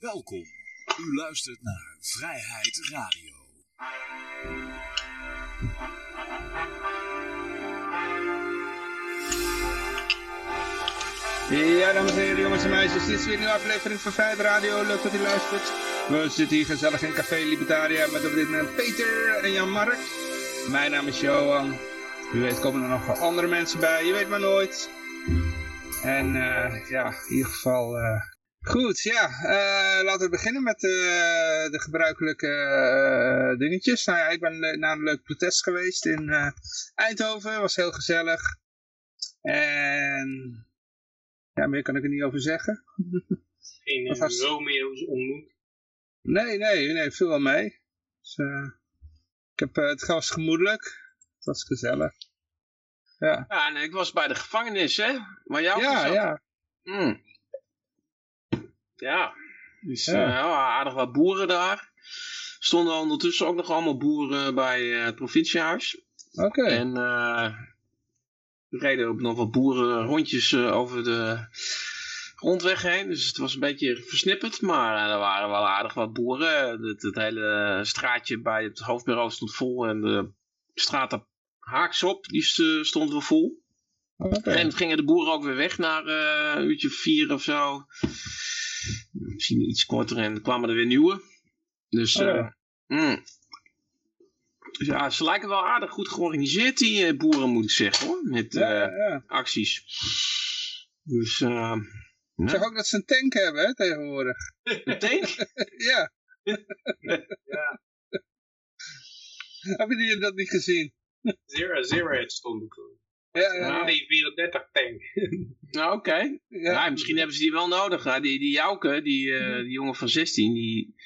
Welkom. U luistert naar Vrijheid Radio. Ja, dames en heren, jongens en meisjes, dit is weer een nieuwe aflevering van Vrijheid Radio. Leuk dat u luistert. We zitten hier gezellig in Café Libertaria met op dit moment Peter en Jan-Mark. Mijn naam is Johan. Wie weet komen er nog wel andere mensen bij, je weet maar nooit. En uh, ja, in ieder geval... Uh, goed, ja, uh, laten we beginnen met de gebruikelijke dingetjes. Nou ja, ik ben naar een leuk protest geweest in Eindhoven, was heel gezellig. En ja, meer kan ik er niet over zeggen. Geen was... Romeo's ontmoet? Nee, nee, nee, viel wel mee. Dus, ik heb, het was gemoedelijk. Het was gezellig. Ja. Ja, en ik was bij de gevangenis, hè? Maar jou Ja, ja. Mm. Ja, dus ja. aardig wat boeren daar. Stonden ondertussen ook nog allemaal boeren bij het provinciehuis. Oké. Okay. En er reden ook nog wat boeren rondjes over de grondweg heen. Dus het was een beetje versnipperd. Maar er waren wel aardig wat boeren. Het, het, hele straatje bij het hoofdbureau stond vol. En de straat er haaks op, die stond wel vol. Okay. En gingen de boeren ook weer weg naar uh, een uurtje vier of zo. Misschien iets korter en kwamen er weer nieuwe. Dus oh, ja. mm. Ja, ze lijken wel aardig goed georganiseerd, die uh, boeren, moet ik zeggen, hoor. Met uh, ja, ja. acties. Dus, uh, Ik zeg ook dat ze een tank hebben, hè, tegenwoordig. Een tank? ja. ja. Hebben jullie dat niet gezien? Zero, zero het stond er. Ja, ja. Die 34 tank. nou, oké. Okay. Ja. ja. misschien hebben ze die wel nodig. Hè. Die, die Jouke, die, uh, die jongen van 16, die...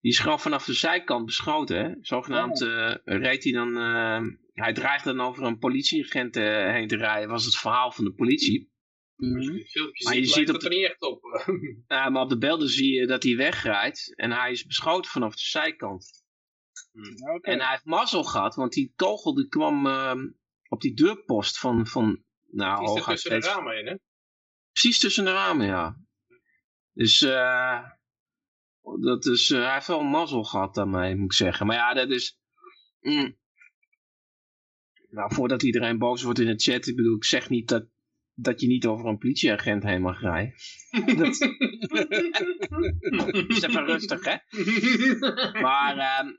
Die is gewoon vanaf de zijkant beschoten. Hè? Zogenaamd uh, reed hij dan... Uh, hij dreigde dan over een politieagent uh, heen te rijden. was het verhaal van de politie. Mm -hmm. Maar je ziet op er niet echt op. ja, maar op de beelden zie je dat hij wegrijdt. En hij is beschoten vanaf de zijkant. Mm, okay. En hij heeft mazzel gehad. Want die kogel die kwam op die deurpost van... van nou, Precies tussen steeds... de ramen in, hè? Precies tussen de ramen, ja. Dus... eh dat is, uh, hij heeft wel een mazzel gehad daarmee, moet ik zeggen. Maar ja, dat is... Mm. Nou, voordat iedereen boos wordt in de chat, ik bedoel, ik zeg niet dat, dat je niet over een politieagent heen mag rijden. dat... is even rustig, hè? Maar, uh,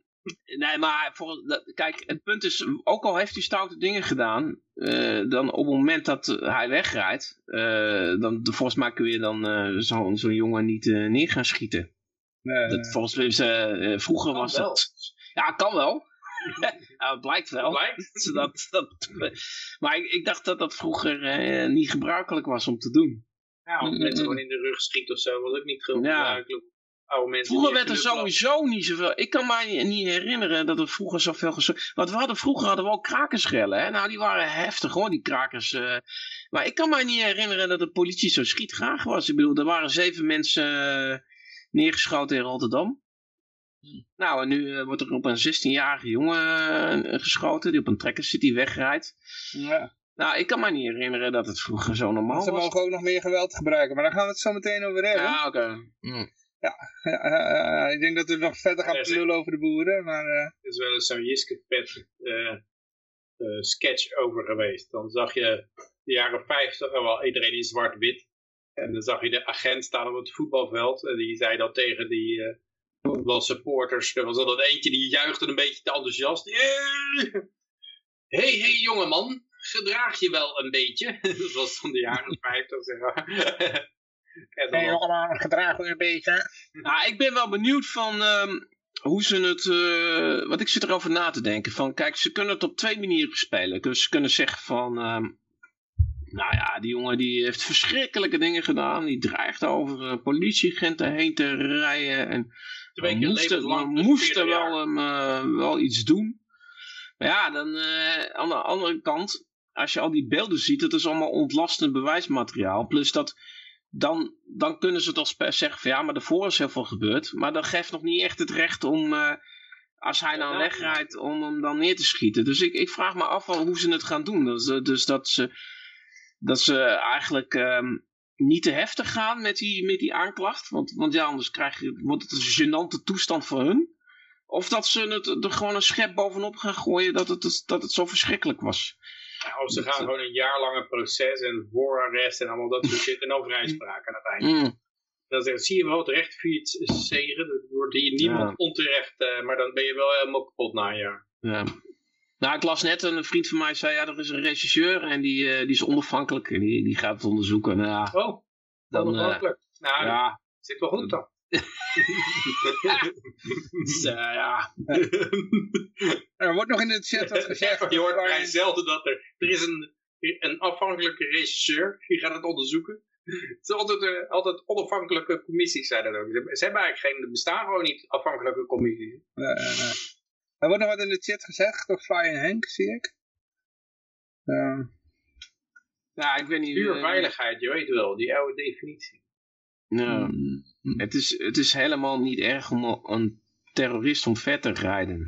nee, maar voor, kijk, het punt is, ook al heeft hij stoute dingen gedaan, uh, dan op het moment dat hij wegrijdt, uh, dan volgens mij kun je dan zo'n zo jongen niet neer gaan schieten. Nee, dat, volgens mij, uh, vroeger kan was wel. dat... Ja, kan wel. ja, het blijkt wel. Blijkt. dat, dat, maar ik, ik, dacht dat dat vroeger uh, niet gebruikelijk was om te doen. Ja, of mensen gewoon in de rug schieten of zo, was ook niet gebruikelijk. Oude mensen vroeger werd er sowieso niet zoveel. Ik kan mij niet herinneren dat er vroeger zoveel gezo... Want we hadden, vroeger hadden we ook krakersrellen. Hè? Nou, die waren heftig hoor, die krakers. Uh... Maar ik kan mij niet herinneren dat de politie zo schietgraag was. Ik bedoel, er waren zeven mensen neergeschoten in Rotterdam. Nou, en nu uh, wordt er op een 16-jarige jongen uh, geschoten die op een trekker city wegrijdt. Ja. Nou, ik kan me niet herinneren dat het vroeger zo normaal Ze was. mogen ook nog meer geweld gebruiken, maar daar gaan we het zo meteen over hebben. Ja, oké. Okay. Mm. Ja, ik denk dat we nog verder gaan lullen over de boeren, maar... Er is wel eens zo'n Jiske-pet sketch over geweest. Dan zag je de jaren 50 wel iedereen in zwart-wit. En dan zag je de agent staan op het voetbalveld. En die zei dan tegen die uh, voetbalsupporters. Er was al dat eentje die juichte een beetje te enthousiast. Hé, hey, hey, jongeman. Gedraag je wel een beetje. dat was van de jaren 50. Zeg maar. En dan hey, jongeman, gedraag je een beetje. Nou, ik ben wel benieuwd van... Um, hoe ze het... Uh, wat ik zit erover na te denken. Van, kijk, ze kunnen het op twee manieren spelen. Dus ze kunnen zeggen van... Um, nou ja, die jongen die heeft verschrikkelijke dingen gedaan. Die dreigt over uh, politieagenten heen te rijden. En we moesten, we moesten wel, hem, uh, wel iets doen. Maar ja, dan uh, aan de andere kant, als je al die beelden ziet, dat is allemaal ontlastend bewijsmateriaal. Plus dat, dan, dan kunnen ze toch zeggen van ja, maar daarvoor is heel veel gebeurd. Maar dat geeft nog niet echt het recht om, als hij dan wegrijdt, om hem dan neer te schieten. Dus ik, ik vraag me af hoe ze het gaan doen. Dus, dus dat ze dat ze eigenlijk um, niet te heftig gaan met die, met die aanklacht. Want, want ja, anders krijg je, wordt het een gênante toestand voor hun. Of dat ze het er gewoon een schep bovenop gaan gooien dat het, dat het zo verschrikkelijk was. Of ze gaan gewoon een jaar lang een proces en voorarrest en allemaal dat soort shit. En dan vrijspraak aan het einde. Mm. Dan zie je wel het recht viert zegen. Er wordt hier niemand Ja. onterecht, eh, maar dan ben je wel helemaal kapot na een jaar. Ja. Nou, ik las net, een vriend van mij zei, ja, er is een regisseur en die, eh, die is onafhankelijk en die, die gaat het onderzoeken. Nou, ja, Oh, dan, eh, onafhankelijk. nou, ja, zit wel goed dan. Dus, eh, ja, Er wordt nog in de chat wat gezegd. je hoort vrij zelden dat er... Er is een, een afhankelijke regisseur, die gaat het onderzoeken. Het is altijd, eh, altijd onafhankelijke commissies zijn dat ook. Ze hebben eigenlijk geen... Er bestaan gewoon niet afhankelijke commissies. Eh, er wordt nog wat in de chat gezegd door Flying Henk, zie ik. Ehm, ja, ik weet niet. Puur veiligheid, je weet wel, die oude definitie. ja. Mm, Het is, het is helemaal niet erg om een terrorist om vet te rijden.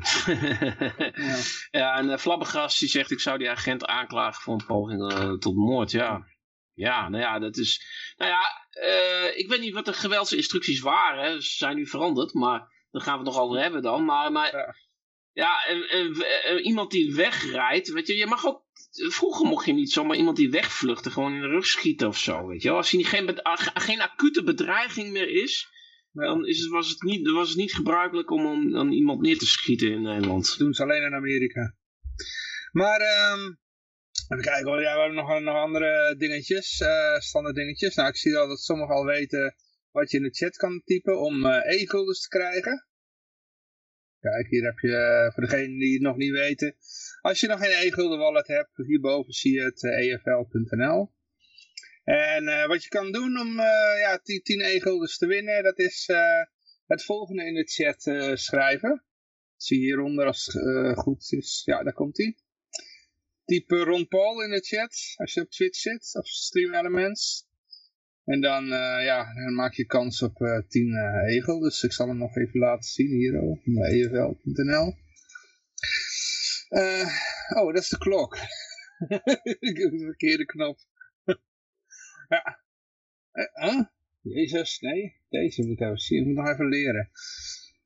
ja. ja, en uh, Flabbergast die zegt ik zou die agent aanklagen voor een poging eh, tot moord. Ja. ja, nou ja, dat is... Nou ja, eh, ik weet niet wat de geweldsinstructies waren. hè. Ze zijn nu veranderd, maar daar gaan we het nog over hebben dan. Maar, maar Ja. ja, en, en, en iemand die wegrijdt, weet je, je mag ook... Vroeger mocht je niet zomaar iemand die wegvluchtte gewoon in de rug schieten of zo, weet je. Als hij geen, ah, geen acute bedreiging meer is, dan is het, was, het niet, was het niet gebruikelijk om om dan iemand neer te schieten in Nederland. Dat doen ze alleen in Amerika. Maar, ehm even kijken. Ja, we hebben nog, nog andere dingetjes, eh standaard dingetjes. Nou, ik zie al dat sommigen al weten wat je in de chat kan typen om eh e-guldens te krijgen. Kijk, hier heb je, eh, voor degenen die het nog niet weten. Als je nog geen e-gulden wallet hebt, hierboven zie je het eh, efl.nl. En eh, wat je kan doen om ja, 10 10 e-guldens te winnen, dat is het volgende in de chat eh, schrijven. Zie hieronder als het goed is. Ja, daar komt hij. Type Ron Paul in de chat. Als je op Twitch zit. Of Stream Elements. En dan, eh, ja, dan maak je kans op eh 10 eh egel. Dus ik zal hem nog even laten zien hier E efl.nl. Eh, oh, dat is de klok. ik heb de verkeerde knop. ja. Eh, huh? Jezus, nee. Deze moet ik even zien. Ik moet nog even leren.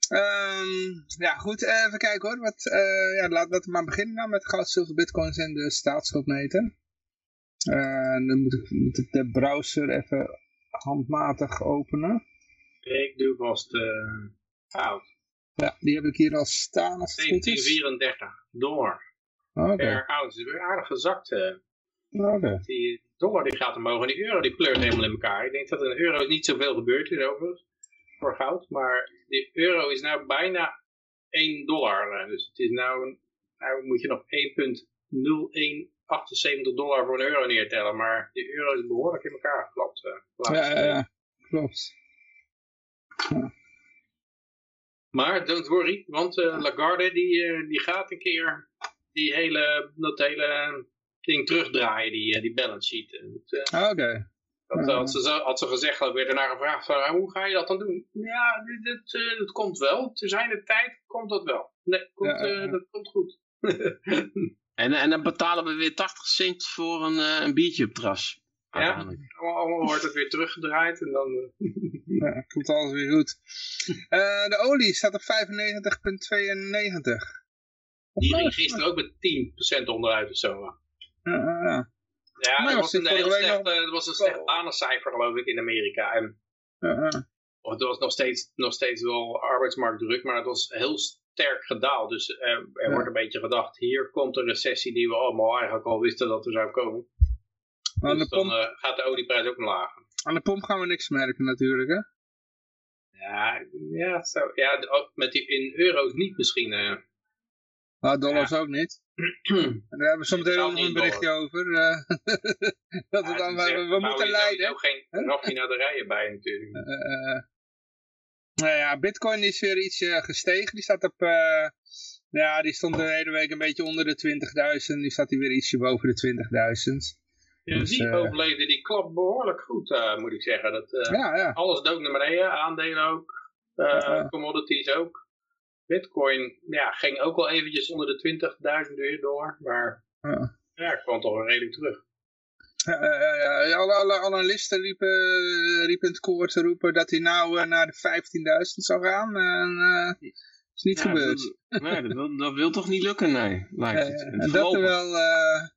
Ehm, ja, goed. even kijken hoor. Wat, ja, laten we maar beginnen nou met goud, zilver, bitcoins en de staatsschuldmeter. Eh, dan moet ik, moet ik de browser even handmatig openen. Ik doe vast eh fout. Ja, die heb ik hier al staan als het goed is. 1734 dollar Oké, per ounce. Het is weer aardig gezakt. oké. Die dollar die gaat omhoog en die euro die pleurt helemaal in elkaar. Ik denk dat een euro niet zoveel gebeurt is overigens voor goud. Maar die euro is nou bijna 1 dollar. eh, Dus het is nou, nou moet je nog 1,0178 dollar voor een euro neertellen. Maar die euro is behoorlijk in elkaar geklapt. eh, Ja, ja, ja, klopt. Maar don't worry, want eh, Lagarde die, eh, die gaat een keer die hele, dat hele ding terugdraaien, die, die balance sheet. Dat, eh, Oké. dat Ja. had, ze, had ze gezegd, dat werd ernaar gevraagd van, ah, hoe ga je dat dan doen? Ja, dit, dit, dat komt wel. Te zijn de tijd komt dat wel. Nee, komt, ja. dat komt goed. En, en dan betalen we weer 80 cent voor een, eh, een biertje op terras. Ja. Allemaal, wordt het weer teruggedraaid en dan... eh, Ja, komt alles weer goed. Eh, de olie staat op 95,92. die ging gisteren ook met 10% onderuit of zo. Ja, dat was een heel slecht, nog- was een slecht banencijfer geloof ik in Amerika. En Ja, ja. Of het was nog steeds, nog steeds wel arbeidsmarktdruk, maar het was heel sterk gedaald. Dus eh, er Ja. wordt een beetje gedacht, hier komt een recessie die we allemaal eigenlijk al wisten dat er zou komen. Maar aan, de dus dan pomp, eh, gaat de olieprijs ook omlaag. aan de pomp gaan we niks merken natuurlijk, hè? Ja, ja, zo, ja ook met die, in euro's niet misschien. eh. Nou, dollars ook niet. Daar hebben we zometeen ook nog een berichtje over. dat we, Ja, dan, het we, moeten leiden. sowieso geen raffinaderijen bij natuurlijk. Nou ja, bitcoin is weer iets eh, gestegen. Die staat op... eh, ja, die stond de hele week een beetje onder de 20.000. Nu staat hij weer ietsje boven de 20.000. Ja, dus, die eh, overleefde die klap behoorlijk goed, moet ik zeggen. Dat, Ja, ja. Alles dook naar beneden, aandelen ook, commodities ook. Bitcoin ja, ging ook wel eventjes onder de 20.000 dollar, maar Ja. ja, kwam toch wel redelijk terug. Uh, uh, alle, alle analisten riepen, riepen het koor te roepen dat hij nou naar de 15.000 zou gaan. En, is niet Ja, gebeurd. Dat, nee, dat wil, dat wil toch niet lukken, nee. Lijkt het. Eh, En dat terwijl, eh,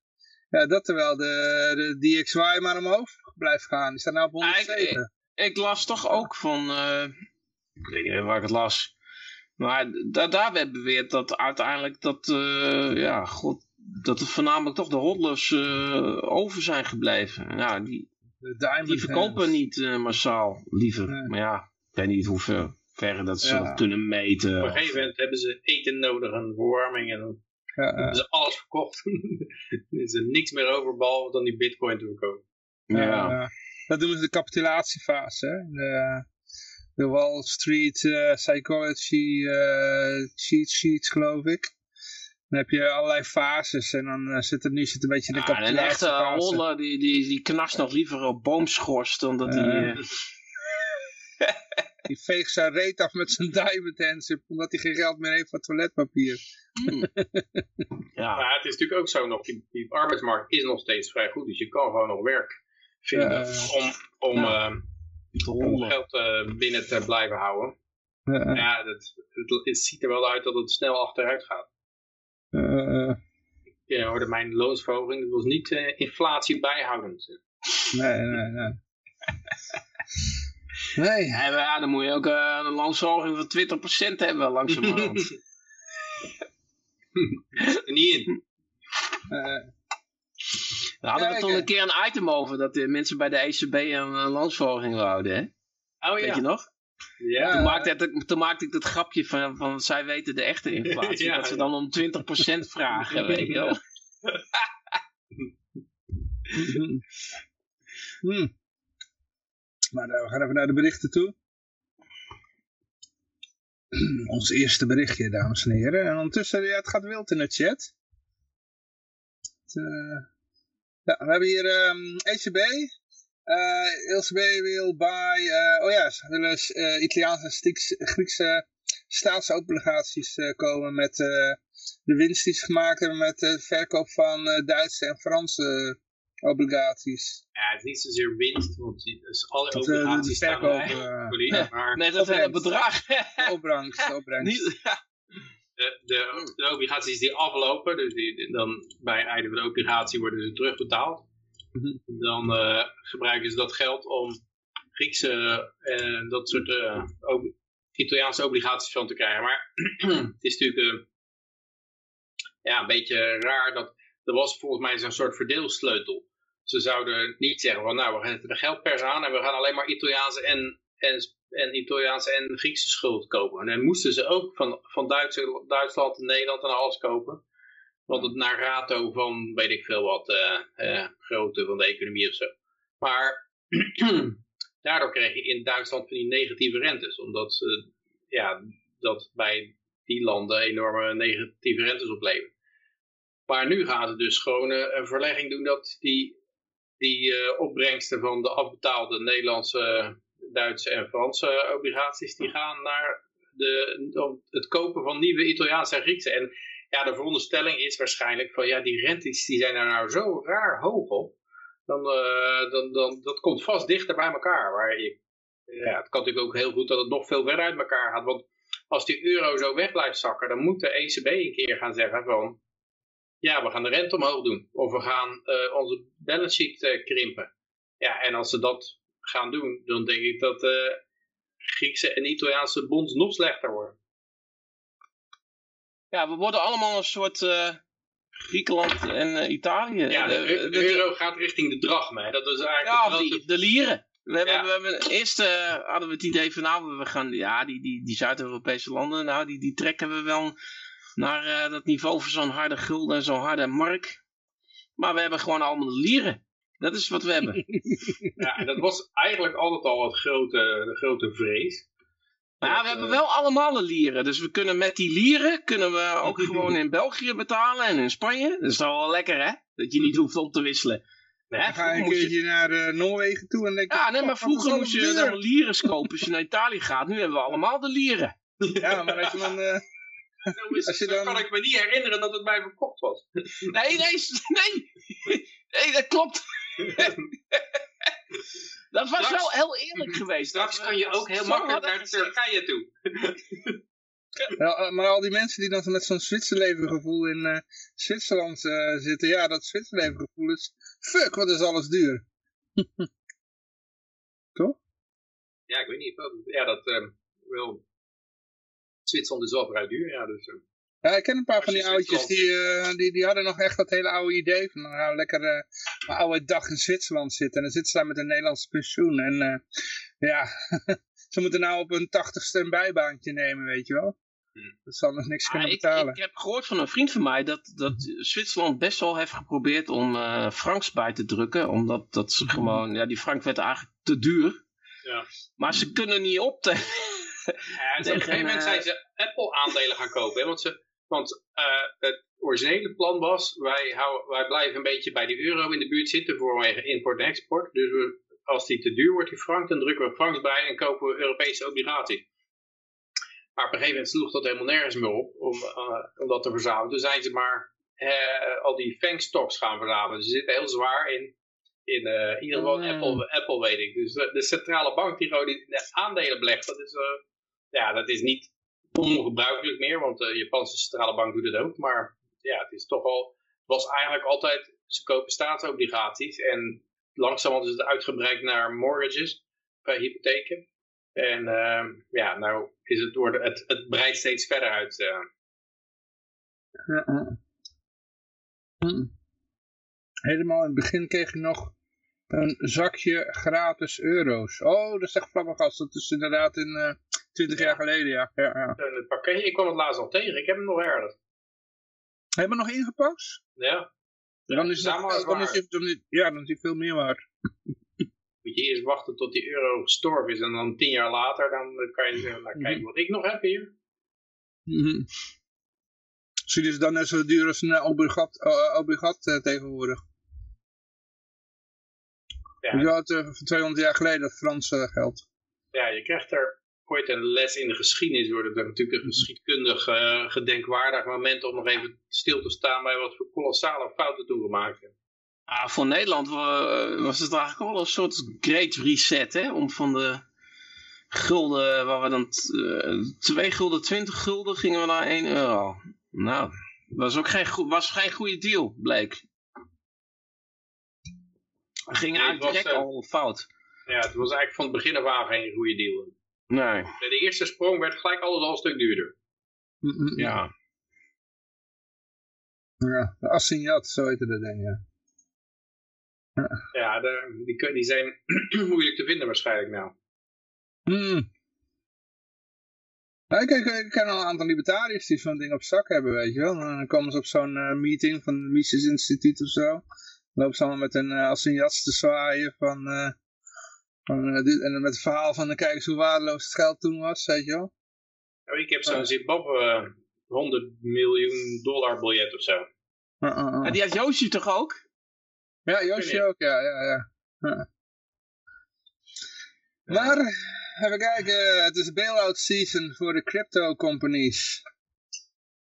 ja, dat terwijl de, de DXY maar omhoog blijft gaan. Die staat nou op Ja, ik- 107. ik las toch ook van, eh, ik weet niet meer waar ik het las, maar da daar werd beweerd dat uiteindelijk dat, eh, ja, god, dat het voornamelijk toch de hodlers eh, over zijn gebleven. Ja, die, die verkopen niet eh, massaal, liever. Nee. Maar ja, ik weet niet hoeveel verre dat ze Ja. dat kunnen meten. Op een gegeven moment hebben ze eten nodig en verwarming en dan Ja, hebben ze alles verkocht. er is er niks meer over behalve dan die bitcoin te verkopen. ja. Ja, dat noemen ze de capitulatiefase. Hè? De, de Wall Street eh, Psychology eh, cheat sheets, geloof ik. Dan heb je allerlei fases en dan eh, zit er nu zit een beetje in de Ja, en een echte holler, die, die, die knast nog liever op boomschorst dan dat hij... Ja. eh, Die veegt zijn reet af met zijn diamond hands omdat hij geen geld meer heeft voor toiletpapier. hmm. ja. Maar het is natuurlijk ook zo nog, die, die arbeidsmarkt is nog steeds vrij goed. Dus je kan gewoon nog werk vinden om, om, Ja. eh, om geld binnen te blijven houden. Ja, Ja, dat, het, het ziet er wel uit dat het snel achteruit gaat. Eh, Je hoorde mijn loonsverhoging, dat was niet eh, inflatie bijhoudend. nee, nee, nee. Nee, Ja, ja, dan moet je ook eh, een loonsverhoging van 20% hebben langzamerhand. Er niet in. eh, Daar hadden we Ja, toch een keer een item over dat de mensen bij de ECB een, een loonsverhoging wouden, hè? Oh Weet ja. je nog? Ja. Toen, maakte het, toen maakte ik het grapje van, van zij weten de echte inflatie. Ja, dat ze dan om 20% vragen, weet je wel. Mhm. Hm. Maar eh, we gaan even naar de berichten toe. Ons eerste berichtje, dames en heren. En ondertussen, ja, het gaat wild in de chat. Het, eh, ja, we hebben hier ehm ECB. Eh ECB wil buy... eh, oh ja, ze willen eh, Italiaanse en Griekse staatsobligaties eh, komen met eh, de winst die ze gemaakt hebben met de verkoop van eh, Duitse en Franse obligaties. Ja, het is niet zozeer winst, want die- dus alle Dat, eh, de- de obligaties staan verkoop, er eh, Sorry, maar Nee, dat hele Opbrengst. bedrag. de opbrengst, de opbrengst. Niet, ja. de, de, de obligaties die aflopen, dus die, die- dan bij het einde van de obligatie worden ze terugbetaald. Dan eh, gebruiken ze dat geld om Griekse en dat soort eh, Italiaanse obligaties van te krijgen. Maar het is natuurlijk eh, ja, een beetje raar dat er was volgens mij zo'n soort verdeelsleutel. Ze zouden niet zeggen van nou we zetten de geldpers aan en we gaan alleen maar Italiaanse en, en, en Italiaanse en Griekse schuld kopen. En dan moesten ze ook van, van Duitsland en Nederland en alles kopen. Want het naar rato van weet ik veel wat eh eh, grootte van de economie of zo. Maar daardoor kreeg je in Duitsland van die negatieve rentes. Omdat ze, ja, dat bij die landen enorme negatieve rentes opleveren. Maar nu gaan ze dus gewoon eh, een verlegging doen dat die, die opbrengsten van de afbetaalde Nederlandse, Duitse en Franse obligaties, die gaan naar de, het kopen van nieuwe Italiaanse en Griekse. En ja, de veronderstelling is waarschijnlijk van ja, die rentes die zijn er nou zo raar hoog op. Dan, eh, dan, dan, dat komt vast dichter bij elkaar. Waar je, ja, het kan natuurlijk ook heel goed dat het nog veel verder uit elkaar gaat. Want als die euro zo weg blijft zakken, dan moet de ECB een keer gaan zeggen van ja, we gaan de rente omhoog doen. Of we gaan eh, onze balance sheet eh, krimpen. Ja, en als ze dat gaan doen, dan denk ik dat eh Griekse en Italiaanse bonds nog slechter worden. Ja, we worden allemaal een soort eh, Griekenland en eh, Italië. Ja, de, De- de de- euro gaat richting de drachme. Dat is eigenlijk Ja, die, de lieren. We hebben, Ja. we hebben, eerst eh, hadden we het idee van nou, we gaan, ja, die, die, die Zuid-Europese landen, nou, die, die trekken we wel naar eh, dat niveau van zo'n harde gulden en zo'n harde mark. Maar we hebben gewoon allemaal de lieren. Dat is wat we hebben. Ja, en dat was eigenlijk altijd al het grote, de grote vrees. Maar ja, we Dat, hebben eh, wel allemaal de lieren. Dus we kunnen met die lieren kunnen we ook gewoon in België betalen en in Spanje. Dat is toch wel lekker, hè? Dat je niet hoeft om te wisselen. Dan ga je een moest je- keertje naar eh, Noorwegen toe en je, Ja, nee, maar "Fuck, wat is vroeger moest je dan duur?" lieren kopen als je naar Italië gaat. Nu hebben we allemaal de lieren. Ja, maar als je dan... eh, Zo, is, dan- kan ik me niet herinneren dat het mij verkocht was. Nee, nee, nee. Nee, dat klopt. Dat was Straks- wel heel eerlijk geweest. Straks kan je ook heel makkelijk naar. Turkije toe. Ja, eh, maar al die mensen die dan met zo'n Zwitserlevengevoel in eh, Zwitserland eh, zitten, ja, dat Zwitserlevengevoel is, fuck, wat is alles duur. Toch? Ja, ik weet niet. Ja, dat ehm wel. Zwitserland is wel vrij duur, ja. Dus, eh, Ja, ik ken een paar van die oudjes, die, eh, die, die hadden nog echt dat hele oude idee van, nou, we lekker eh, een oude dag in Zwitserland zitten. En dan zitten ze daar met een Nederlands pensioen. En eh, ja, ze moeten nou op hun tachtigste een bijbaantje nemen, weet je wel. Hmm. Dat zal nog niks Ah, kunnen ik, betalen. ik heb gehoord van een vriend van mij dat, dat Zwitserland best wel heeft geprobeerd om eh franks bij te drukken. Omdat dat ze gewoon, ja, die frank werd eigenlijk te duur. Ja. Maar ze kunnen niet op te... Ja, en op een gegeven moment zijn ze Apple-aandelen gaan kopen. Hè? Want, ze, want eh, het originele plan was, wij, houden, wij blijven een beetje bij de euro in de buurt zitten voor import en export. Dus we, als die te duur wordt, die frank, dan drukken we franks bij en kopen we Europese obligaties. Maar op een gegeven moment sloeg dat helemaal nergens meer op om, eh, om dat te verzamelen. Toen zijn ze maar eh, al die fangstocks gaan verzamelen. Ze zitten heel zwaar in, in, in ieder geval Mm. Apple, Apple weet ik. Dus de centrale bank die gewoon die aandelen belegt, dat is, ja, dat is niet ongebruikelijk meer, want de Japanse centrale bank doet het ook. Maar ja, het is toch al, was eigenlijk altijd, ze kopen staatsobligaties en langzamerhand is het uitgebreid naar mortgages, bij hypotheken. En ehm, ja, nou is het door de, het, het breidt steeds verder uit. eh. Hm. Helemaal in het begin kreeg je nog een zakje gratis euro's. Oh, dat is echt. Dat is inderdaad in eh 20 jaar geleden, ja. ja, ja. En het pakketje, ik kwam het laatst al tegen, ik heb hem nog ergens. Hebben we nog ingepakt? Ja, dan is het dan waar. is hij- dan is- ja, dan is hij veel meer waard. moet je eerst wachten tot die euro gestorven is en dan tien jaar later, dan kan je zeggen, nou kijk wat ik nog heb hier. Mhm. Misschien is het dan net zo duur als een eh, obligat, eh, obligat eh, tegenwoordig. Ja. Je had uh, van 200 jaar geleden dat Franse geld. ja, je krijgt er ooit een les in de geschiedenis, wordt het natuurlijk een geschiedkundig eh, gedenkwaardig moment om nog even stil te staan bij wat voor kolossale fouten toegemaakt zijn. Ah, voor Nederland wa- was het eigenlijk wel een soort great reset, hè? Om van de gulden, waar we dan t- eh, 2 gulden, 20 gulden, gingen we naar 1 euro. Nou, was ook geen, was geen goede deal, bleek. We gingen Nee, eigenlijk was, direct eh, al fout. Ja, het was eigenlijk van het begin af aan geen goede deal. Nee, De eerste sprong werd gelijk alles al een stuk duurder. Mhm. ja. ja. De assignat, zo heette dat ding, ja. Ja, de, die, kun- die zijn moeilijk te vinden waarschijnlijk nou. Hmm. Ja, ik, ik, ik ken al een aantal libertariërs die zo'n ding op zak hebben, weet je wel. En dan komen ze op zo'n eh, meeting van het Mises Instituut of zo. Dan lopen ze allemaal met een uh, assignats te zwaaien van... eh, en dan met het verhaal van, dan kijk eens hoe waardeloos het geld toen was, weet je wel. Nou, ik heb zo'n Zimbabwe eh, 100 miljoen dollar biljet of zo. Uh, uh, uh. En die had Joosje toch ook? Ja, Josje ook, ja, ja, ja. Maar, even kijken, het is bailout season voor de crypto companies.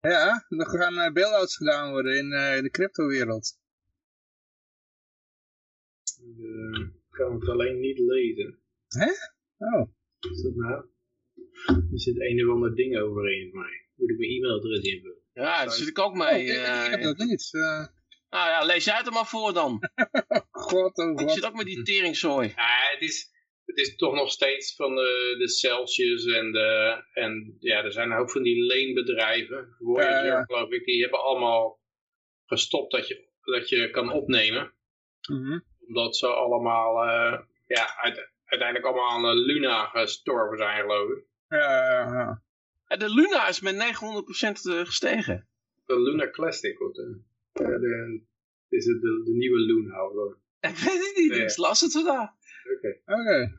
Ja, er gaan bailouts gedaan worden in de crypto wereld. Kan het alleen niet lezen. Hè? Oh. Wat is dat nou? Er zit een of ander ding overheen van mij. Moet ik mijn e-mailadres invullen? Ja, daar zit ik ook mee. Oh, ik, ik, heb dat niet. Uh... Nou ja, lees jij het er maar voor dan. god, oh god. Ik zit ook met die teringzooi. Ja, het is, het is toch nog steeds van de, de Celsius en de, en ja, er zijn een hoop van die leenbedrijven, Voyager geloof ik, die hebben allemaal gestopt dat je, dat je kan opnemen. Mhm. Omdat ze allemaal, eh, ja, uit- uiteindelijk allemaal aan de Luna gestorven zijn geloof ik. Ja, ja, ja. En de Luna is met 900% eh, gestegen. De Luna Classic, de, eh, de, is het de, de nieuwe Luna zo. Ik weet het niet, Ja. ik las het vandaag. Oké. Oké.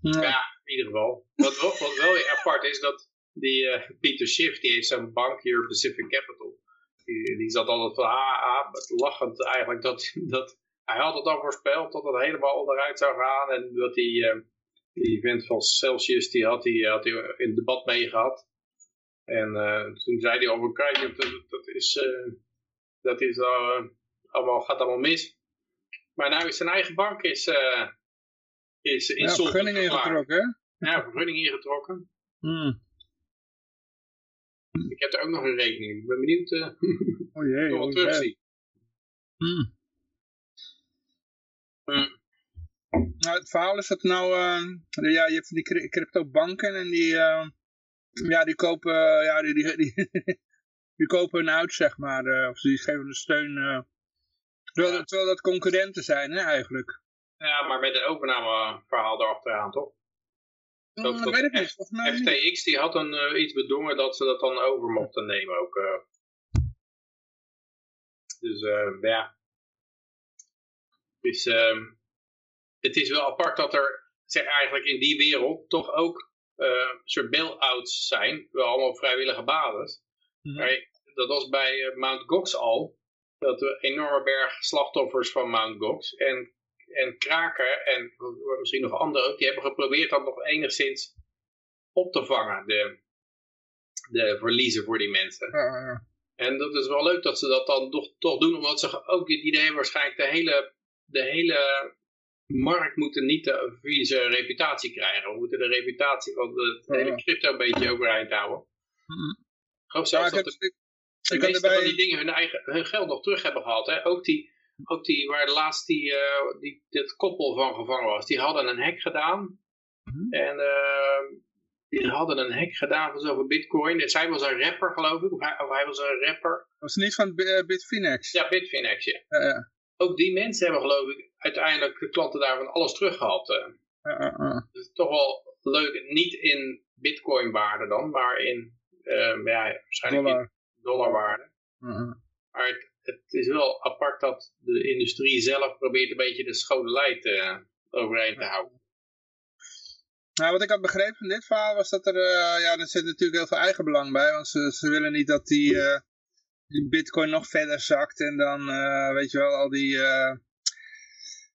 Ja. Ja, in ieder geval. Wat wel, wat wel apart is dat die eh, Peter Schiff, die heeft zo'n bank hier, Pacific Capital. Die, die zat altijd van, ah, ah, lachend eigenlijk, dat, dat hij had het al voorspeld dat het helemaal onderuit zou gaan. En dat die, eh, die vent van Celsius, die had hij had die in het debat meegehad. En eh, toen zei hij over, kijk, dat, dat is, eh, dat is eh, allemaal, gaat allemaal mis. Maar nou is zijn eigen bank is, uh, is in ja, vergunning ingetrokken, hè? Ja, vergunning ingetrokken. Hmm. Ik heb er ook nog een rekening. Ik ben benieuwd uh, oh jee, of ik terugzie. Hmm. Hmm. Nou, het verhaal is dat nou, uh, ja, je hebt die cryptobanken en die, uh, ja, die kopen, ja, die, die, die, die kopen een uit, zeg maar, of die geven een steun, terwijl, ja. terwijl dat concurrenten zijn, hè, eigenlijk. Ja, maar met een overnameverhaal erachteraan, toch? Mm, dat, weet ik niet. FTX die had uh, iets bedongen dat ze dat dan over mochten nemen ook. Dus ja. Dus, het is wel apart dat er zeg, eigenlijk in die wereld toch ook soort bail-outs zijn. Wel allemaal op vrijwillige basis. Mm -hmm. dat was bij Mount Gox al. Dat er enorme berg slachtoffers van Mount Gox. En en Kraken en misschien nog anderen ook, die hebben geprobeerd dat nog enigszins op te vangen, de, de verliezen voor die mensen. Ja, ja. En dat is wel leuk dat ze dat dan toch, toch doen, omdat ze ook het idee waarschijnlijk de hele, de hele markt moeten niet de vieze reputatie krijgen. We moeten de reputatie van de hele crypto een beetje overeind houden. Mm Ik geloof zelfs dat de, de meeste van die dingen hun, eigen, hun geld nog terug hebben gehad. Hè? Ook die ook die, waar laatst die, uh, die, dit koppel van gevangen was, die hadden een hack gedaan. Mhm. En uh, die hadden een hack gedaan van zoveel bitcoin. Zij was een rapper geloof ik, of hij, of hij was een rapper. Was het niet van Bitfinex? Ja, Bitfinex, ja. ja. Ook die mensen hebben geloof ik uiteindelijk de klanten daarvan alles teruggehad. Dus toch wel leuk, niet in bitcoin waarde dan, maar in, ja, waarschijnlijk Dollar. in dollarwaarde. Maar het, het is wel apart dat de industrie zelf probeert een beetje de schone lijn uh, overeind te houden. Nou, wat ik had begrepen van dit verhaal was dat er, uh, ja, er zit natuurlijk heel veel eigenbelang bij, want ze, ze willen niet dat die, uh, die bitcoin nog verder zakt en dan, weet je wel, al die,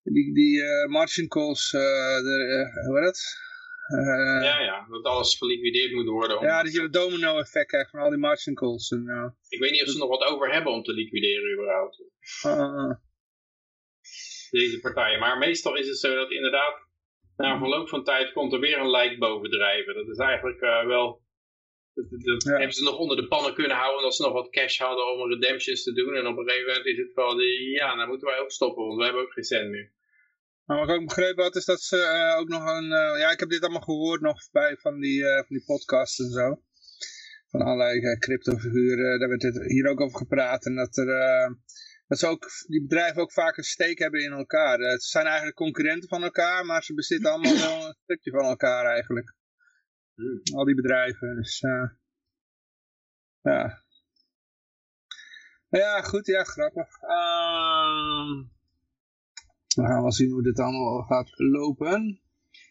die, die margin calls, de, hoe heet dat? Ja, ja, dat alles geliquideerd moet worden. Om... Ja, dat je een domino effect krijgt van al die margin calls. En, ik weet niet of ze nog wat over hebben om te liquideren überhaupt. Uh, Deze partijen. Maar meestal is het zo dat inderdaad na een verloop van tijd komt er weer een lijk bovendrijven. Dat is eigenlijk wel... Dat, ja. hebben ze nog onder de pannen kunnen houden als ze nog wat cash hadden om redemptions te doen. En op een gegeven moment is het van, ja, dan moeten wij ook stoppen, want we hebben ook geen cent meer. Maar wat ik ook begrepen had, is dat ze uh, ook nog een... Uh, ja, ik heb dit allemaal gehoord nog bij van die, uh, van die podcasts en zo. Van allerlei cryptofiguren. Daar werd het hier ook over gepraat. En dat, er, dat ze ook, die bedrijven ook vaak een steek hebben in elkaar. het zijn eigenlijk concurrenten van elkaar, maar ze bezitten allemaal wel een stukje van elkaar eigenlijk. Al die bedrijven. Dus ja. Ja, goed. Ja, grappig. Ehm, we gaan wel zien hoe dit allemaal gaat lopen.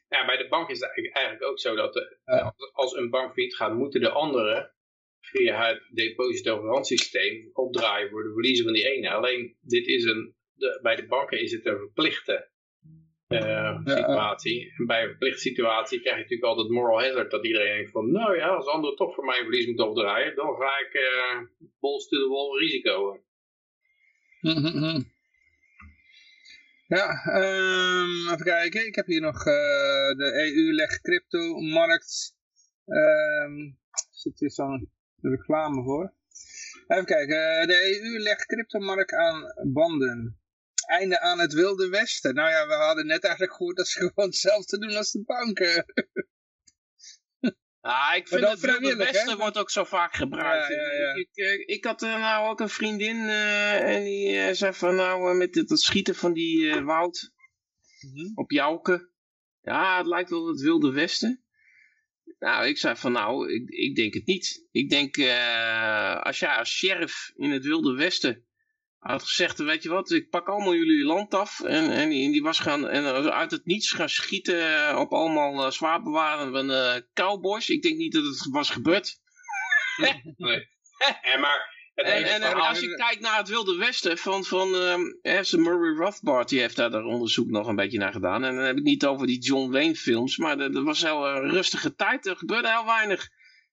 Ja, bij de bank is het eigenlijk ook zo dat de, ja. als een bank failliet gaat, moeten de anderen via het depositogarantiesysteem opdraaien voor de verliezen van die ene. Alleen dit is een, de, bij de banken is het een verplichte uh, situatie. En bij een verplichte situatie krijg je natuurlijk altijd moral hazard. Dat iedereen denkt van, nou ja, als anderen toch voor mijn verlies moeten opdraaien, dan ga ik uh, balls to the wall risico. Ja, um, even kijken. Ik heb hier nog uh, de EU legt crypto-markt. Um, zit hier zo'n reclame voor. Even kijken. De EU legt cryptomarkt aan banden. Einde aan het wilde westen. Nou ja, we hadden net eigenlijk gehoord dat ze gewoon hetzelfde doen als de banken. Ah, ik vind het Wilde Westen wordt ook zo vaak gebruikt. Ja, ja, ja. Ik, ik, ik, had uh, nou ook een vriendin uh, en die uh, zei van nou met het, het schieten van die woud mm -hmm. op Jouke. Ja, het lijkt wel het Wilde Westen. Nou, ik zei van nou, ik, ik denk het niet. Ik denk als jij als sheriff in het Wilde Westen had gezegd, weet je wat, ik pak allemaal jullie land af. En, en, die, die was gaan en uit het niets gaan schieten op allemaal uh, zwaar bewarende uh, cowboys. Ik denk niet dat het was gebeurd. nee. en maar, en, en, en als je kijkt naar het Wilde Westen van, van um, Murray Rothbard, die heeft daar, daar onderzoek nog een beetje naar gedaan. En dan heb ik niet over die John Wayne films, maar dat was heel een rustige tijd. Er gebeurde heel weinig.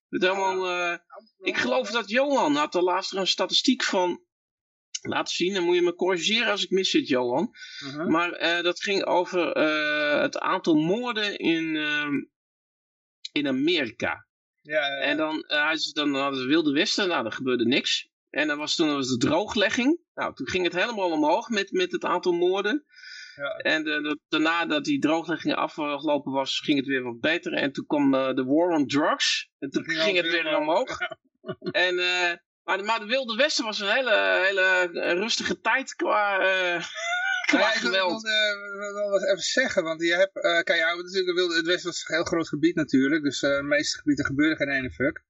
Het allemaal, uh, ik geloof dat Johan had de laatste een statistiek van laten zien. Dan moet je me corrigeren als ik mis zit, Johan. Uh-huh. Maar eh, dat ging over eh, het aantal moorden in, ehm, in Amerika. Ja, ja, En dan, eh, dan hadden ze Wilde Westen, nou, er gebeurde niks. En dan was, toen was de drooglegging. Nou, toen ging het helemaal omhoog met, met het aantal moorden. Ja. En de, daarna dat die drooglegging afgelopen was, ging het weer wat beter. En toen kwam de war on drugs. En toen Ging het weer omhoog. En, maar, de- maar Wilde Westen was een hele, hele rustige tijd qua, eh qua Ja, ik wil, geweld. wil, eh, wel wat even zeggen, want je hebt, eh kijk, ja, natuurlijk, wilde, het Westen was een heel groot gebied natuurlijk, dus de meeste gebieden gebeurde geen ene fuck.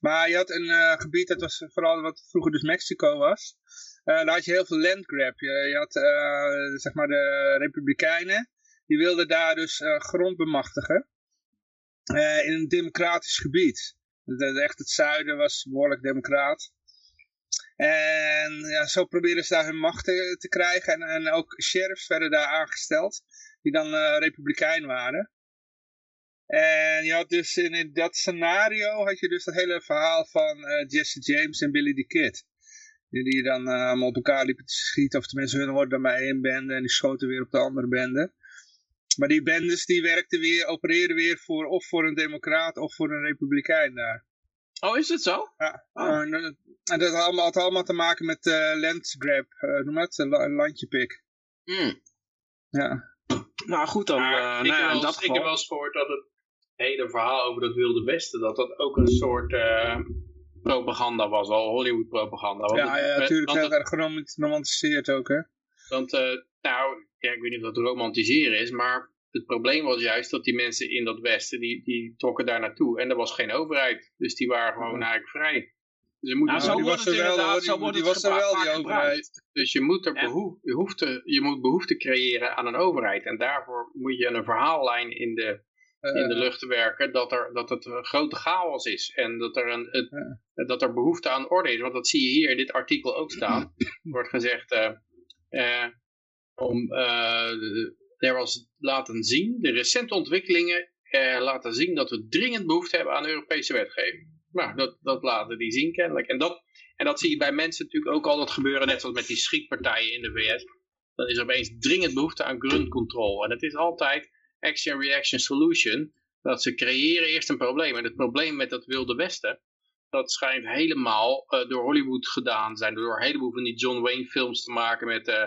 Maar je had een gebied, dat was vooral wat vroeger dus Mexico was, daar had je heel veel landgrab. Je, je had, zeg maar, de republikeinen, die wilden daar dus grond bemachtigen in een democratisch gebied. De, de- echt het zuiden was behoorlijk democraat. En ja, zo probeerden ze daar hun macht te, krijgen. En, en ook sheriffs werden daar aangesteld. Die dan eh, republikein waren. En je had dus in, dat scenario had je dus dat hele verhaal van eh, Jesse James en Billy the Kid. Die, die dan eh, op elkaar liepen te schieten. Of tenminste hun hoorden bij één bende. En die schoten weer op de andere bende. Maar die bendes die werkten weer, opereerden weer voor, of voor een democraat of voor een republikein daar. Oh, is het zo? Ja, Oh. en, dat- en dat had allemaal, had allemaal te maken met eh landgrab, eh noem het, een la- landjepik. Hmm. Ja. Nou goed dan. Maar eh, ik, nou heb ja, wel dat ik heb wel eens gehoord dat het hele verhaal over dat Wilde Westen, dat dat ook een soort eh, propaganda was, al Hollywood propaganda. Want Ja, het- ja, natuurlijk heel erg geromant- geromantiseerd ook, hè. Want, eh, nou, ja, ik weet niet of dat romantiseren is, maar het probleem was juist dat die mensen in dat Westen, die, die trokken daar naartoe. En er was geen overheid, dus die waren gewoon eigenlijk vrij. Dus je moet, Nou, zo die wordt was het er wel, inderdaad, hoor, zo die- wordt die het was er wel, overheid. dus je moet, er Ja. behoef, je, hoeft te, je moet behoefte creëren aan een overheid. En daarvoor moet je een verhaallijn in de, in de Eh, lucht werken dat, er, dat het een grote chaos is. En dat er, een, het, dat er behoefte aan orde is. Want dat zie je hier in dit artikel ook staan. Er wordt gezegd, eh, eh, om, eh, de- er was laten zien, de recente ontwikkelingen eh, laten zien dat we dringend behoefte hebben aan Europese wetgeving. Nou, dat, dat laten die zien kennelijk. En dat, en dat zie je bij mensen natuurlijk ook altijd gebeuren, net zoals met die schietpartijen in de VS. Dan is er opeens dringend behoefte aan gun control. En het is altijd action, reaction, solution. Dat ze creëren eerst een probleem. En het probleem met dat Wilde Westen, dat schijnt helemaal eh, door Hollywood gedaan te zijn. Door een heleboel van die John Wayne films te maken met, eh,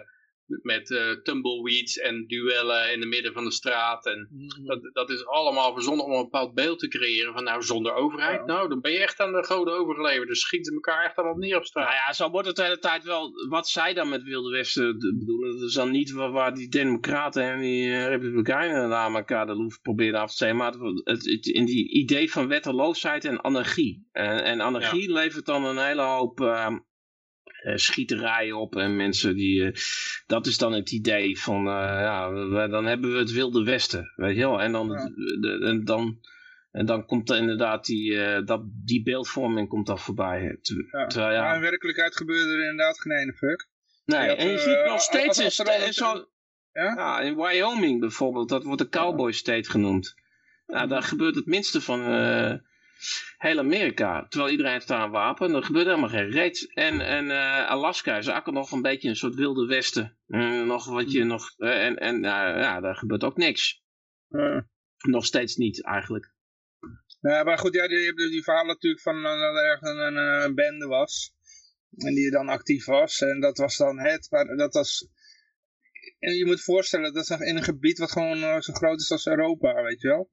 met eh, tumbleweeds en duellen in het midden van de straat. En dat, dat is allemaal verzonnen om een bepaald beeld te creëren van nou zonder overheid. Ja. Nou, dan ben je echt aan de goden overgeleverd. Dus schieten ze elkaar echt allemaal neer op straat. Nou ja, zo wordt het de hele tijd wel. Wat zij dan met Wilde Westen d- bedoelen, dat is dan niet waar, waar die Democraten en die eh, Republikeinen aan elkaar de loef proberen af te steken, maar het, het, het- in die idee van wetteloosheid en anarchie. En, en anarchie levert dan een hele hoop eh, eh, schieterijen op en mensen die. eh, dat is dan het idee van, eh, ja, dan hebben we het Wilde Westen, weet je wel. En dan, Ja. de- en dan, en dan komt er inderdaad die, dat, die beeldvorming komt dan voorbij. Ja. terwijl, ja, Maar in werkelijkheid gebeurde er inderdaad geen ene fuck. Nee, en je ziet nog steeds als- als in zo, Ja? ja, in Wyoming bijvoorbeeld, dat wordt de cowboy state genoemd. Nou, daar gebeurt het minste van heel Amerika. Terwijl iedereen heeft daar een wapen, er gebeurt helemaal geen reet. En, en eh, Alaska is ook nog een beetje een soort wilde westen. Eh, nog wat je nog, eh, en, en ja, daar gebeurt ook niks. Nog steeds niet eigenlijk. Ja, maar goed, ja, je hebt dus die verhaal natuurlijk van dat er een, een, een bende was. En die dan actief was. En dat was dan het. Maar dat was... En je moet voorstellen, dat is in een gebied wat gewoon zo groot is als Europa, weet je wel.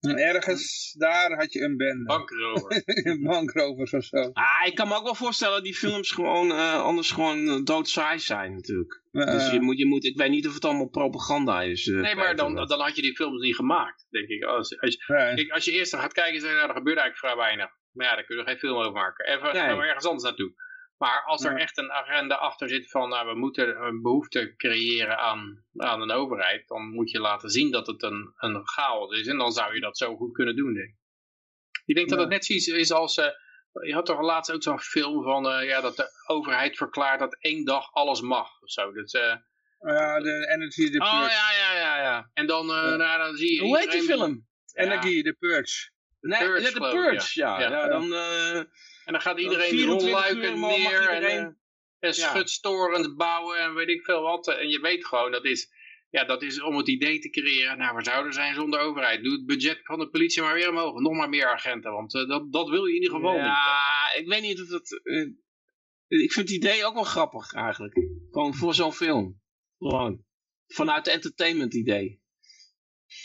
En ergens daar had je een bende. Bankrover. Bankrovers of zo. Ah, ik kan me ook wel voorstellen dat die films gewoon eh, anders gewoon eh, doodsaai zijn natuurlijk. Dus je moet, je moet, ik weet niet of het allemaal propaganda is. eh, Nee, maar dan, dan had je die films niet gemaakt, denk ik. Als, als, je- nee. kijk, als je eerst gaat kijken, zeg je, nou, er gebeurt eigenlijk vrij weinig. Maar ja, daar kun je er geen film over maken. Even Nee. gaan we ergens anders naartoe. Maar als er echt een agenda achter zit van, nou, we moeten een behoefte creëren aan, aan een overheid, dan moet je laten zien dat het een, een chaos is. En dan zou je dat zo goed kunnen doen, denk ik. Ik denk dat het net zoiets is als, eh, je had toch laatst ook zo'n film van, eh, ja, dat de overheid verklaart dat één dag alles mag. Of zo. Dat, Ja, de Energy, de Oh Purge. ja, ja, ja, ja. en dan, Ja. nou, dan zie je Hoe heet die film? Ja. Energy, de Purge. Nee, Purge, geloof ik, Purge, ja. ja. dan, eh, En dan gaat iedereen 24 rolluiken neer. En, iedereen- eh, En schutstorens bouwen en weet ik veel wat. En je weet gewoon, dat is, ja, dat is om het idee te creëren. Nou, waar zouden zijn zonder overheid? Doe het budget van de politie maar weer omhoog. Nog maar meer agenten, want uh, dat, dat wil je in ieder geval ja, niet. Ja, ik weet niet of dat... Uh, ik vind het idee ook wel grappig eigenlijk. Gewoon voor zo'n film. Gewoon. Vanuit het entertainment idee.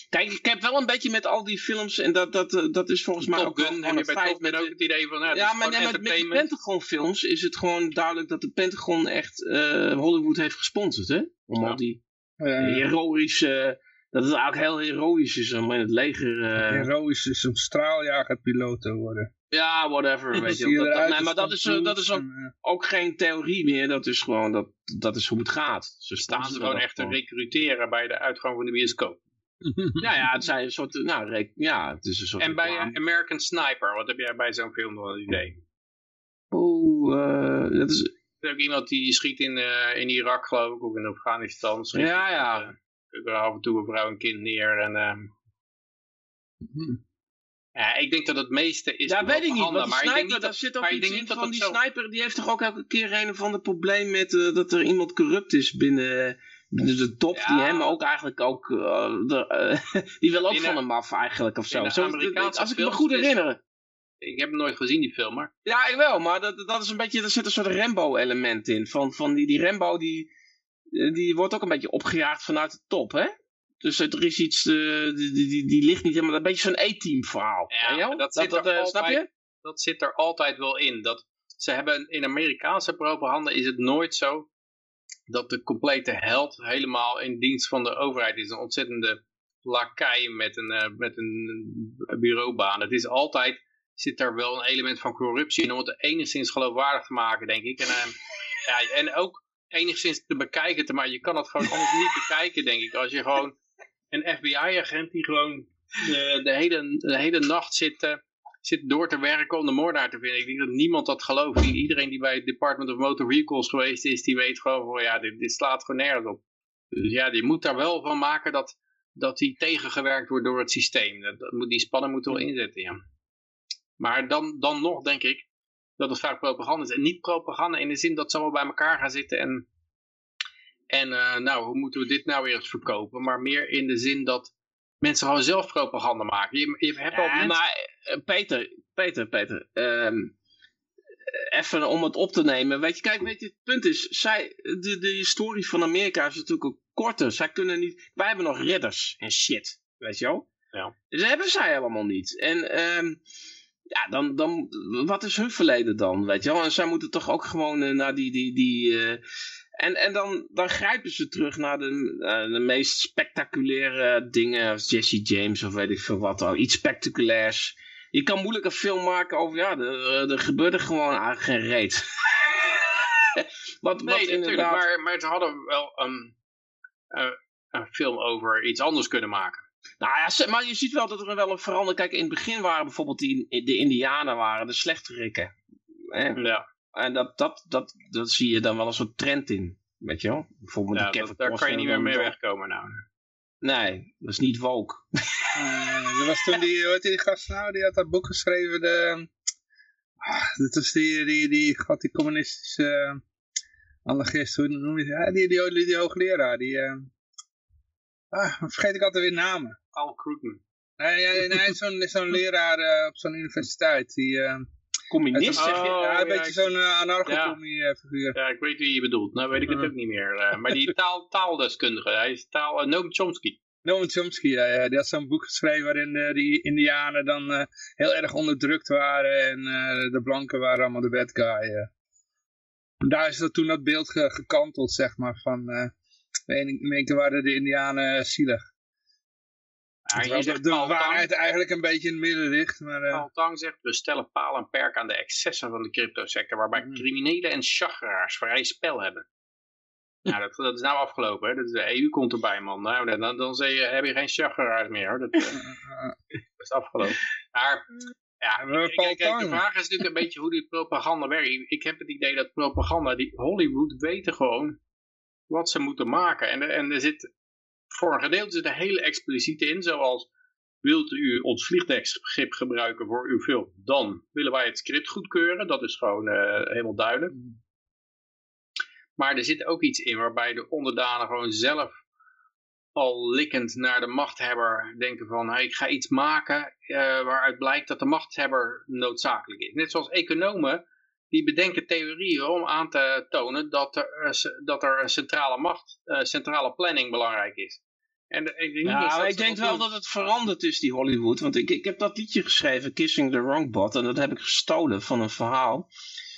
Kijk, ik heb wel een beetje met al die films, en dat, dat, uh, dat is volgens mij ook Gun, heb je bij Top Gun ook het idee van, nou, ja, maar nee, met, met die Pentagon films is het gewoon duidelijk dat de Pentagon echt uh, Hollywood heeft gesponsord, hè? Om ja. al die heroïsche, dat het eigenlijk heel heroïs is om in het leger... Uh... Heroïs is een straaljagerpiloot te worden. Ja, whatever, weet je. Dat, dat, nee, maar dat is, dat is ook, ook, geen theorie meer, dat is gewoon, dat, dat is hoe het gaat. Ze staan ze gewoon echt te recruteren bij de uitgang van de bioscoop. Ja, ja, het zijn een soort, nou, ja, het is een soort... En bij. American Sniper, wat heb jij bij zo'n film nog een idee? Oeh, uh, dat is... Er is ook iemand die schiet in, uh, in Irak, geloof ik, of in Afghanistan. Schiet ja, ja. Uh, er af en toe een vrouw en kind neer en... Hmm. Ja, ik denk dat het meeste is... Ja, weet ik niet, want maar ik denk niet daar zit ook iets in van die zo... sniper, die heeft toch ook elke keer een van de probleem met dat er iemand corrupt is binnen de, de top ja. die hem ook eigenlijk ook, uh, de, uh, die wil ook in van hem af eigenlijk of zo. zo als ik me goed herinner. Ik heb hem nooit gezien die film, maar. Ja, ik wel, maar dat, dat is een beetje, er zit een soort Rambo element in. Van, van die, die Rambo die, die wordt ook een beetje opgejaagd vanuit de top, hè? Dus er is iets, uh, die, die, die ligt niet helemaal, een beetje zo'n E-team verhaal. Ja, dat, dat, zit dat, er altijd, snap je? Dat zit er altijd wel in. Dat, ze hebben in Amerikaanse propaganda is het nooit zo dat de complete held helemaal in dienst van de overheid is. Een ontzettende lakai met een, uh, met een bureaubaan. Het is altijd, zit er wel een element van corruptie in om het enigszins geloofwaardig te maken, denk ik. En, uh, ja, en ook enigszins te bekijken, te, maar je kan het gewoon anders niet bekijken, denk ik. Als je gewoon een FBI-agent die gewoon de, de, hele, de hele nacht zit... Zit door te werken om de moordenaar te vinden. Ik denk dat niemand dat gelooft. Iedereen die bij het Department of Motor Vehicles geweest is, die weet gewoon van ja, dit, dit slaat gewoon nergens op. Dus ja, je moet daar wel van maken dat, dat die tegengewerkt wordt door het systeem. Dat, dat moet, die spanning moet wel inzetten, ja. Maar dan, dan nog denk ik dat het vaak propaganda is. En niet propaganda in de zin dat ze allemaal bij elkaar gaan zitten en, en uh, nou, hoe moeten we dit nou weer eens verkopen? Maar meer in de zin dat mensen gewoon zelf propaganda maken. Je, je hebt al. Maar uh, Peter, Peter, Peter. Um, even om het op te nemen. Weet je, kijk, weet je, het punt is, zij, de, de historie van Amerika is natuurlijk ook korter. Zij kunnen niet, wij hebben nog ridders en shit, weet je wel. Ja. Dus dat hebben zij helemaal niet. En um, ja, dan, dan, wat is hun verleden dan, weet je wel? En zij moeten toch ook gewoon uh, naar die, die, die, uh, en, en dan, dan grijpen ze terug naar de, uh, de meest spectaculaire dingen, als Jesse James of weet ik veel wat al, iets spectaculairs. Je kan moeilijk een film maken over, ja, er, er gebeurde gewoon eigenlijk geen reet. wat, nee, wat inderdaad... maar, maar ze hadden wel een, uh, een film over iets anders kunnen maken. Nou ja, maar je ziet wel dat er wel een verandering... Kijk, in het begin waren bijvoorbeeld die, de indianen waren de slechterikken. Ja. En dat, dat, dat, dat zie je dan wel een soort trend in. Weet je wel? Bijvoorbeeld ja, dat, daar kan je niet meer mee wegkomen nou. Nee, dat is niet woke. uh, er was toen die, hoe die gast nou, die had dat boek geschreven, de, ah, dat was die, die, die, god, die communistische uh, anarchist, hoe noem je het? Ja, die, die, die, die hoogleraar, die, uh, ah, vergeet ik altijd weer namen. Al Krugman. Nee, nee, nee zo'n zo'n leraar uh, op zo'n universiteit, die... Uh, Communist, zeg je? Oh, ja, een ja, beetje zo'n uh, anarcho-figuur. Ja. ja, ik weet wie je bedoelt. Nou weet ik het ook niet meer. Uh, maar die taal, taaldeskundige, hij is taal... Uh, Noam Chomsky. Noam Chomsky, ja, ja. Die had zo'n boek geschreven waarin uh, die indianen dan uh, heel erg onderdrukt waren. En uh, de blanken waren allemaal de bad guy. Daar is dat toen dat beeld ge gekanteld, zeg maar, van... in één keer waren de indianen zielig. Ja, zegt de waarheid eigenlijk een beetje in het midden ligt. Maar, uh... Paul Tang zegt, we stellen paal en perk aan de excessen van de cryptosector, waarbij mm. criminelen en chageraars vrij spel hebben. Nou, dat, dat is nou afgelopen. Hè? Dat de EU komt erbij, man. Nou, dan, dan, dan je, heb je geen chageraars meer. Hoor. Dat, uh, dat is afgelopen. Maar ja, kijk, kijk, de vraag is natuurlijk een beetje hoe die propaganda werkt. Ik heb het idee dat propaganda, die Hollywood weten gewoon wat ze moeten maken. En, en er zit voor een gedeelte zit er hele expliciete in, zoals wilt u ons vliegdekschip gebruiken voor uw film, dan willen wij het script goedkeuren. Dat is gewoon uh, helemaal duidelijk. Maar er zit ook iets in waarbij de onderdanen gewoon zelf al likkend naar de machthebber denken van hey, ik ga iets maken uh, waaruit blijkt dat de machthebber noodzakelijk is. Net zoals economen die bedenken theorieën om aan te tonen dat er, dat er een centrale macht, uh, centrale planning belangrijk is. En ik denk, ja, dat ik denk wel dat het veranderd is, die Hollywood. Want ik, ik heb dat liedje geschreven, Kissing the Wrong Butt. En dat heb ik gestolen van een verhaal.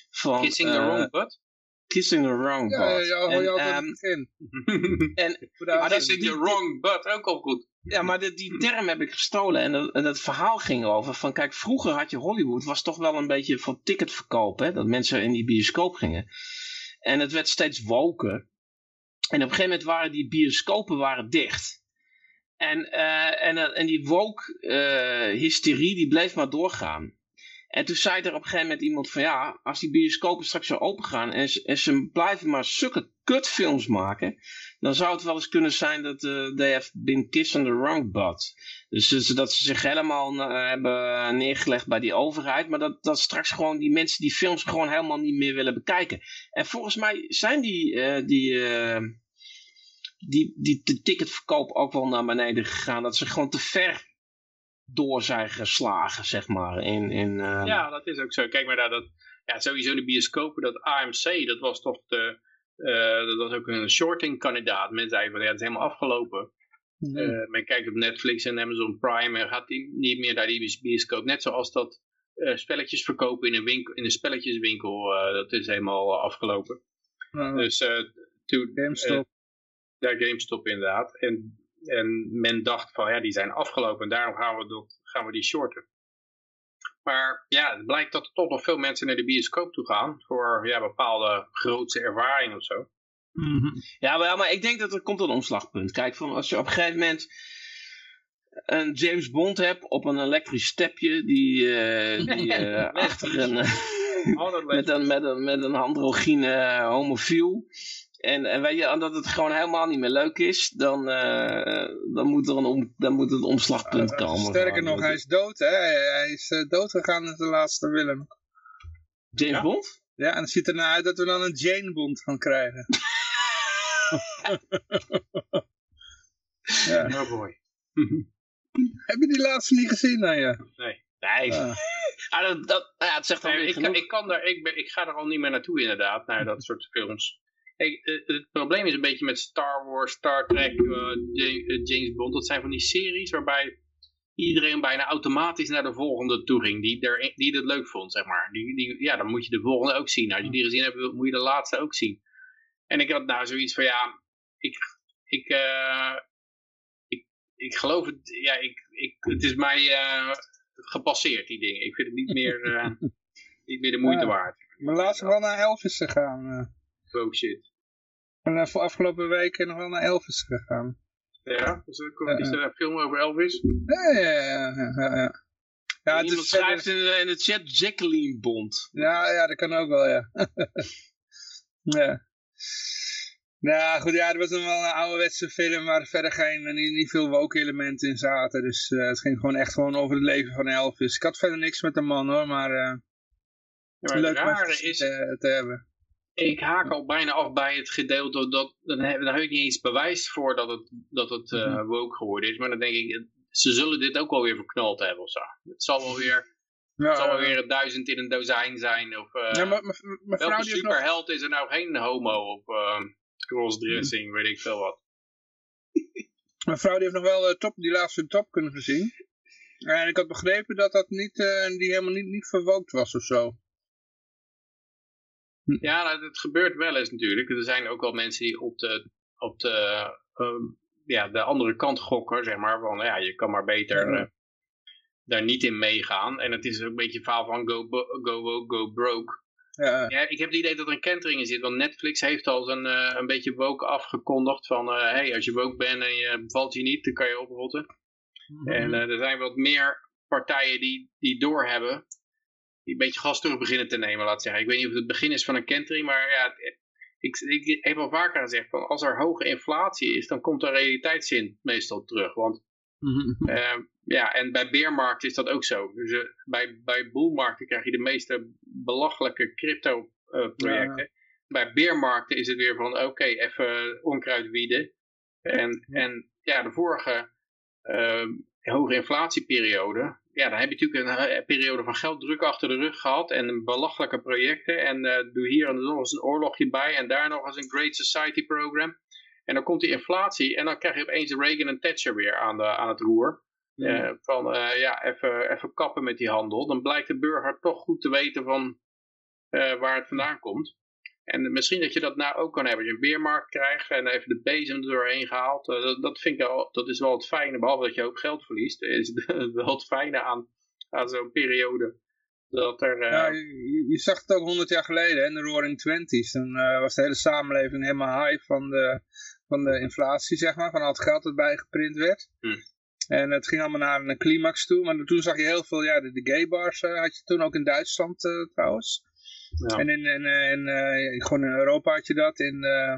Van, Kissing the Wrong Butt? Kissing the Wrong Butt. Ja, ja, ja, en, um, en, maar Kissing the Wrong Butt, ook al goed. Ja, maar die term heb ik gestolen. En, dat, en dat verhaal ging over van, kijk, vroeger had je Hollywood, was toch wel een beetje voor ticketverkoop, hè. Dat mensen in die bioscoop gingen. En het werd steeds woker. En op een gegeven moment waren die bioscopen waren dicht. En, uh, en, en die woke-hysterie, uh, die bleef maar doorgaan. En toen zei er op een gegeven moment iemand van ja, als die bioscopen straks zo open gaan en, ze blijven maar sukke kutfilms maken, dan zou het wel eens kunnen zijn dat uh, they have been kissing the wrong butt. Dus, dus dat ze zich helemaal uh, hebben neergelegd bij die overheid, maar dat, dat straks gewoon die mensen die films gewoon helemaal niet meer willen bekijken. En volgens mij zijn die, uh, die, die, die de ticketverkoop ook wel naar beneden gegaan, dat ze gewoon te ver door zijn geslagen, zeg maar. In, in. Ja, dat is ook zo. Kijk maar daar, dat, ja, sowieso de bioscopen, dat AMC, dat was toch de, dat was ook een shorting kandidaat. Men zei van, ja, het is helemaal afgelopen. Mm -hmm. uh, men kijkt op Netflix en Amazon Prime en gaat die, niet meer naar die bioscoop. Net zoals dat spelletjes verkopen in een, winkel, in een spelletjeswinkel, dat is helemaal afgelopen. -huh. Dus toen... GameStop. ja, GameStop inderdaad. En en men dacht van ja, die zijn afgelopen en daarom gaan we, dat, gaan we die shorten. Maar ja, het blijkt dat er toch nog veel mensen naar de bioscoop toe gaan voor ja, bepaalde grootse ervaring of zo. Mm -hmm. Ja, maar, maar ik denk dat er komt een omslagpunt. Kijk, van als je op een gegeven moment een James Bond hebt op een elektrisch stepje die, uh, die uh, achter een, met, een, met, een, met een androgyne homofiel en, en weet je, omdat het gewoon helemaal niet meer leuk is, dan, uh, dan, moet, er een om, dan moet het omslagpunt uh, komen. Sterker nog, hij is dood, hè? Hij is uh, dood gegaan in de laatste Willem. James ja? Bond? Ja, en het ziet ernaar uit dat we dan een Jane Bond gaan krijgen. ja. Oh boy. Heb je die laatste niet gezien dan, ja? Nee. Nee. Ah, dat, dat, ja, het zegt nee, ik, ik, kan daar, ik, ben, ik ga er al niet meer naartoe inderdaad, naar dat soort films. Hey, het probleem is een beetje met Star Wars, Star Trek, uh, James Bond. Dat zijn van die series waarbij iedereen bijna automatisch naar de volgende toe ging. Die, er, die het leuk vond, zeg maar. Die, die, ja, dan moet je de volgende ook zien. Als je die gezien hebt, moet je de laatste ook zien. En ik had nou zoiets van, ja, ik, ik, uh, ik, ik geloof het, ja, ik, ik, het is mij uh, gepasseerd, die dingen. Ik vind het niet meer, niet meer de moeite ja, waard. Maar laatst wel naar Elvis te gaan. Oh shit. En uh, voor afgelopen weken nog wel naar Elvis gegaan. Ja, is er, is er een film over Elvis? Ja, ja, ja. ja, ja. ja Iemand is, schrijft in de, in de chat Jacqueline Bond. Ja, ja, dat kan ook wel, ja. ja. Nou goed, ja, het was dan wel een ouderwetse film waar verder geen, niet, niet veel woke elementen in zaten. Dus uh, het ging gewoon echt gewoon over het leven van Elvis. Ik had verder niks met de man hoor, maar, uh, ja, maar leuk om is... te, te hebben ik haak al bijna af bij het gedeelte dat, dan heb, daar heb ik niet eens bewijs voor dat het, dat het uh, woke geworden is. Maar dan denk ik, ze zullen dit ook alweer verknald hebben of zo. Het zal wel weer, ja, het zal wel weer een duizend in een dozijn zijn. Of, uh, ja, maar, welke superheld nog... is er nou geen homo of uh, crossdressing, weet ik veel wat. Mevrouw die heeft nog wel top, die laatste top kunnen gezien. En ik had begrepen dat dat niet, die helemaal niet, niet verwookt was of zo. Ja, nou, het gebeurt wel eens natuurlijk. Er zijn ook wel mensen die op de, op de, um, ja, de andere kant gokken, zeg maar. Van ja, je kan maar beter uh, daar niet in meegaan. En het is ook een beetje verhaal van go, go, go, go broke. Ja. ja. ik heb het idee dat er een kentering in zit. Want Netflix heeft al een, uh, een beetje woke afgekondigd. Van uh, hey, als je woke bent en je bevalt je niet, dan kan je oprotten. Mm -hmm. En er zijn wat meer partijen die, die doorhebben een beetje gas terug beginnen te nemen, laat zeggen. Ik weet niet of het het begin is van een kentering, maar ja, ik, ik heb al vaker gezegd, van als er hoge inflatie is, dan komt de realiteitszin meestal terug. Want uh, ja, en bij beermarkten is dat ook zo. Dus uh, bij, bij boelmarkten krijg je de meeste belachelijke crypto uh, projecten. Ja. bij beermarkten is het weer van oké, even onkruid wieden. En, en ja, de vorige hoge inflatieperiode, ja, dan heb je natuurlijk een, periode van gelddruk achter de rug gehad en belachelijke projecten. En uh, doe hier nog eens een oorlogje bij en daar nog eens een Great Society program. En dan komt die inflatie en dan krijg je opeens Reagan en Thatcher weer aan, de, aan het roer. Uh, van uh, ja, even, even kappen met die handel. Dan blijkt de burger toch goed te weten van waar het vandaan komt. En misschien dat je dat nou ook kan hebben. Je een beermarkt krijgt en even de bezem er doorheen gehaald. Uh, dat, dat, vind ik wel, dat is wel het fijne, behalve dat je ook geld verliest. Is het wel het fijne aan, aan zo'n periode. Dat er, uh... ja, je, je, zag het ook honderd jaar geleden in de Roaring Twenties. Dan uh, was de hele samenleving helemaal high van de, van de inflatie, zeg maar. Van al het geld dat bijgeprint werd. Hm. En het ging allemaal naar een climax toe. Maar toen zag je heel veel, ja, de, de gay bars had je toen ook in Duitsland trouwens. Ja. En in, in, in, uh, gewoon in Europa had je dat. In, uh,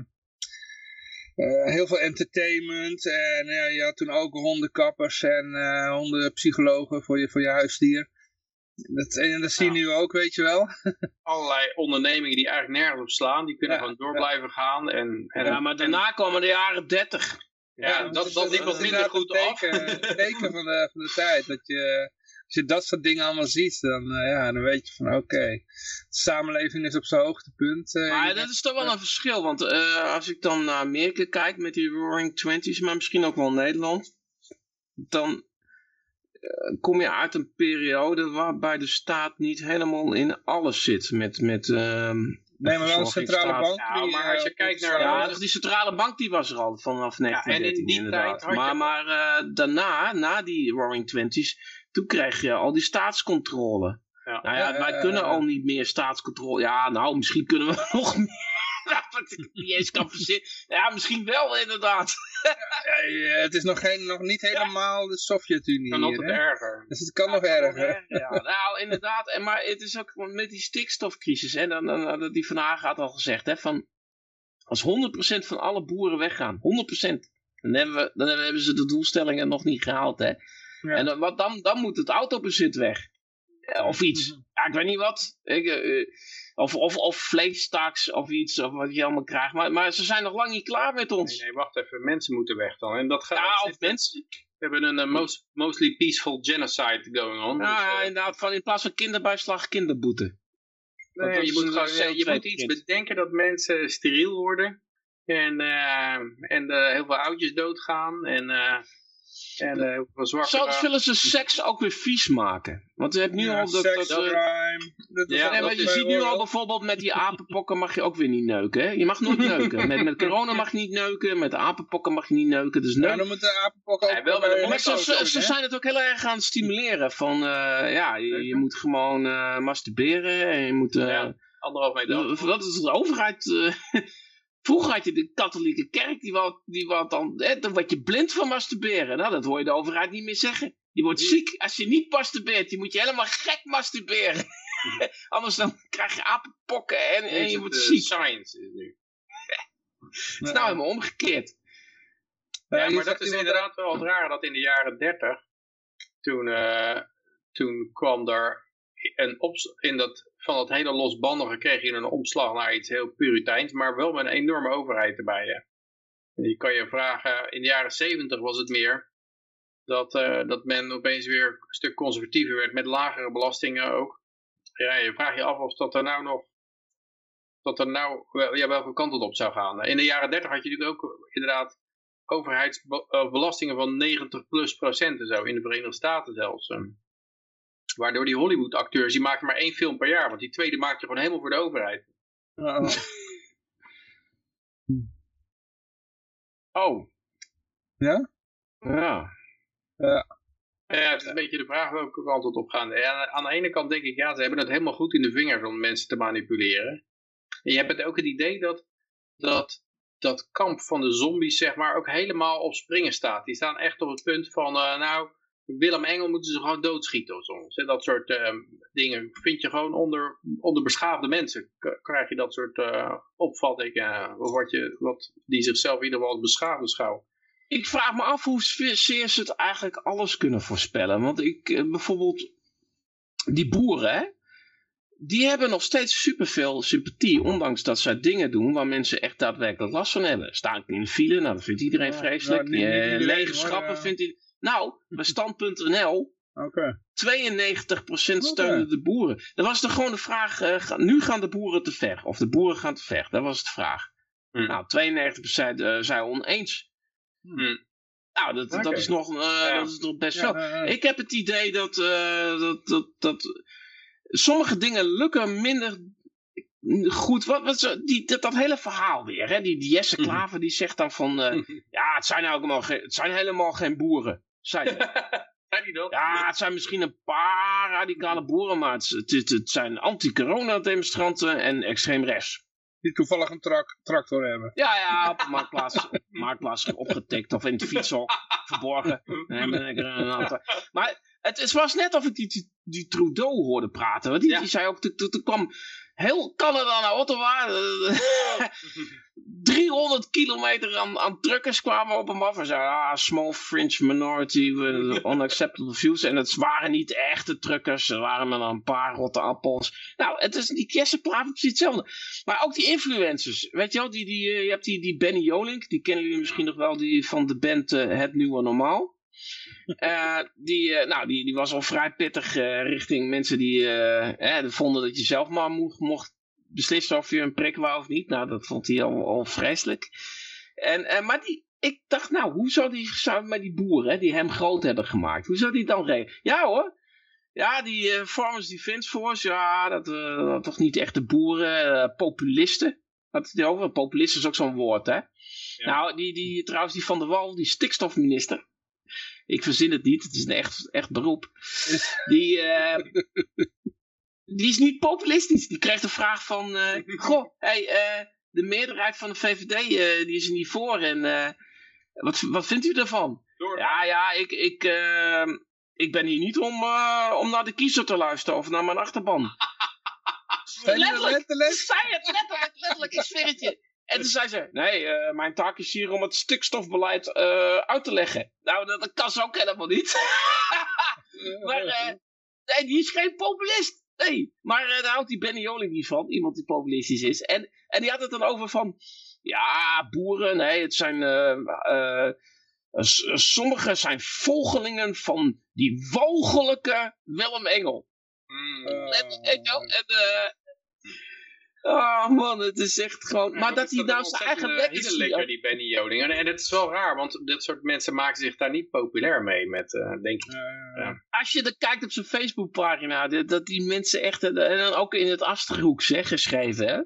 uh, heel veel entertainment. En je had toen ook hondenkappers en hondenpsychologen voor je, voor je huisdier. Dat, en dat zie je ja. nu ook, weet je wel. Allerlei ondernemingen die eigenlijk nergens op slaan. Die kunnen ja, gewoon door blijven gaan. En, en, ja, maar daarna en, komen de jaren 30. Ja, dat, dat, dat liep wat minder goed teken, af. teken van de, van de tijd. Dat je als je dat soort dingen allemaal ziet, dan, uh, ja, dan weet je van oké, okay, de samenleving is op zijn hoogtepunt. Uh, maar dat is toch wel een verschil, want uh, als ik dan naar Amerika kijk met die Roaring Twenties, maar misschien ook wel Nederland, dan kom je uit een periode waarbij de staat niet helemaal in alles zit met... met Nee, maar wel een centrale bank. Ja, maar als je kijkt naar... Ja, dus die centrale bank die was er al vanaf 1913 ja, inderdaad. Maar, maar uh, daarna, na die Roaring Twenties, toen kreeg je al die staatscontrole. Ja. Nou ja, wij kunnen al niet meer staatscontrole. Ja, nou, misschien kunnen we nog meer. Wat ik niet eens kan verzinnen. Ja, misschien wel inderdaad. ja, het is nog, geen, nog niet helemaal de Sovjet-Unie. Het kan altijd erger. Dus het kan nog erger. Ja, nou, inderdaad. En, maar het is ook met die stikstofcrisis. Hè, dan, dan, die Van Haag had al gezegd. Hè, van, als 100% van alle boeren weggaan. 100%. Dan hebben, we, dan hebben ze de doelstellingen nog niet gehaald. Hè. Ja. En dan, wat dan, dan moet het autobezit weg. Of iets. Mhm. Ja, ik weet niet wat. Ik, uh, of, of, of vleestaks of iets, of wat je allemaal krijgt. Maar, maar ze zijn nog lang niet klaar met ons. Nee, nee wacht even. Mensen moeten weg dan. En dat gaat ja, of mensen. We hebben een uh, most, mostly peaceful genocide going on. Ja, dus, uh, inderdaad. Van in plaats van kinderbijslag, kinderboete. Nee, je moet, gewoon, je moet iets bedenken dat mensen steriel worden. En, en heel veel oudjes doodgaan. En en uh, Zelfs willen ze seks ook weer vies maken. Want je hebt nu ja, al dat... dat, dat ja, nee, maar je ziet nu al bijvoorbeeld met die apenpokken mag je ook weer niet neuken. Hè? Je mag nooit neuken. Met, met corona mag je niet neuken. Met apenpokken mag je niet neuken. Dus neuken. Ja, dan moeten apenpokken ook... Ja, wel, maar, maar ze, ze, ze zijn het ook heel erg aan het stimuleren. Van uh, ja, je, je, moet gewoon uh, masturberen. En je moet... ja, anderhalf meter. Dat is de overheid... Vroeger had je de katholieke kerk, die wat, die wat dan, hè, dan word je blind van masturberen. Nou, dat hoor je de overheid niet meer zeggen. Je wordt ziek als je niet masturbeert. Je moet je helemaal gek masturberen. Anders dan krijg je apenpokken en, en je wordt ziek. Science is nu. Het is nou helemaal omgekeerd. Ja, maar dat is inderdaad wel het raar dat in de jaren 30, toen, uh, toen kwam er een in dat van het hele losbandige kreeg je een omslag naar iets heel puriteins, maar wel met een enorme overheid erbij. Hè. En die kan je vragen, in de jaren zeventig was het meer dat, uh, dat men opeens weer een stuk conservatiever werd met lagere belastingen ook. Ja, je vraagt je af of dat er nou nog, dat er nou, ja, welke kant het op zou gaan. In de jaren dertig had je natuurlijk ook inderdaad overheidsbelastingen van 90 plus procent en zo, in de Verenigde Staten zelfs. Waardoor die Hollywood acteurs, die maken maar één film per jaar. Want die tweede maak je gewoon helemaal voor de overheid. Uh oh. Ja? Ja. Ja. Ja, het is een beetje de vraag welke kant het op gaat. Ja, aan de ene kant denk ik, ja, ze hebben het helemaal goed in de vingers om mensen te manipuleren. En je hebt het ook het idee dat, dat dat kamp van de zombies, zeg maar, ook helemaal op springen staat. Die staan echt op het punt van, uh, nou, Willem Engel moeten ze gewoon doodschieten of soms. Dat soort uh, dingen vind je gewoon onder, onder beschaafde mensen. krijg je dat soort uh, opvattingen, wat je, wat, die zichzelf in ieder geval als beschaafd beschouwen. Ik vraag me af hoe zeer ze het eigenlijk alles kunnen voorspellen. Want ik, eh, bijvoorbeeld, die boeren, hè? die hebben nog steeds superveel sympathie, ondanks dat zij dingen doen waar mensen echt daadwerkelijk last van hebben. Staan in de file, nou dat vindt iedereen Ja, vreselijk. nou, niet- niet Eh, iedereen, lege schappen vindt hij... Nou, bij stand.nl, Oké. 92% steunen de boeren. Dat was de gewoon de vraag, eh, ga- nu gaan de boeren te ver. Of de boeren gaan te ver, dat was de vraag. Hm. Nou, 92% eh, zijn oneens. Hm. Nou, dat, dat, is nog, eh, Ja. dat is nog best Ja, veel. eh. Ik heb het idee dat, eh, dat, dat, dat sommige dingen lukken minder goed. Wat, wat, die, dat, dat hele verhaal weer. Hè? Die, die Jesse Mhm. Klaver die zegt dan van... eh, ja, het zijn, geen, het zijn helemaal geen boeren. Zei hij. Dat? Ja, het zijn misschien een paar radicale boeren, maar het, het, het, het zijn anti-corona demonstranten en extreem rechts. Die toevallig een trak- tractor hebben. Ja, ja, op marktplaats, marktplaats opgetikt of in het fietshok verborgen. Nee, ben ik er een aantal. Maar het, het was net of ik die, die, die Trudeau hoorde praten. Want die, Ja. die zei ook, toen kwam heel Canada naar Ottawa. eh, 300 kilometer aan, aan truckers kwamen op hem af. En zeiden, ah, small fringe minority unacceptable views. En het waren niet echte truckers. Er waren maar een paar rotte appels. Nou, het is die kersenplaat precies hetzelfde. Maar ook die influencers. Weet je wel, die, die, eh, je hebt die, die Benny Jolink. Die kennen jullie misschien nog wel. Die van de band eh, Het Nieuwe Normaal. Eh, die, eh, nou, die, die was al vrij pittig eh, richting mensen die eh, vonden dat je zelf maar mocht, mocht beslissen of je een prik wou of niet. Nou, dat vond hij al, al vreselijk. En, maar die, ik dacht, nou, hoe zou die samen met die boeren, hè, die hem groot hebben gemaakt, hoe zou die dan regelen? Ja hoor, ja, die Farmers Defence Force, ja, dat, dat toch niet echt de boeren, populisten. Had het over? Populist is ook zo'n woord, hè? Nou, die, die, trouwens, die Van der Wal, die stikstofminister. Ik verzin het niet, het is een echt, echt beroep. Die, eh, die is niet populistisch. Die krijgt de vraag van, eh, goh, hey, eh, de meerderheid van de VVD, eh, die is er niet voor. En eh, wat, wat vindt u daarvan? Door. Ja, ja, ik, ik, ik ben hier niet om, eh, om naar de kiezer te luisteren of naar mijn achterban. Letterlijk, letterlijk? zei het letterlijk, letterlijk, ik zweer het je. En toen zei ze, nee, eh, mijn taak is hier om het stikstofbeleid eh, uit te leggen. Nou, dat, dat kan ze ook helemaal niet. maar eh, nee, die is geen populist. Nee, maar daar houdt die Benny Joling niet van. Iemand die populistisch is. En, en die had het dan over van, ja, boeren, nee, het zijn... Sommigen zijn volgelingen van die walgelijke Willem Engel. Mm. En, en, eh, oh man, het is echt gewoon... maar dat hij nou zijn eigen legacy... lekker die Benny Joling. En, en het is wel raar, want dit soort mensen maken zich daar niet populair mee met, eh, denk ik. Als je er kijkt op zijn Facebookpagina, dat dat die mensen echt... En dan ook in het Achterhoek zeg, geschreven, hè.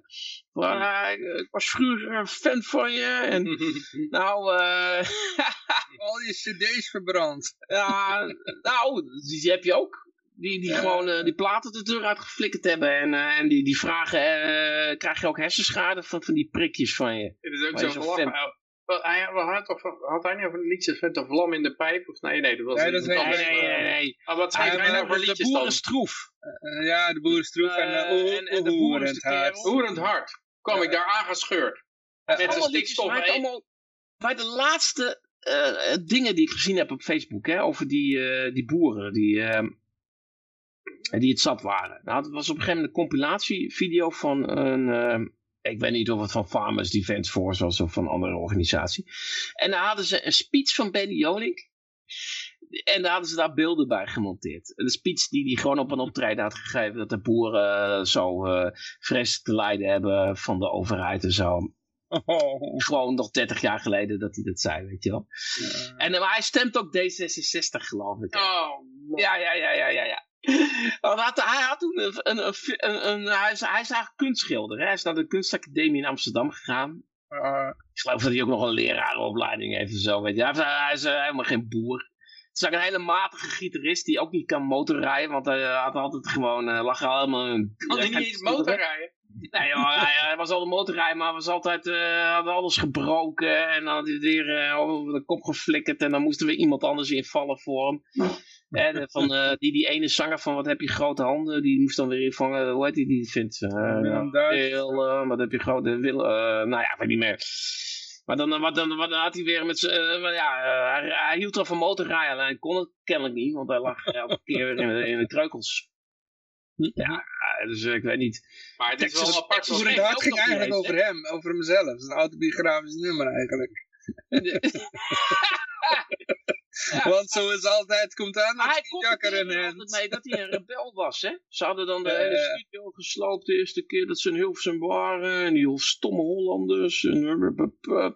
Van, ah, ik, was vroeger een fan van je en nou... eh, Al je cd's verbrand. ja, nou, die heb je ook. Die, die gewoon eh, die platen de deur uitgeflikkerd hebben. En, eh, en die, die vragen, eh, krijg je ook hersenschade van, van die prikjes van je. Het is ook Maar zo je is van een lachen. Wat, hij, wat had, toch, had hij nou voor liedjes met de vlam in de pijp? Of nee, nee, dat was Nee, dat Nee, nee, nee. nee. Ah, wat schreef Ja, hij maar nou voor de liedjes boeren dan? stroef. Eh, ja, de boerenstroef en en- en de boeren is de kerel. Roerend hard. Kwam ik daar aangescheurd. Met liedjes stikstof. allemaal bij de laatste eh, dingen die ik gezien heb op Facebook, hè, over die, eh, die boeren die, eh, die het zat waren. Nou, het was op een gegeven moment een compilatievideo van een, eh, ik weet niet of het van Farmers Defence Force was of van een andere organisatie. En daar hadden ze een speech van Benny Jolink. En daar hadden ze daar beelden bij gemonteerd. Een speech die hij gewoon op een optreden had gegeven. Dat de boeren eh, zo eh vreselijk te lijden hebben van de overheid en zo Oh, gewoon nog 30 jaar geleden dat hij dat zei, weet je wel. En eh, hij stemt ook D66, geloof ik. Oh. Ja, ja, ja, ja, ja. ja. Hij, had, hij had toen een, een, een, hij, is, hij is eigenlijk kunstschilder. Hè? Hij is naar de kunstacademie in Amsterdam gegaan. eh, Ik geloof dat hij ook nog een lerarenopleiding heeft en zo. Weet je. Hij, is, hij is eh, helemaal geen boer. Het is ook een hele matige gitarist die ook niet kan motorrijden. Want hij eh, had altijd gewoon, eh, lag er helemaal een... Kan hij niet eens motorrijden? Nee, joh, hij, hij was al een motorrijder, maar was altijd eh, had alles gebroken. En dan had hij weer over de kop geflikkerd. En dan moest er weer iemand anders invallen voor hem. Eh, van, eh, die, die ene zanger van Wat heb je grote handen, die moest dan weer invangen. Hoe heet die die vindt? eh, Willem. Wil, eh, wat heb je grote... Wil, eh, nou ja, ik weet niet meer. Maar dan, wat, dan, wat, dan had hij weer met maar ja, hij, hij hield wel van motorrijden. Alleen hij kon het kennelijk niet, want hij lag elke keer weer in, de- in de kreukels. Ja, dus ik weet niet. Maar het is Texas- wel apart. Het ging eigenlijk over hem, over hemzelf. Het is een autobiografisch nummer eigenlijk. Want zoals altijd komt aan Maar hij kon jakker in hand. mee dat hij een rebel was, hè? Ze hadden dan de Ja, hele studio gesloopt de eerste keer dat ze in Hilversum waren. En die stomme Hollanders. En,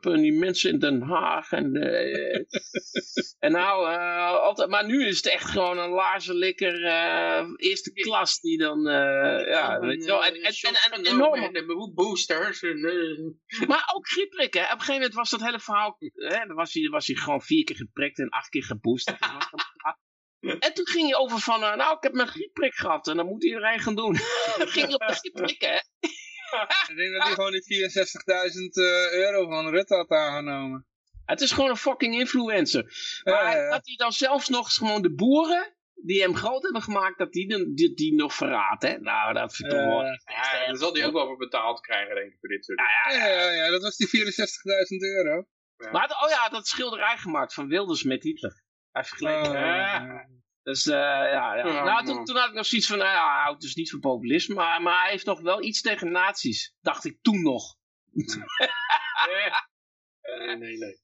en die mensen in Den Haag. En, eh, en nou, eh, altijd, maar nu is het echt gewoon een laarzenlikker eh, eerste klas die dan, eh, ja, weet je wel. En, en, en, en, enorm de boosters. En, eh, maar ook griepprikken. hè. Op een gegeven moment was dat hele verhaal... Hè, dan was hij, was hij gewoon vier keer geprikt en acht keer geboost. en toen ging hij over van... eh, nou, ik heb mijn griepprik gehad. En dan moet iedereen gaan doen. dan ging hij op de griepprikken, hè. Ik denk dat hij gewoon die 64.000 eh, euro van Rutte had aangenomen. Het is gewoon een fucking influencer. Maar Ja, ja. dat hij dan zelfs nog gewoon de boeren... die hem groot hebben gemaakt... dat die, dan- die, die nog verraadt, hè. Nou, dat vind ik toch wel... Eh, ja, daar zal hij ook wel voor betaald krijgen, denk ik, voor dit soort dingen. ja, ja, ja, dat was die 64.000 euro. Maar oh ja, dat schilderij gemaakt van Wilders met Hitler. Hij vergeleek... Oh, Ja. Dus eh, ja, ja. Ja, nou, toen, had ik nog zoiets van, nou ja, hij houdt dus niet van populisme, maar, maar hij heeft nog wel iets tegen nazi's. Dacht ik toen nog. Nee, nee, nee.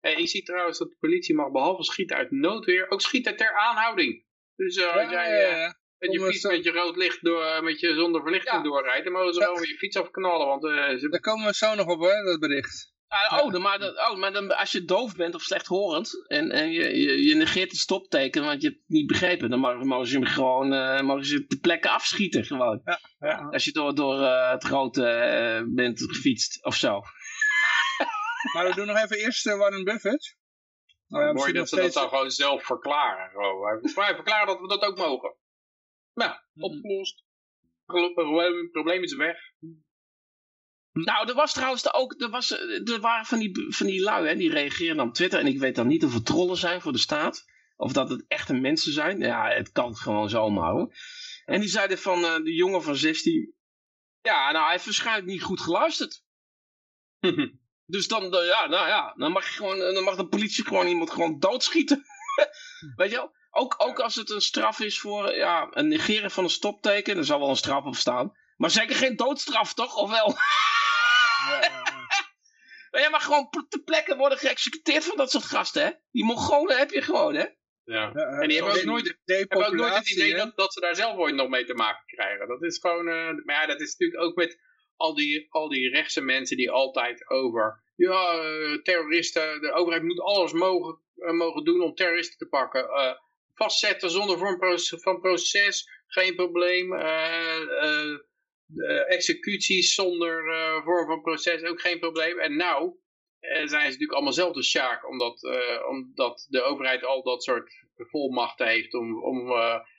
Hey, ik zie trouwens dat de politie mag behalve schieten uit noodweer ook schieten ter aanhouding. Dus eh, als Ja, jij ja, eh, ja. met je eh, fiets met je rood licht door, eh, met je zonder verlichting Ja. doorrijdt, dan mogen ze Ja. gewoon weer je fiets afknallen. Want eh, ze... Daar komen we zo nog op, hè, dat bericht. Ah, oh, dan, maar, dat- oh, maar dan, als je doof bent of slechthorend en, en je, je, je negeert het stopteken, want je hebt het niet begrepen, dan mogen, mogen ze hem gewoon eh, mogen ze de plekken afschieten gewoon. Ja. Als je door, door eh, het grote eh, bent gefietst of zo. Maar we doen nog even eerst Warren Buffett. Nou ja, mooi misschien dat ze dat dan gewoon zelf verklaren. Gewoon. Wij- Wij verklaren dat we dat ook mogen. Nou, opgelost. Het probleem, het probleem is weg. Nou, er was trouwens de- ook, er, was, eh, er waren van die, van die lui, hè, die reageren dan op Twitter. En ik weet dan niet of het trollen zijn voor de staat. Of dat het echte mensen zijn. Ja, het kan gewoon zomaar hoor. En die zeiden van eh, de jongen van 16. Ja, nou, hij heeft waarschijnlijk niet goed geluisterd. Dus dan, ja, nou ja, dan mag, je gewoon, eh, dan mag de politie gewoon iemand gewoon doodschieten. Weet je wel? Ook, ook als het een straf is voor ja, een negeren van een stopteken, er zal wel een straf op staan. Maar zeker geen doodstraf, toch? Of wel? Ja, ja, ja. Maar jij mag gewoon pl- ter plekke worden geëxecuteerd van dat soort gasten, hè? Die Mongolen heb je gewoon, hè? Ja. En die hebben ook nooit- de Ik heb ook nooit het idee dat, dat ze daar zelf ooit nog mee te maken krijgen. Dat is gewoon, eh, maar ja, dat is natuurlijk ook met al die, al die rechtse mensen die altijd over, ja, eh, terroristen, de overheid moet alles mogen, eh, mogen doen om terroristen te pakken. Eh, vastzetten zonder vorm van proces, geen probleem. Executies zonder eh, vorm van proces, ook geen probleem. En nou eh, zijn ze natuurlijk allemaal zelf de sjaak, omdat, eh, omdat de overheid al dat soort volmachten heeft om... om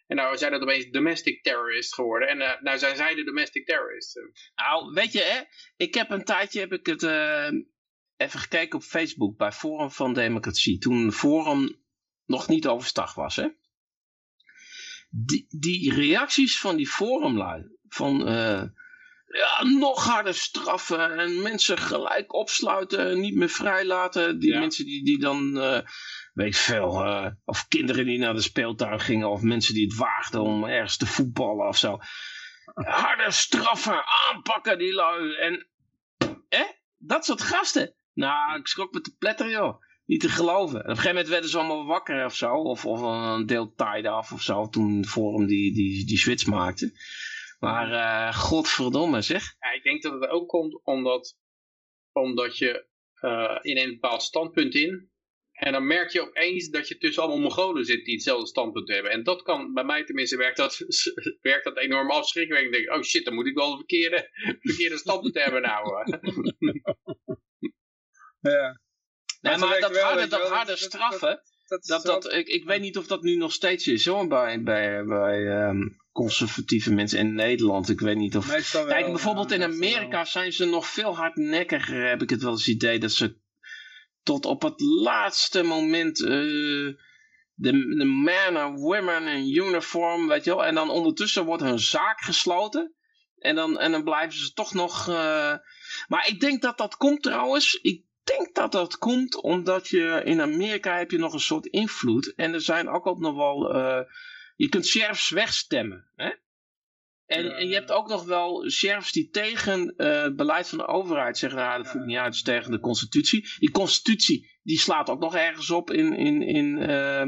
en nou zijn dat opeens domestic terrorists geworden. En nou zijn zij de domestic terrorists. Nou, weet je, hè? Ik heb een tijdje, heb ik het even gekeken op Facebook bij Forum van Democratie. Toen Forum nog niet overstag was, hè? Die, die reacties van die forumlui, van eh, ja, nog harder straffen en mensen gelijk opsluiten en niet meer vrijlaten. Die Ja. mensen die, die dan, eh, weet ik veel, eh, of kinderen die naar de speeltuin gingen of mensen die het waagden om ergens te voetballen of zo. Harder straffen, aanpakken die lui en, hè, dat soort gasten. Nou, ik schrok me te pletteren, joh. Niet te geloven. En op een gegeven moment werden ze allemaal wakker of zo. Of, of een deel taaide af of zo. Toen Forum die, die, die switch maakte. Maar eh godverdomme zeg. Ja, ik denk dat het ook komt omdat, omdat je eh in een bepaald standpunt in. En dan merk je opeens dat je tussen allemaal Mongolen zit die hetzelfde standpunt hebben. En dat kan, bij mij tenminste, werkt dat, werkt dat enorm afschrikken. Ik denk, oh shit, dan moet ik wel een verkeerde, verkeerde standpunt hebben nou. Ja. Nee, maar dat wel, harde, dat wel, harde dat- dat- straffen. Dat, dat, ik, ik weet niet of dat nu nog steeds is hoor. Bij, bij, bij ehm, conservatieve mensen in Nederland. Ik weet niet of... wel, Kijk, bijvoorbeeld in. Amerika zijn ze nog veel hardnekkiger, heb ik het wel eens idee, dat ze tot op het laatste moment eh, de, de man en women in uniform, weet je wel, en dan ondertussen wordt hun zaak gesloten en dan, en dan blijven ze toch nog... eh, Maar ik denk dat dat komt trouwens, ik denk dat dat komt omdat je in Amerika heb je nog een soort invloed en er zijn ook nog wel... eh, je kunt sheriffs wegstemmen, hè? En, en je hebt ook nog wel sheriffs die tegen eh, het beleid van de overheid zeggen, nou, dat voelt niet uit, het is tegen de constitutie. Die constitutie, die slaat ook nog ergens op in... in, in eh,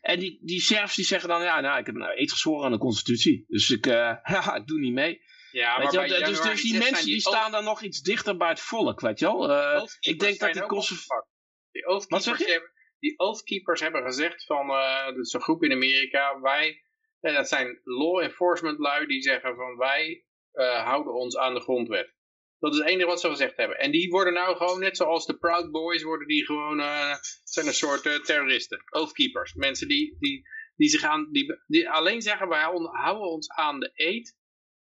en die, die sheriffs die zeggen dan, ja, nou, ik heb nou eet gezworen aan de constitutie. Dus ik, eh, ja, ik doe niet mee. Ja, maar wel, dus, dus die 6 zijn mensen die staan dan nog iets dichter bij het volk, weet je wel. Ik denk dat die opgepakt. Die Wat zeg je? Die oathkeepers hebben gezegd van, eh is een groep in Amerika, wij, en dat zijn law enforcement lui die zeggen van wij eh, houden ons aan de grondwet. Dat is het enige wat ze gezegd hebben. En die worden nou gewoon, net zoals de Proud Boys, worden die gewoon, eh, zijn een soort eh, terroristen. Oathkeepers. Mensen die, die, die zich aan, die, die alleen zeggen wij houden ons aan de eed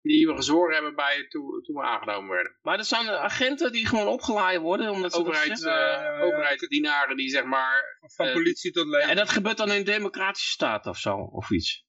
die we gezworen hebben bij toen, toen we aangenomen werden. Maar dat zijn agenten die gewoon opgeleid worden. Omdat ze dat Overheid, eh, Ja, ja. overheidsdienaren die zeg maar Van eh, politie tot leger. En dat gebeurt dan in een democratische staat of zo, of iets.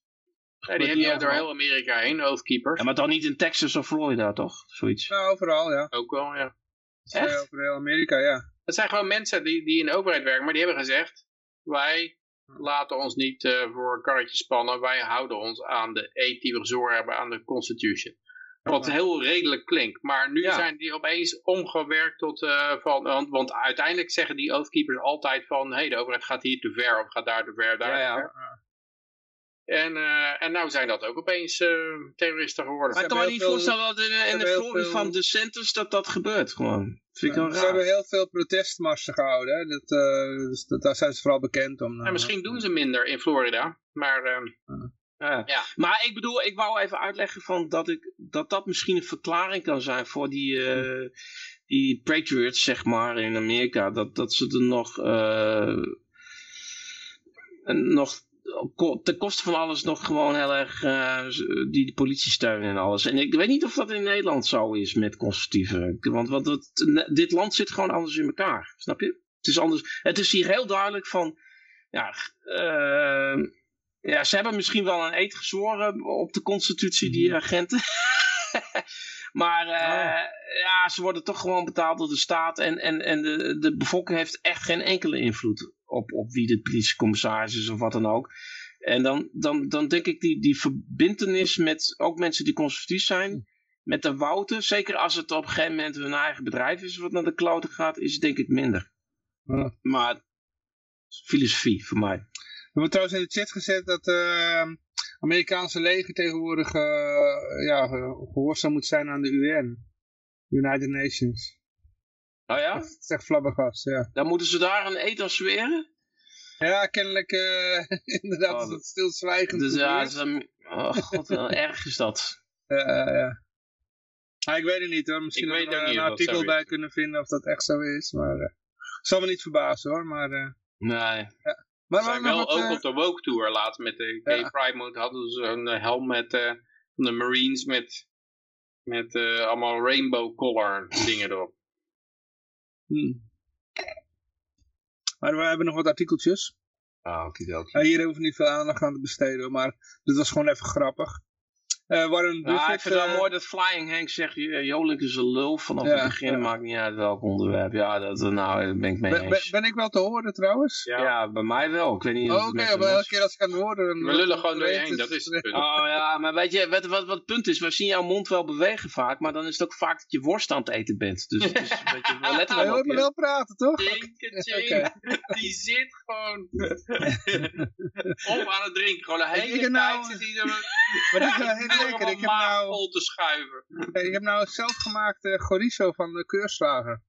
Ja, die heb je door heel Amerika heen, oathkeepers. Ja, maar dan niet in Texas of Florida, toch? Zoiets. Ja, overal, ja. Ook wel, ja. Eh, Echt? Over heel Amerika, ja. Het zijn gewoon mensen die, die in de overheid werken, maar die hebben gezegd, wij laten ons niet eh, voor een karretje spannen, wij houden ons aan de eed die we gezworen hebben aan de Constitution. Wat heel redelijk klinkt, maar nu Ja. zijn die opeens omgewerkt tot, eh, van, want, want uiteindelijk zeggen die oathkeepers altijd van, hé, hey, de overheid gaat hier te ver of gaat daar te ver, daar Ja, ja. te ver. En, eh, en nou zijn dat ook opeens eh, terroristen geworden. Maar ik kan me niet veel- voorstellen dat in, de veel- van DeSantis dat dat gebeurt. Gewoon. Vind ik wel Ze hebben heel veel protestmarsen gehouden. Hè. Dat, eh, dus dat, daar zijn ze vooral bekend om. En misschien doen ze minder in Florida, maar eh, Ja. Ja. Maar ik bedoel, ik wou even uitleggen van dat, ik, dat dat misschien een verklaring kan zijn voor die, eh, die Patriots, zeg maar, in Amerika. Dat, dat ze er nog, eh, en nog ten koste van alles nog gewoon heel erg eh, die de politie steunen en alles. En ik weet niet of dat in Nederland zo is met conservatieven. Want, want het, dit land zit gewoon anders in elkaar. Snap je? Het is, anders, het is hier heel duidelijk van... Ja, eh, ja, ze hebben misschien wel een eed gezworen op de constitutie, die agenten. maar eh, ja, ze worden toch gewoon betaald door de staat. En, en, en de, de bevolking heeft echt geen enkele invloed op, op wie de politiecommissaris is of wat dan ook. En dan, dan, dan denk ik die, die verbindenis met ook mensen die conservatief zijn, met de wouden, zeker als het op een gegeven moment hun eigen bedrijf is wat naar de kloten gaat, is het denk ik minder. Ja. Maar filosofie voor mij. We hebben trouwens in de chat gezet dat het Amerikaanse leger tegenwoordig eh, ja, ge- gehoorzaam moet zijn aan de UN. United Nations. Oh ja? Dat is echt flabbergast, ja. Dan moeten ze daar een aan zweren? Ja, kennelijk eh, inderdaad Oh, is dat- het stilzwijgend. Dus ja, is, oh god, wel erg is dat. Ja, ja, ja. Ah, ik weet het niet hoor. Misschien dat we er een artikel bij kunnen vinden of dat echt zo is. Maar eh zal me niet verbazen hoor. Maar, eh, Nee. maar We zijn wel wat, ook op de Woke Tour laatst met de Gay Ja. Pride Month hadden ze een helm met van de Marines met, met allemaal rainbow color dingen erop. Hmm. Maar we hebben nog wat artikeltjes. Ah, oké, Ja, hier hoeven we niet veel aandacht aan te besteden, maar dit was gewoon even grappig. Eh Warren Nou, Buffett... ik vind het wel eh, mooi dat Flying Hank zegt, "Jo- Jolink is een lul vanaf Ja, het begin, ja. maakt niet uit welk onderwerp. Ja, dat, nou, daar ben ik mee ben, eens. ben ik wel te horen trouwens? Ja. Ja, bij mij wel. Ik weet niet Oh, Oké, maar de elke keer als ik aan het horen... dan- We lullen gewoon door je dan heen, dat is het punt. Oh ja, maar weet je, wat, wat, wat het punt is, we zien jouw mond wel bewegen vaak, maar dan is het ook vaak dat je worst aan het eten bent. Dus, dus weet je, we letten Hij wel hoort op me je. wel praten, toch? Tinkertje, die zit gewoon op aan het drinken. Gewoon de Ik- ik hele heb tijd nou- zit hij er Maar dit is wel Ik heb nou, vol te schuiven. ik heb nou zelfgemaakte chorizo van de keurslager.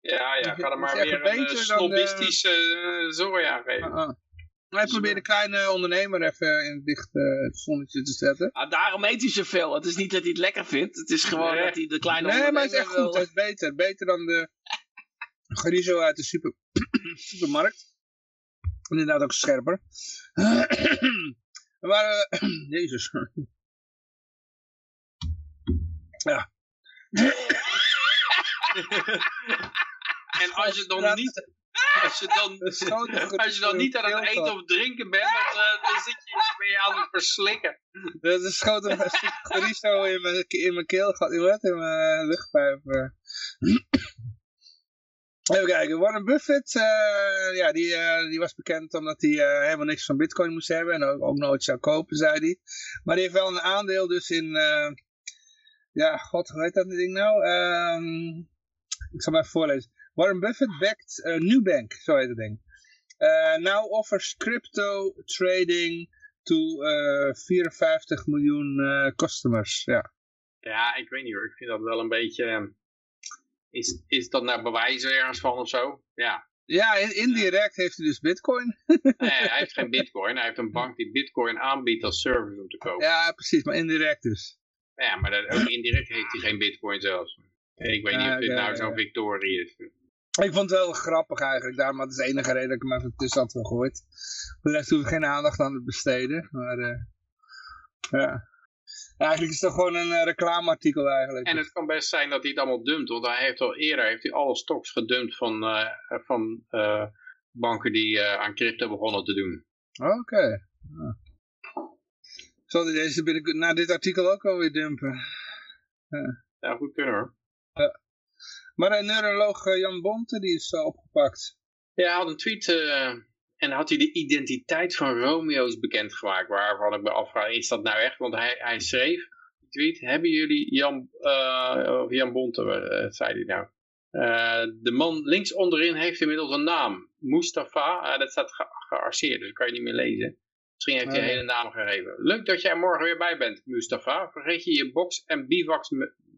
Ja, ja, ga er maar weer een beter eh, dan de- snobistische eh, zooi aan geven. Ah. Hij probeert de kleine ondernemer even in het dicht eh, het zonnetje te zetten. Ah, daarom eet hij zoveel. Het is niet dat hij het lekker vindt, het is gewoon Nee. dat hij de kleine Nee, maar het is echt ondernemer goed. Het is beter. Beter dan de chorizo uit de super, supermarkt. Inderdaad ook scherper. maar, eh, jezus. Ja. En als je dan niet... Als je dan, als je dan niet aan het eten of drinken bent, dan, eh, dan zit je, ben je aan het verslikken. Dat is schoten een stuk chorizo in mijn, in mijn keel. gaat- In wat? In mijn luchtpijp. eh. Even kijken, Warren Buffett, eh, ja, die, eh, die was bekend omdat hij eh, helemaal niks van bitcoin moest hebben en ook, ook nooit zou kopen, zei hij. Maar die heeft wel een aandeel dus in, eh, ja, god, hoe heet dat ding nou? Ehm, ik zal maar even voorlezen. Warren Buffett backed uh, Nubank, zo heet het ding. Uh, now offers crypto trading to uh, 54 miljoen customers. Ja. Ja, ik weet niet hoor. Ik vind dat wel een beetje... ehm, Is, is dat nou bewijzen ergens van of zo? Ja. Ja, in- indirect heeft hij dus bitcoin. Nee, hij heeft geen bitcoin. Hij heeft een bank die bitcoin aanbiedt als service om te kopen. ja, precies, maar indirect dus. Ja, maar dat, ook indirect heeft hij geen bitcoin zelfs. Ik weet niet of dit nou zo'n victorie is. Ik vond het wel grappig eigenlijk, daarom had het de enige reden dat ik hem even tussen had gegooid. De rest hoef ik geen aandacht aan te besteden, maar eh, ja. Eigenlijk is het toch gewoon een eh, reclameartikel eigenlijk. En het kan best zijn dat hij het allemaal dumpt. Want hij heeft al eerder heeft hij alle stocks gedumpt van, eh, van banken die aan crypto begonnen te doen. Oké. Ja. Zal hij deze binnenkort na dit artikel ook alweer dumpen? Ja, goed kunnen hoor. Maar een neuroloog eh, Jan Bonte, die is opgepakt. Ja, hij had een tweet eh, en had hij de identiteit van Romeo's bekendgemaakt. Waarvan ik me afvraag, is dat nou echt? Want hij, hij schreef, die tweet, hebben jullie Jan, eh, of Jan Bonte, eh, zei hij nou. Eh, de man links onderin heeft inmiddels een naam. Mustafa, dat staat ge gearseerd, dus dat kan je niet meer lezen. Misschien heeft hij Oh. een hele naam gegeven. Leuk dat jij er morgen weer bij bent, Mustafa. Vergeet je je box en bivax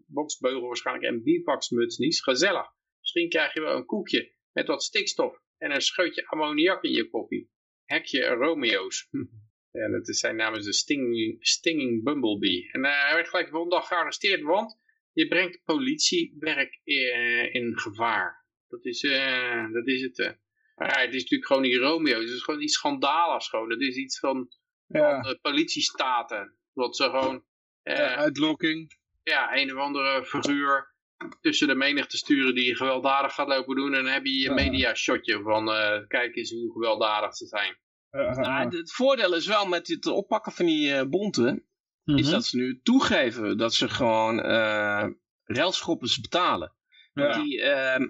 boxbeugel waarschijnlijk en bivaxmuts niet. Gezellig. Misschien krijg je wel een koekje met wat stikstof en een scheutje ammoniak in je koffie. Hekje Romeo's. ja, dat is zijn naam is de Stinging, Stinging Bumblebee. En eh, hij werd gelijk de volgende dag gearresteerd, want je brengt politiewerk eh, in gevaar. Dat is, eh, dat is het. Maar ja, het is natuurlijk gewoon die Romeo's. Het is gewoon iets schandaligs gewoon. Dat is iets van, Ja, van de politiestaten. Dat ze gewoon... eh, ja, uitlokking. ja, een of andere figuur tussen de menigte sturen die gewelddadig gaat lopen doen. En dan heb je je Ja. media-shotje van eh, kijk eens hoe gewelddadig ze zijn. Nou, het voordeel is wel met het oppakken van die eh, bonten, is Mhm. dat ze nu toegeven dat ze gewoon eh railschoppers betalen. Ja. Die, ehm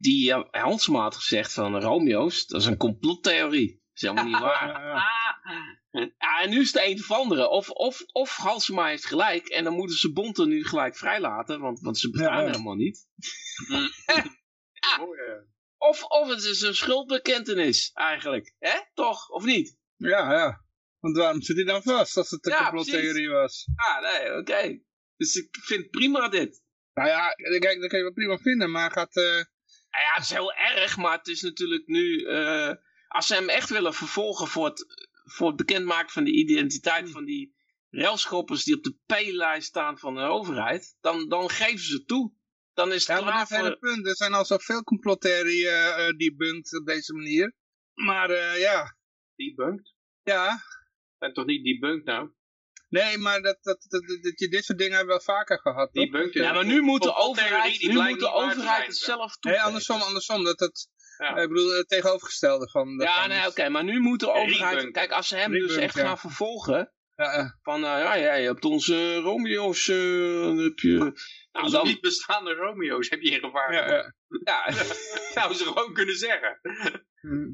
die eh, Hansma had gezegd van Romeo's, dat is een complottheorie. Dat is helemaal niet waar. Ja, ja. Ah. Ja, en nu is het een of andere. Of, of, of Halsema heeft gelijk en dan moeten ze bonten nu gelijk vrijlaten, want, want ze bestaan Ja, ja. helemaal niet. Mooi, eh. Of, of het is een schuldbekentenis eigenlijk. Hè? Toch? Of niet? ja, ja. Want waarom zit hij dan vast als het een Ja, complottheorie was? Ah, nee, oké. Dus ik vind prima dit. Nou ja, kijk, dat kan je wel prima vinden, maar gaat... eh, ja, het is heel erg, maar het is natuurlijk nu... eh, als ze hem echt willen vervolgen voor het, voor het bekendmaken van de identiteit van die railschoppers die op de P-lijst staan van de overheid, dan, dan geven ze het toe. Dan is het Ja, maar klaar voor... punt. Er zijn al zoveel complottheorieën eh, debunked op deze manier. Maar ja, Debunked? ja. Zijn toch niet debunked nou? Nee, maar dat, dat, dat, dat, dat je dit soort dingen hebben we wel vaker gehad. Debunked Ja, maar nu moet de overheid, die nu moet de overheid het zelf Nee, toegeven. andersom, andersom. Dat het, Ja. ik bedoel, het tegenovergestelde van... dat Ja, nee, oké, maar nu moet de overheid... Kijk, als ze hem dus echt ja. gaan vervolgen... Ja. Van, eh, ja, ja, je hebt onze Romeo's, eh, dan heb je... Nou, Onze dan... niet bestaande Romeo's heb je in gevaar. ja, ja. Ja, Zouden ze gewoon kunnen zeggen. Hm.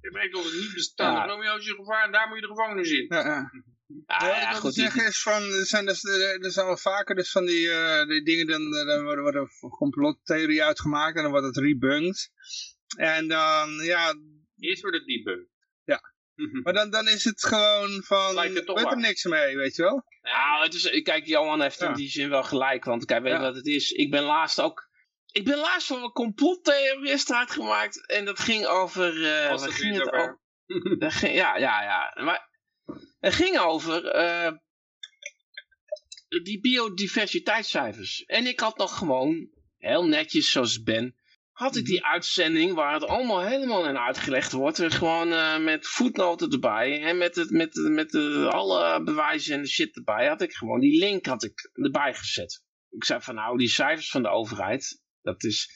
Je brengt onze niet bestaande Ja. Romeo's in gevaar en daar moet je de gevangenis in. ja, ja. Ja, Ja, wat ik goed, die- zeggen is van, er zijn, dus, er zijn wel vaker dus van die, eh, die dingen, dan, dan worden, worden complottheorieën uitgemaakt en dan wordt het rebunked. En dan, ja, Eerst wordt het debunked. Ja. maar dan, dan is het gewoon van, Lijkt het toch weet er niks mee, weet je wel? Nou, het is, kijk, Johan heeft Ja. in die zin wel gelijk. Want kijk, weet je Ja. wat het is? Ik ben laatst ook... Ik ben laatst van een complottheorist uitgemaakt. En dat ging over... eh waar het ging het over? Dat ging, ja, ja, ja. Maar het ging over... eh, die biodiversiteitscijfers. En ik had nog gewoon, heel netjes zoals ik ben... Had ik die uitzending waar het allemaal helemaal in uitgelegd wordt. Gewoon eh, met voetnoten erbij. En met, het, met, met de, alle bewijzen en de shit erbij. Had ik gewoon die link had ik erbij gezet. Ik zei van nou die cijfers van de overheid. Dat is...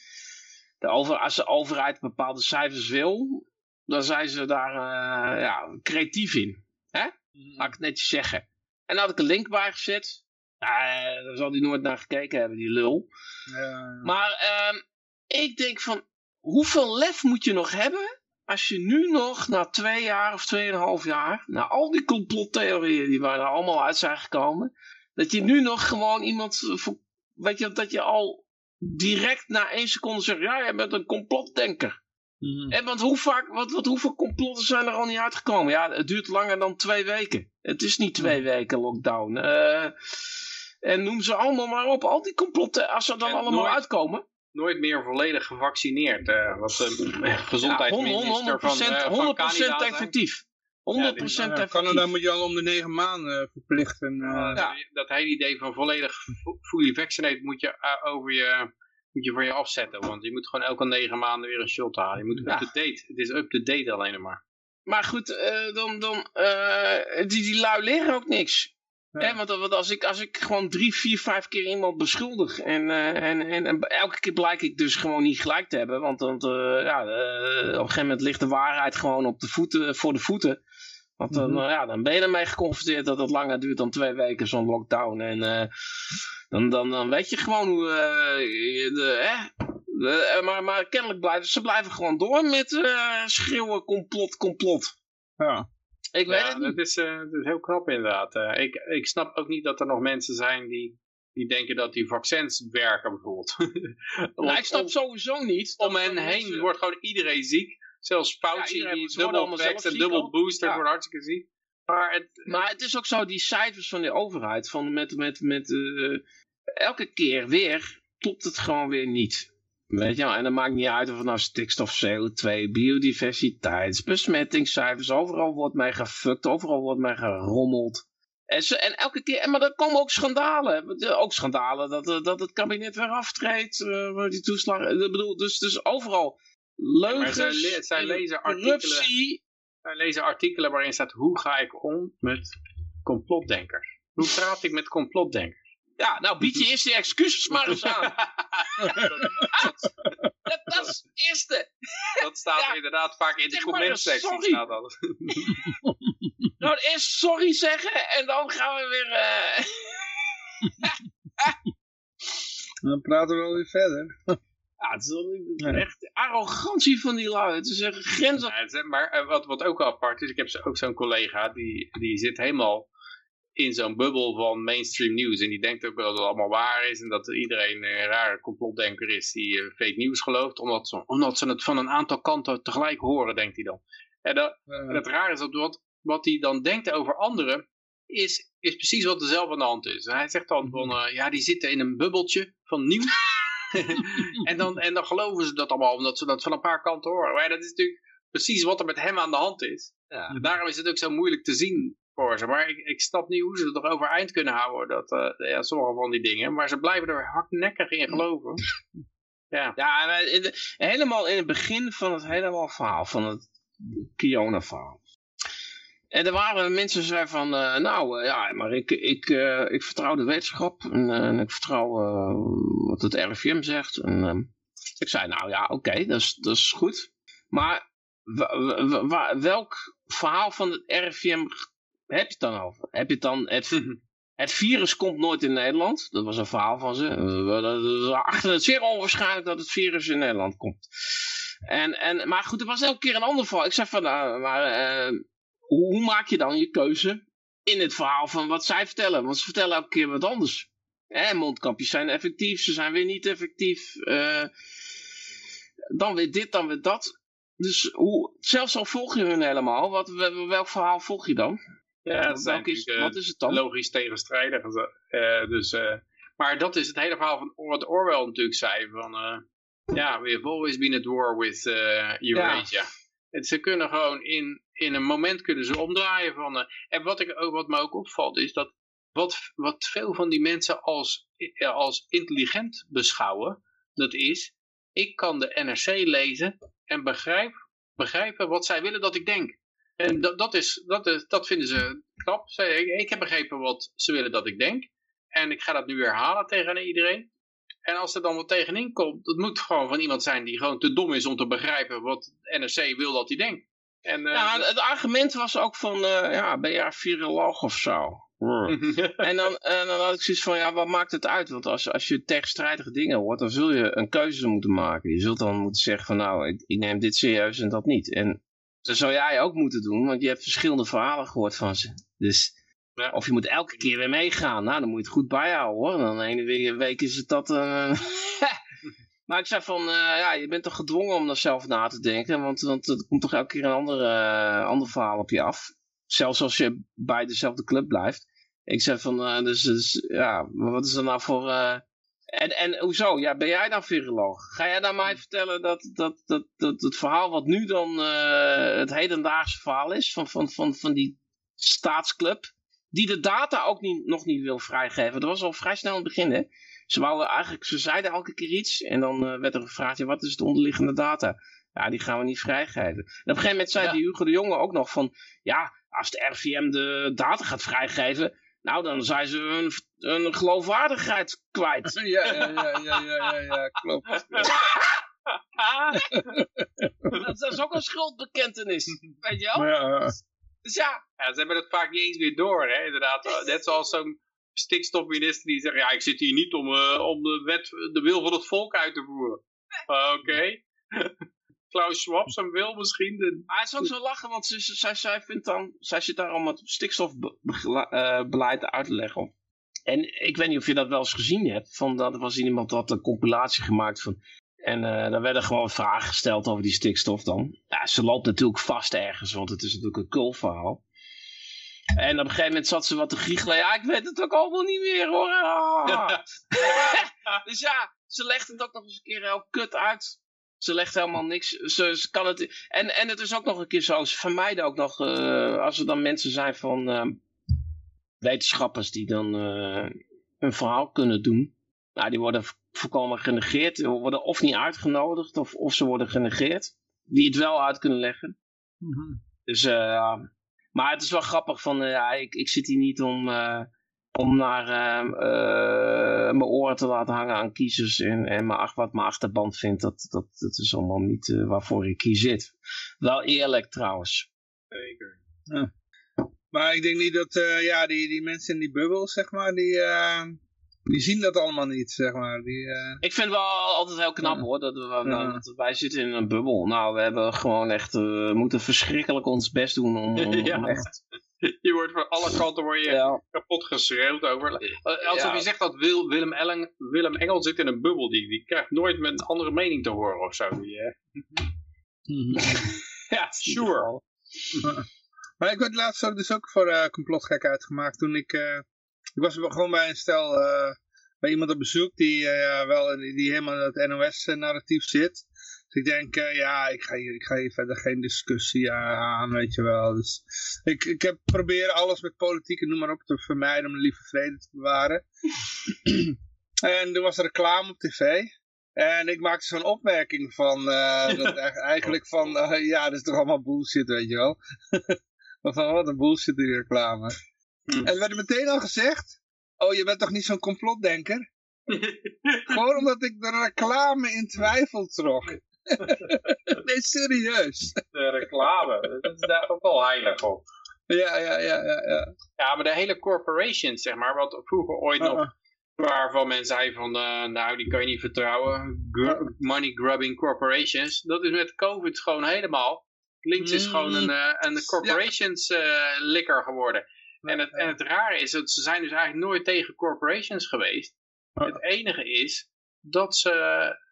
De over, als de overheid bepaalde cijfers wil. Dan zijn ze daar eh, ja, creatief in. Hè? Laat ik het netjes zeggen. En daar had ik een link bij gezet. Nou, daar zal hij nooit naar gekeken hebben, die lul. Ja, Maar ehm, ik denk van, hoeveel lef moet je nog hebben als je nu nog na twee jaar of tweeënhalf jaar, na al die complottheorieën die waar er allemaal uit zijn gekomen, dat je nu nog gewoon iemand, weet je, dat je al direct na één seconde zegt, ja, jij bent een complotdenker. Mhm. En want hoe vaak, wat, wat, hoeveel complotten zijn er al niet uitgekomen? Ja, het duurt langer dan twee weken. Het is niet twee weken lockdown. Eh, en noem ze allemaal maar op. Al die complotten, als ze dan En allemaal nooit- uitkomen. Nooit meer volledig gevaccineerd. eh wat de Ja, gezondheidsminister 100%, van, eh, van 100% Canada zei. effectief. 100% Ja, effectief. Canada moet je al om de negen maanden eh, verplichten. eh. Ja, Ja. Dat hele idee van volledig fu- fully vaccinated moet je eh, over je moet je voor je afzetten. Want je moet gewoon elke negen maanden weer een shot halen. Je moet Ja. up-to-date. Het is up-to-date alleen maar. Maar goed, eh, dan, dan, eh, die, die lui leren ook niks. Want, want als, ik, als ik gewoon drie, vier, vijf keer iemand beschuldig en, eh, en, en, en elke keer blijk ik dus gewoon niet gelijk te hebben, want, want ja, op een gegeven moment ligt de waarheid gewoon op de voeten, voor de voeten. Want dan, Mhm. eh, ja, dan ben je ermee geconfronteerd dat het langer duurt dan twee weken zo'n lockdown. En eh, dan, dan, dan weet je gewoon hoe... eh, je de, hè? De- eh, maar, maar kennelijk blijven ze blijven gewoon door met eh, schreeuwen complot, complot. Ja. Ik weet Ja, het niet. dat is, eh, dat is heel knap inderdaad. Eh, ik, ik snap ook niet dat er nog mensen zijn die, die denken dat die vaccins werken bijvoorbeeld. Nou, ik snap sowieso niet. om hen heen mensen- wordt gewoon iedereen ziek. Zelfs Fauci die dubbel vax zelf en dubbel booster Ja. wordt hartstikke ziek. Maar het, Maar het is ook zo, die cijfers van de overheid, van met, met, met eh, elke keer weer, klopt het gewoon weer niet. Weet je wel, en dan maakt niet uit of het nou stikstof, CO2, biodiversiteit, besmettingscijfers, overal wordt mij gefukt, overal wordt mij gerommeld. En, ze, en elke keer, en maar er komen ook schandalen. Ook schandalen dat, eh, dat het kabinet weer aftreedt, eh, die toeslagen. Ik bedoel, dus, dus overal leugens, zij le- lezen artikelen. corruptie. wij lezen artikelen waarin staat hoe ga ik om met complotdenkers. Hoe praat ik met complotdenkers? Ja, nou bied je eerst die excuses maar eens aan. Dat, dat is het eerste. Dat staat Ja. inderdaad vaak in de commentsectie. Staat dat. Nou, eerst sorry zeggen en dan gaan we weer... eh, Dan praten we wel weer verder. Ja, het is wel echt de arrogantie van die lui. Het is echt grenzen. Ja, het is- maar eh, wat, wat ook apart is, ik heb ook zo'n collega, die, die zit helemaal in zo'n bubbel van mainstream nieuws. En die denkt ook wel dat het allemaal waar is en dat iedereen een rare complotdenker is die eh, fake nieuws gelooft. Omdat ze, omdat ze het van een aantal kanten tegelijk horen, denkt hij dan. En dat, en het rare is dat wat, wat hij dan denkt over anderen, is, is precies wat er zelf aan de hand is. En hij zegt dan van, eh, ja, die zitten in een bubbeltje van nieuws. en, dan, en dan geloven ze dat allemaal, omdat ze dat van een paar kanten horen. Maar dat is natuurlijk precies wat er met hem aan de hand is. Ja. En daarom is het ook zo moeilijk te zien voor ze. Maar ik, ik snap niet hoe ze het nog overeind kunnen houden, dat, eh, ja, sommige van die dingen. Maar ze blijven er hardnekkig in geloven. Ja, Ja, helemaal in het begin van het hele verhaal, van het Kiona-verhaal. En er waren mensen die zeiden van, eh, nou eh, ja, maar ik, ik, eh, ik vertrouw de wetenschap en, en ik vertrouw wat het RIVM zegt. En, ik zei, nou ja, oké, dat, is, dat is goed. Maar welk verhaal van het RIVM heb je het dan over? Heb je het dan, het, het virus komt nooit in Nederland. Dat was een verhaal van ze. Dat- dat- achten het zeer onwaarschijnlijk dat het virus in Nederland komt. En, en, maar goed, er was elke keer een ander verhaal. Ik zeg van, nou, maar hoe, hoe maak je dan je keuze in het verhaal van wat zij vertellen? Want ze vertellen elke keer wat anders. Hè, mondkapjes zijn effectief, ze zijn weer niet effectief. Eh, dan weer dit, dan weer dat. Dus hoe, zelfs al volg je hun helemaal, wat, wel- welk verhaal volg je dan? ja dat Welk is, eh, wat is het dan? logisch tegenstrijdig. en. Eh, dus, maar dat is het hele verhaal van wat Orwell natuurlijk zei. Van, ja, we have always been at war with Eurasia. Het, ze kunnen gewoon in, in een moment kunnen ze omdraaien. Van, eh, en wat, ik, ook, wat me ook opvalt is dat wat, wat veel van die mensen als, eh, als intelligent beschouwen. Dat is, ik kan de NRC lezen en begrijp, begrijpen wat zij willen dat ik denk. En dat, dat, is, dat, dat vinden ze knap. Zij- Ik, ik heb begrepen wat ze willen dat ik denk. En ik ga dat nu herhalen tegen iedereen. En als er dan wat tegenin komt, dat moet gewoon van iemand zijn die gewoon te dom is om te begrijpen wat NRC wil dat hij denkt. En, eh, Ja, dat- het argument was ook van, eh, ja, ben jij viroloog of zo? En dan, en dan had ik zoiets van, ja, wat maakt het uit? Want als, als je tegenstrijdige dingen hoort, dan zul je een keuze moeten maken. Je zult dan moeten zeggen van, nou, ik, ik neem dit serieus en dat niet. En dat zou jij ook moeten doen, want je hebt verschillende verhalen gehoord van ze. Dus, Ja. of je moet elke keer weer meegaan. Nou, dan moet je het goed bijhouden hoor. Dan de ene we- week is het dat... eh, maar ik zei van, eh, ja, je bent toch gedwongen om daar zelf na te denken. Want, want er komt toch elke keer een ander, eh, ander verhaal op je af. Zelfs als je bij dezelfde club blijft. Ik zei van, eh, dus, dus ja, wat is er nou voor... En, en hoezo? Ja, ben jij dan viroloog? Ga jij dan mij vertellen dat, dat, dat, dat het verhaal wat nu dan het hedendaagse verhaal is van, van, van, van die staatsclub, die de data ook niet, nog niet wil vrijgeven. Dat was al vrij snel in het begin, hè? Ze, wouden eigenlijk, ze zeiden elke keer iets en dan eh, werd er gevraagd, ja, wat is het onderliggende data? Ja, die gaan we niet vrijgeven. En op een gegeven moment zei Ja. die Hugo de Jonge ook nog van, ja, als de RVM de data gaat vrijgeven, nou dan zijn ze hun, hun geloofwaardigheid kwijt. Ja, ja, ja, ja, ja, ja, ja, klopt. dat, dat is ook een schuldbekentenis, weet je wel? Ja, Dus ja, Ja, ze hebben het vaak niet eens weer door, hè, inderdaad. Net zoals zo'n stikstofminister die zegt, ja, ik zit hier niet om, eh, om de, wet, de wil van het volk uit te voeren. Oké. Klaus Schwab, zijn wil misschien. De... het is ook zo lachen, want zij, zij, zij, vindt dan, zij zit daar om het stikstofbeleid uit te leggen. En ik weet niet of je dat wel eens gezien hebt, van dat er was iemand dat een compilatie gemaakt van... En eh daar werden gewoon vragen gesteld over die stikstof dan. Ja, ze loopt natuurlijk vast ergens, want het is natuurlijk een kulverhaal. En op een gegeven moment zat ze wat te giechelen. Ja, ik weet het ook allemaal niet meer hoor. Ah. dus ja, ze legt het ook nog eens een keer heel kut uit. Ze legt helemaal niks. Ze, ze kan het, en, en het is ook nog een keer zo. Ze vermijden ook nog. eh, als er dan mensen zijn van. eh, wetenschappers die dan. eh, een verhaal kunnen doen. Nou, die worden vo- volkomen genegeerd. Die worden of niet uitgenodigd. Of, of ze worden genegeerd. Die het wel uit kunnen leggen. Dus. eh, ja. Maar het is wel grappig van. eh, ja, ik, ik zit hier niet om. eh, om naar eh, mijn oren te laten hangen aan kiezers en, en maar wat mijn achterban vindt, dat, dat, dat is allemaal niet waarvoor ik hier zit. Wel eerlijk trouwens. Zeker. Maar ik denk niet dat, ja, die, die mensen in die bubbel, zeg maar, die, die zien dat allemaal niet, zeg maar. Die, eh, Ik vind wel altijd heel knap Ja. hoor, dat, we, Ja. dat wij zitten in een bubbel. Nou, we hebben gewoon echt, eh, we moeten verschrikkelijk ons best doen om, om, Ja. om echt... Je wordt van alle kanten word je Ja, kapot geschreeuwd over. Eh, Alsof Ja. je zegt dat Wil, Willem, Ellen, Willem Engel zit in een bubbel. Die, die krijgt nooit met een andere mening te horen of zo. Die, ja Sure. Maar ik werd laatst ook dus ook voor eh complotgek uitgemaakt toen ik... ik was gewoon bij een stel, eh, bij iemand op bezoek die eh, wel die, helemaal in het NOS-narratief zit. Dus ik denk, eh, ja, ik ga, hier, ik ga hier verder geen discussie aan, weet je wel. Dus ik, ik heb proberen alles met politiek en noem maar op te vermijden om de lieve vrede te bewaren. en toen was er reclame op tv. En ik maakte zo'n opmerking van, dat eigenlijk- van, ja, dat is toch allemaal bullshit, weet je wel. Van, wat een bullshit die reclame. En er werd meteen al gezegd, oh, je bent toch niet zo'n complotdenker? Gewoon omdat ik de reclame in twijfel trok. nee, serieus. de reclame. Dat is daar ook wel heilig op. Ja, ja, ja, ja. ja. Ja, maar de hele corporations, zeg maar, wat vroeger ooit Uh-uh. nog, waarvan men zei van, eh, nou, die kan je niet vertrouwen, Gr- money grubbing corporations, dat is met COVID gewoon helemaal. Links is Mm. gewoon een, eh, een corporations eh, likker geworden. En het, en het rare is dat ze zijn dus eigenlijk nooit tegen corporations geweest. Het enige is dat ze,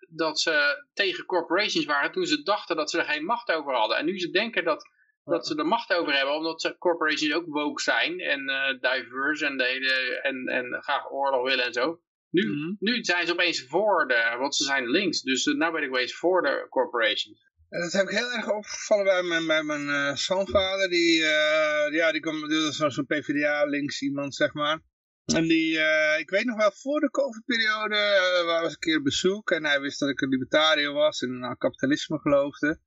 dat ze tegen corporations waren toen ze dachten dat ze er geen macht over hadden. En nu ze denken dat, dat ze er macht over hebben, omdat ze corporations ook woke zijn en eh, diverse en, de hele, en, en graag oorlog willen en zo. Nu, Mhm. nu zijn ze opeens voor de, want ze zijn links. Dus uh, nou ben ik opeens voor de corporations. En Dat heb ik heel erg opgevallen bij mijn, bij mijn eh, schoonvader. Die, eh, ja, die kwam was zo'n PvdA links iemand, zeg maar. En die, eh, ik weet nog wel, voor de COVID-periode was ik een keer op bezoek. En hij wist dat ik een libertariër was en aan kapitalisme geloofde.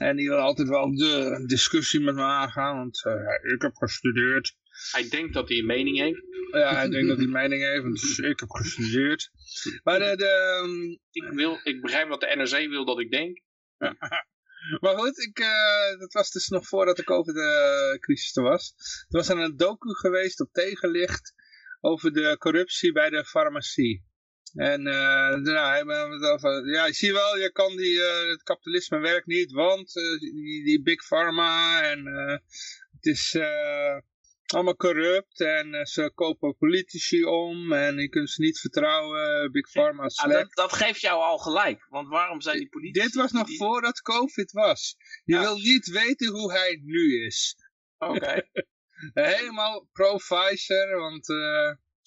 En die wil altijd wel de discussie met me aangaan, want ik heb gestudeerd. Hij denkt dat hij een mening heeft. Ja, hij denkt dat hij mening heeft, want ik heb gestudeerd. Maar de, de, ehm, Ik, wil, ik begrijp wat de NRC wil dat ik denk. Maar goed, ik, uh, dat was dus nog voordat de COVID-crisis er was. Er was een docu geweest op tegenlicht over de corruptie bij de farmacie. En uh, nou, over, ja, je ziet wel, je kan die, uh, het kapitalisme werkt niet, want uh, die, die big pharma en het is allemaal corrupt en ze kopen politici om en je kunt ze niet vertrouwen, big pharma is dat, dat, geeft jou al gelijk, want waarom zijn die politici... Dit was nog die... voordat covid was. Je ja. wil niet weten hoe hij nu is. Oké. Okay. Helemaal pro-Pfizer, want...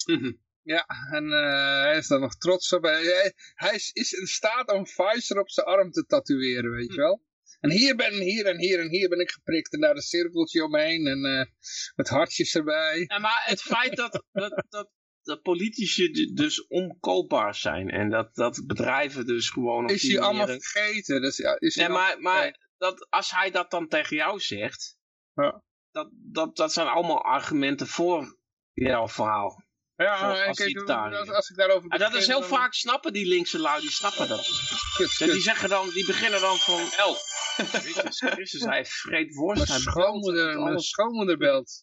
Mhm. Ja, en uh, hij is daar nog trots op. Hij, hij is, is, in staat om Pfizer op zijn arm te tatoeëren, weet je wel. En hier ben hier en hier en hier ben ik geprikt en daar een cirkeltje omheen en uh, met hartjes erbij. Ja, maar het feit dat, dat, dat, dat politici dus onkoopbaar zijn en dat, dat bedrijven dus gewoon... Op is hij allemaal vergeten. Dus, ja, is nee, maar, maar dat, als hij dat dan tegen jou zegt, ja. dat, dat, dat zijn allemaal argumenten voor jouw verhaal. Ja, als, kijk, als, als, ik daarover begin, Dat is heel vaak snappen die linkse lui, die snappen dat. Kut, kut. Die zeggen dan, die beginnen dan van, elf. Jezus Christus, hij vreet worst. Mijn schoonmoeder, mijn schoonmoeder belt.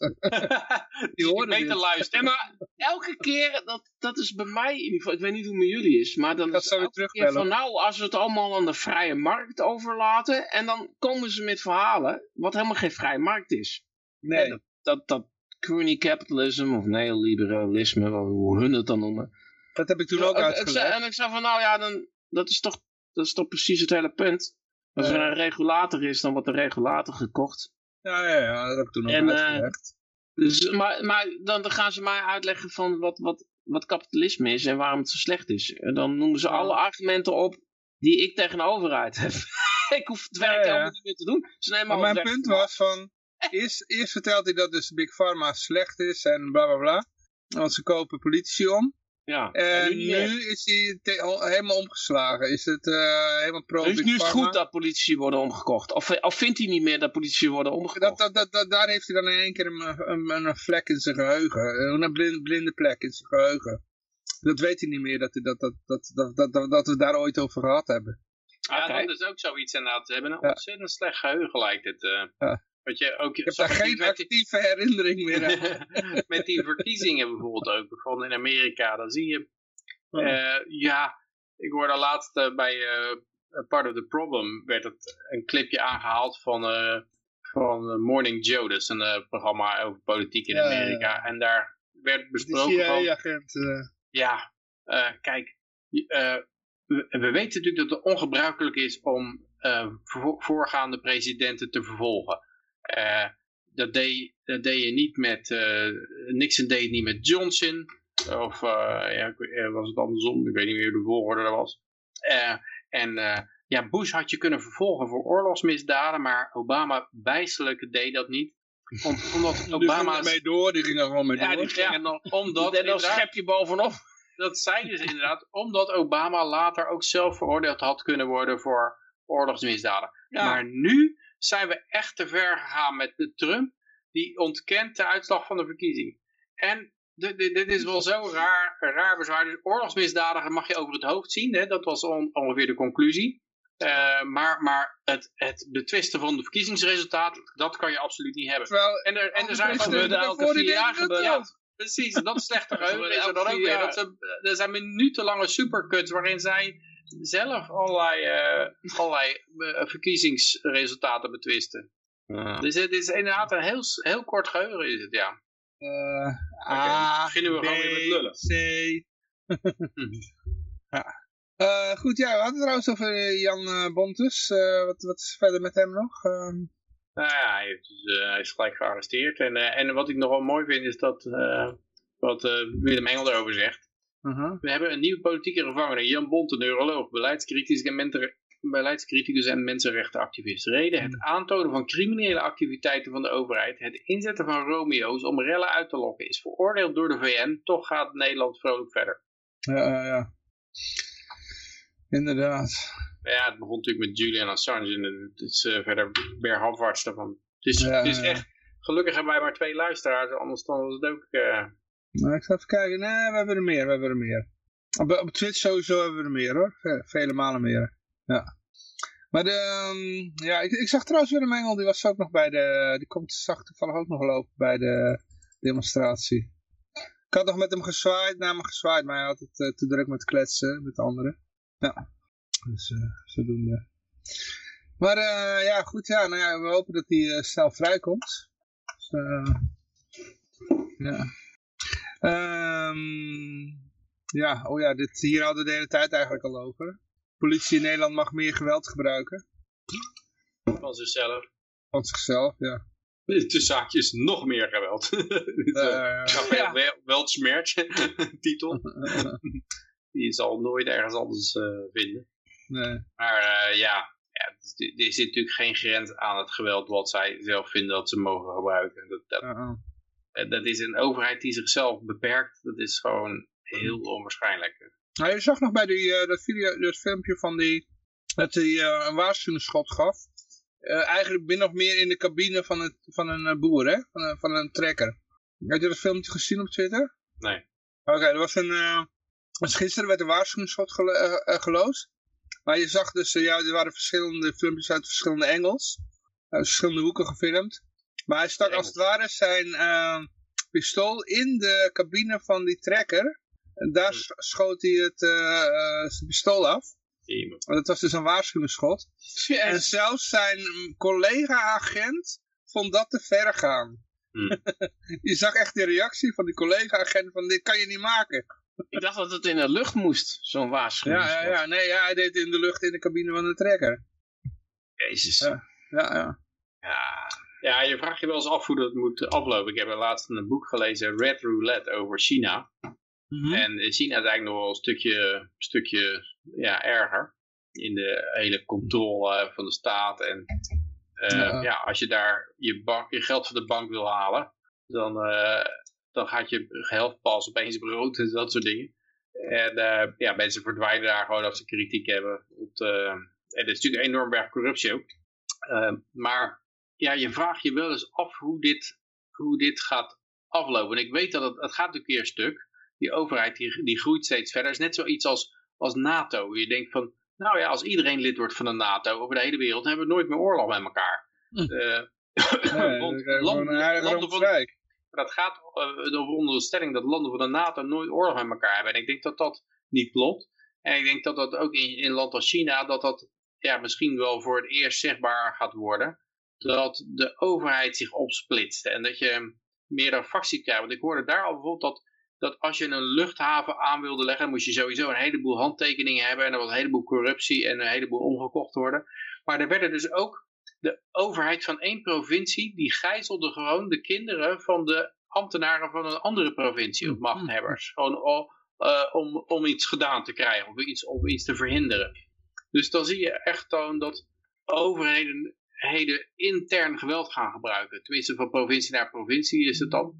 die horen beter luisteren. maar elke keer, dat, dat is bij mij in ieder geval, ik weet niet hoe het met jullie is, maar dan is elke keer van nou, als we het allemaal aan de vrije markt overlaten, en dan komen ze met verhalen, wat helemaal geen vrije markt is. Nee. Dat, dat, dat, crony capitalism of neoliberalisme, hoe hun het dan noemen. Dat heb ik toen ook uitgelegd. En ik zei van nou ja, dan, dat, is toch, dat is toch precies het hele punt. Als er een regulator is, dan wordt de regulator gekocht. Ja, ja, ja, dat heb ik toen ook en, uitgelegd. Uh, dus, maar maar dan, dan gaan ze mij uitleggen van wat, wat, wat kapitalisme is en waarom het zo slecht is. En dan noemen ze alle argumenten op die ik tegen de overheid heb. ik hoef het werk helemaal ja, niet meer te doen. Ze nemen maar mijn punt was van, eerst, eerst vertelt hij dat dus Big Pharma slecht is en bla bla bla. Want ze kopen politici om. Ja, en, nu, is hij helemaal omgeslagen. Is het uh, helemaal pro Dus nu is het goed dat politici worden omgekocht. Of, of vindt hij niet meer dat politici worden omgekocht? Dat, dat, dat, daar heeft hij dan in één keer een, een, een vlek in zijn geheugen. Een blinde, blinde plek in zijn geheugen. Dat weet hij niet meer, dat, dat, dat, dat, dat, dat, dat we daar ooit over gehad hebben. Ja, okay. dat is ook zoiets inderdaad. Ze hebben een ja. ontzettend slecht geheugen lijkt het. Uh. Ja. Wat je ook, ik heb daar geen actieve herinnering meer aan. met die verkiezingen bijvoorbeeld ook, bijvoorbeeld in Amerika, dan zie je, uh, ja, ik hoorde laatst uh, bij uh, Part of the Problem, werd het een clipje aangehaald van, van Morning Joe, dat is een programma over politiek in Amerika. En daar werd besproken van... agent Ja, kijk, we, we, weten natuurlijk dat het ongebruikelijk is om voorgaande presidenten te vervolgen. Uh, dat, deed, dat deed je niet met, uh, Nixon deed het niet met Johnson. Of uh, ja, was het andersom, ik weet niet meer hoe de volgorde dat was. en ja, Bush had je kunnen vervolgen voor oorlogsmisdaden, maar Obama wijselijk deed dat niet. Om, omdat Obama... Die mee door, die gingen gewoon mee door. Ja, die gingen nog, omdat... En dan schep je bovenop. Dat zeiden ze inderdaad, omdat Obama later ook zelf veroordeeld had kunnen worden voor oorlogsmisdaden. Ja. Maar nu zijn we echt te ver gegaan met de Trump. Die ontkent de uitslag van de verkiezing. En dit is wel zo raar, raar bezwaar. Dus oorlogsmisdadigen mag je over het hoofd zien. Hè? Dat was on, ongeveer de conclusie. Uh, maar maar het, het betwisten van de verkiezingsresultaat, dat kan je absoluut niet hebben. Terwijl, en er, en er zijn gebeurde elke vier jaar gebeurd. Ja, precies, dat slechte geheugen is er dan ook weer. Dat ze, er zijn minutenlange supercuts waarin zij zelf allerlei, uh, allerlei uh, verkiezingsresultaten betwisten. Ja. Dus het is inderdaad een heel, heel kort geheugen is het, ja. Uh, A, beginnen we B, gewoon weer met lullen. C. ja. goed, ja, we hadden het trouwens over Jan Bontes. wat, wat is verder met hem nog? Ehm, nou ja, hij, heeft, dus, hij, is gelijk gearresteerd. En, en wat ik nogal mooi vind is dat, wat Willem Engel erover zegt. Uh -huh. We hebben een nieuwe politieke gevangene, Jan Bont, een neuroloog, beleidscriticus en, beleidscriticus en mensenrechtenactivist. Reden het aantonen van criminele activiteiten van de overheid, het inzetten van Romeo's om rellen uit te lokken, is veroordeeld door de VN. Toch gaat Nederland vrolijk verder. Ja, ja. Inderdaad. Ja, het begon natuurlijk met Julian Assange en het is uh, verder bergafwaarts daarvan. Het is, ja, het is echt, gelukkig hebben wij maar twee luisteraars, anders dan was het ook... Uh, nou, ik ga even kijken. Nee, we hebben er meer, we hebben er meer. Op, op Twitch sowieso hebben we er meer hoor. Vele malen meer. Ja. Maar de, ehm, ja, ik, ik zag trouwens Willem Engel, die was ook nog bij de, die komt, zag toevallig ook nog lopen bij de demonstratie. Ik had nog met hem gezwaaid, naar gezwaaid, maar hij had het eh, te druk met kletsen met anderen. Ja, dus uh, zodoende. Maar uh, ja, goed, ja, nou ja, we hopen dat hij snel vrijkomt. Dus, ja. Um, ja, oh ja, dit, hier hadden we de hele tijd eigenlijk al over. Politie in Nederland mag meer geweld gebruiken. Van zichzelf. Van zichzelf, ja. Tussen zaakjes nog meer geweld. uh, ja. wel, Weltsmerch titel. Die zal nooit ergens anders uh, vinden. Nee. Maar uh, ja, ja, er zit natuurlijk geen grens aan het geweld wat zij zelf vinden dat ze mogen gebruiken. Dat, dat, uh -uh. Dat is een overheid die zichzelf beperkt. Dat is gewoon heel onwaarschijnlijk. Nou, je zag nog bij die, uh, dat, video, dat filmpje van die, dat hij uh, een waarschuwingsschot gaf. Uh, eigenlijk min of meer in de cabine van, het, van een boer, hè? Van, een, van een trekker. Heb je dat filmpje gezien op Twitter? Nee. Oké, okay, er was een... Dus gisteren werd een waarschuwingsschot gelo geloosd. Maar je zag dus, ja, er waren verschillende filmpjes uit verschillende Engels. Uit verschillende hoeken gefilmd. Maar hij stak als het ware zijn pistool in de cabine van die trekker. En daar schoot hij het, uh, zijn pistool af. Dat was dus een waarschuwingsschot. Yes. En zelfs zijn collega-agent vond dat te ver gaan. Hmm. je zag echt de reactie van die collega-agent van dit kan je niet maken. Ik dacht dat het in de lucht moest, zo'n waarschuwingsschot. Ja, ja, ja, nee, ja, hij deed het in de lucht in de cabine van de trekker. Jezus. Ja, ja. ja. ja. Ja, je vraagt je wel eens af hoe dat moet aflopen. Ik heb laatst een boek gelezen, Red Roulette, over China. Mhm. Mm -hmm. En China is eigenlijk nog wel een stukje, stukje ja, erger. In de hele controle van de staat. En uh, ja. ja. als je daar je, bank, je geld van de bank wil halen, dan, uh, dan gaat je geld pas opeens brood en dat soort dingen. En uh, ja, mensen verdwijnen daar gewoon als ze kritiek hebben. Op de, en er is natuurlijk een enorm berg corruptie ook. maar ja, je vraagt je wel eens af hoe dit, hoe dit gaat aflopen. En ik weet dat het, het gaat een keer stuk. Die overheid die, die groeit steeds verder. Het is net zoiets als, als NATO. Je denkt van, nou ja, als iedereen lid wordt van de NATO over de hele wereld, dan hebben we nooit meer oorlog met elkaar. Hm. Uh, nee, want land, landen, landen van, maar dat gaat uh, onder de stelling dat landen van de NATO nooit oorlog met elkaar hebben. En ik denk dat dat niet klopt. En ik denk dat dat ook in, in een land als China, dat dat ja, misschien wel voor het eerst zichtbaar gaat worden dat de overheid zich opsplitst en dat je meer een fractie krijgt. Want ik hoorde daar al bijvoorbeeld dat, dat als je een luchthaven aan wilde leggen, dan moest je sowieso een heleboel handtekeningen hebben en er was een heleboel corruptie en een heleboel omgekocht worden. Maar er werden dus ook de overheid van één provincie, die gijzelde gewoon de kinderen van de ambtenaren van een andere provincie, of machthebbers. Gewoon uh, om, om iets gedaan te krijgen, of iets, om iets te verhinderen. Dus dan zie je echt dan dat overheden heden intern geweld gaan gebruiken. Tenminste, van provincie naar provincie is het dan.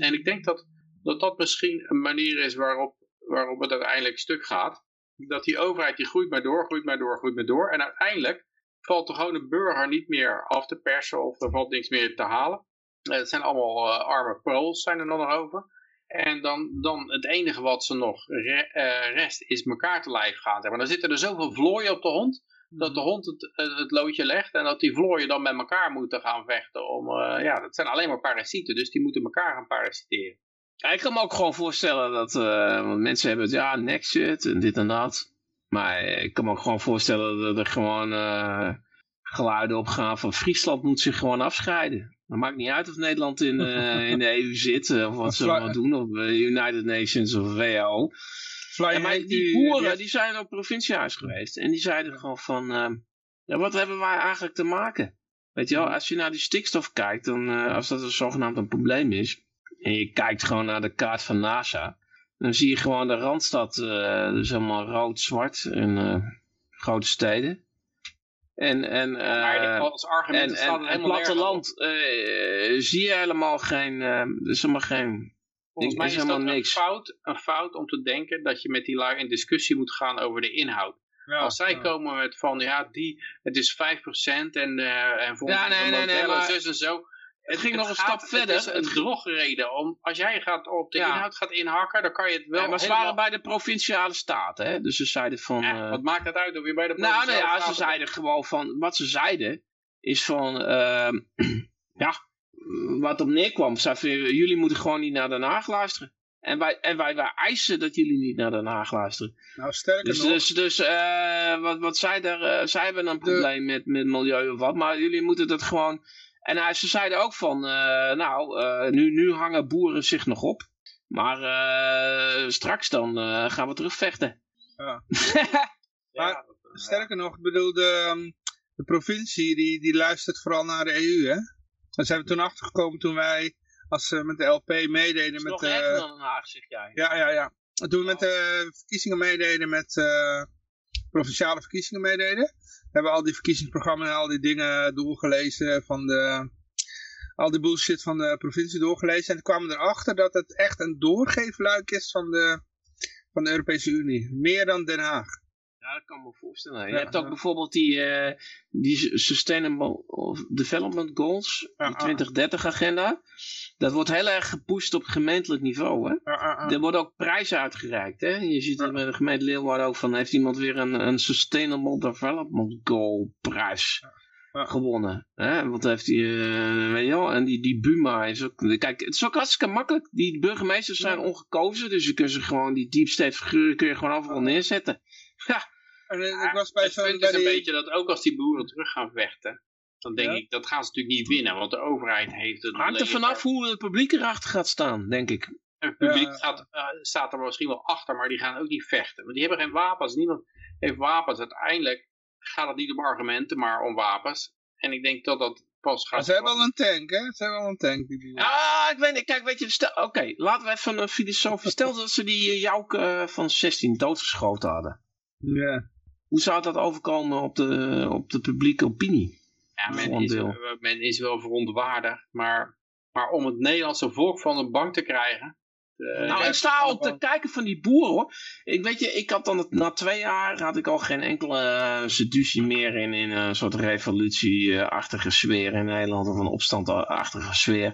En ik denk dat dat, dat misschien een manier is waarop, waarop het uiteindelijk stuk gaat. Dat die overheid die groeit maar door, groeit maar door, groeit maar door. En uiteindelijk valt gewoon een burger niet meer af te persen of er valt niks meer te halen. Het zijn allemaal uh, arme proles zijn er nog over. En dan, dan het enige wat ze nog re uh, rest is elkaar te lijf gaan. Maar dan zitten er zoveel vlooien op de hond dat de hond het, het loodje legt en dat die vlooien dan met elkaar moeten gaan vechten. Om, uh, ja, dat zijn alleen maar parasieten, dus die moeten elkaar gaan parasiteren. Ja, ik kan me ook gewoon voorstellen dat, uh, want mensen hebben het, ja, nextshit en dit en dat. Maar ik kan me ook gewoon voorstellen dat er gewoon uh, geluiden opgaan van Friesland moet zich gewoon afscheiden. Dat maakt niet uit of Nederland in, in de EU zit, of wat ze allemaal doen, of United Nations of WHO. Ja, maar die boeren die zijn op provinciehuis geweest en die zeiden gewoon van, uh, ja, wat hebben wij eigenlijk te maken? Weet je wel, als je naar die stikstof kijkt, dan, uh, als dat een zogenaamd een probleem is, en je kijkt gewoon naar de kaart van NASA, dan zie je gewoon de Randstad, uh, dus helemaal rood-zwart in grote steden. En, en, maar als argument en, en, en platteland zie je helemaal geen, dus helemaal geen Volgens mij is, is dat een fout, een fout om te denken dat je met die lui in discussie moet gaan over de inhoud. Ja, Als zij ja. komen met van, ja, die, het is 5% en, uh, en volgens ja, nee, de nee, modellen, nee, maar... zus en zo. Het ging nog een gaat- stap verder. Het is een drogreden. Om, als jij gaat op de Ja. inhoud gaat inhakken, dan kan je het wel Ja, maar ze helemaal- waren bij de provinciale staten, hè? Dus ze zeiden van... Ja, eh, wat maakt het uit of je bij de nou, nou provinciale ja, ze zeiden gewoon van... Wat ze zeiden, is van... ehm, ja, wat op neerkwam. Zei van, jullie moeten gewoon niet naar Den Haag luisteren. En wij, en wij, wij eisen dat jullie niet naar Den Haag luisteren. Nou, sterker Dus, nog, dus, dus eh, wat, wat zij daar, eh, zij hebben een probleem met, met milieu of wat, maar jullie moeten dat gewoon... En hij, ze zeiden ook van, eh, nou, nu, nu hangen boeren zich nog op, maar straks dan gaan we terugvechten. Ja. Ja, Maar- sterker nog, ik bedoel, de, ehm, de provincie die, die luistert vooral naar de EU, hè. Daar zijn we toen achtergekomen toen wij, als we met de LP meededen met... nog eh, erger dan Den Haag, zeg jij. Ja, ja, ja. En Toen we met de verkiezingen meededen, met eh, provinciale verkiezingen meededen, hebben we al die verkiezingsprogramma's en al die dingen doorgelezen van de, al die bullshit van de provincie doorgelezen. En toen kwamen we erachter dat het echt een doorgeefluik is van de, van de Europese Unie. Meer dan Den Haag. Ja, dat kan me voorstellen. Je Ja, hebt ook ja. bijvoorbeeld die, eh, die Sustainable Development Goals, Ja, die ah. 2030 agenda. Dat wordt heel erg gepusht op gemeentelijk niveau, hè? Er worden ook prijzen uitgereikt. Hè? Je ziet het bij de gemeente Leeuwarden ook van... heeft iemand weer een, een Sustainable Development Goal prijs Ja. gewonnen. Hè? Wat heeft hij... eh, weet je wel? En die, die Buma is ook... Kijk, het is ook hartstikke makkelijk. Die burgemeesters zijn ongekozen. Dus je kunt ze gewoon... Die deep state figuren kun je gewoon overal neerzetten. Ja, En, eh, ik was bij het punt is een die- beetje dat ook als die boeren terug gaan vechten, dan denk Ja. ik, dat gaan ze natuurlijk niet winnen, want de overheid heeft het hangt er vanaf hoe het publiek erachter gaat staan, denk ik. Het publiek Ja. gaat, eh, staat er misschien wel achter, maar die gaan ook niet vechten. Want die hebben geen wapens. Niemand heeft wapens. Uiteindelijk gaat het niet om argumenten, maar om wapens. En ik denk dat dat pas Maar gaat... ze hebben al een tank, hè? Ze hebben al een tank, die boeren. Ah, ik weet niet. Kijk, weet je, stel, oké, laten we even een filosofie. Stel dat ze die eh, Jouke van 16 doodgeschoten hadden. Ja. Hoe zou dat overkomen op de, op de publieke opinie? Ja, men, is, eh, men is wel verontwaardigd, maar, maar om het Nederlandse volk van de bank te krijgen... eh, nou, ik sta is te kijken van die boeren hoor. Ik weet je, ik had dan het, na twee jaar had ik al geen enkele seducie meer in, in een soort revolutie-achtige sfeer in Nederland of een opstandachtige sfeer.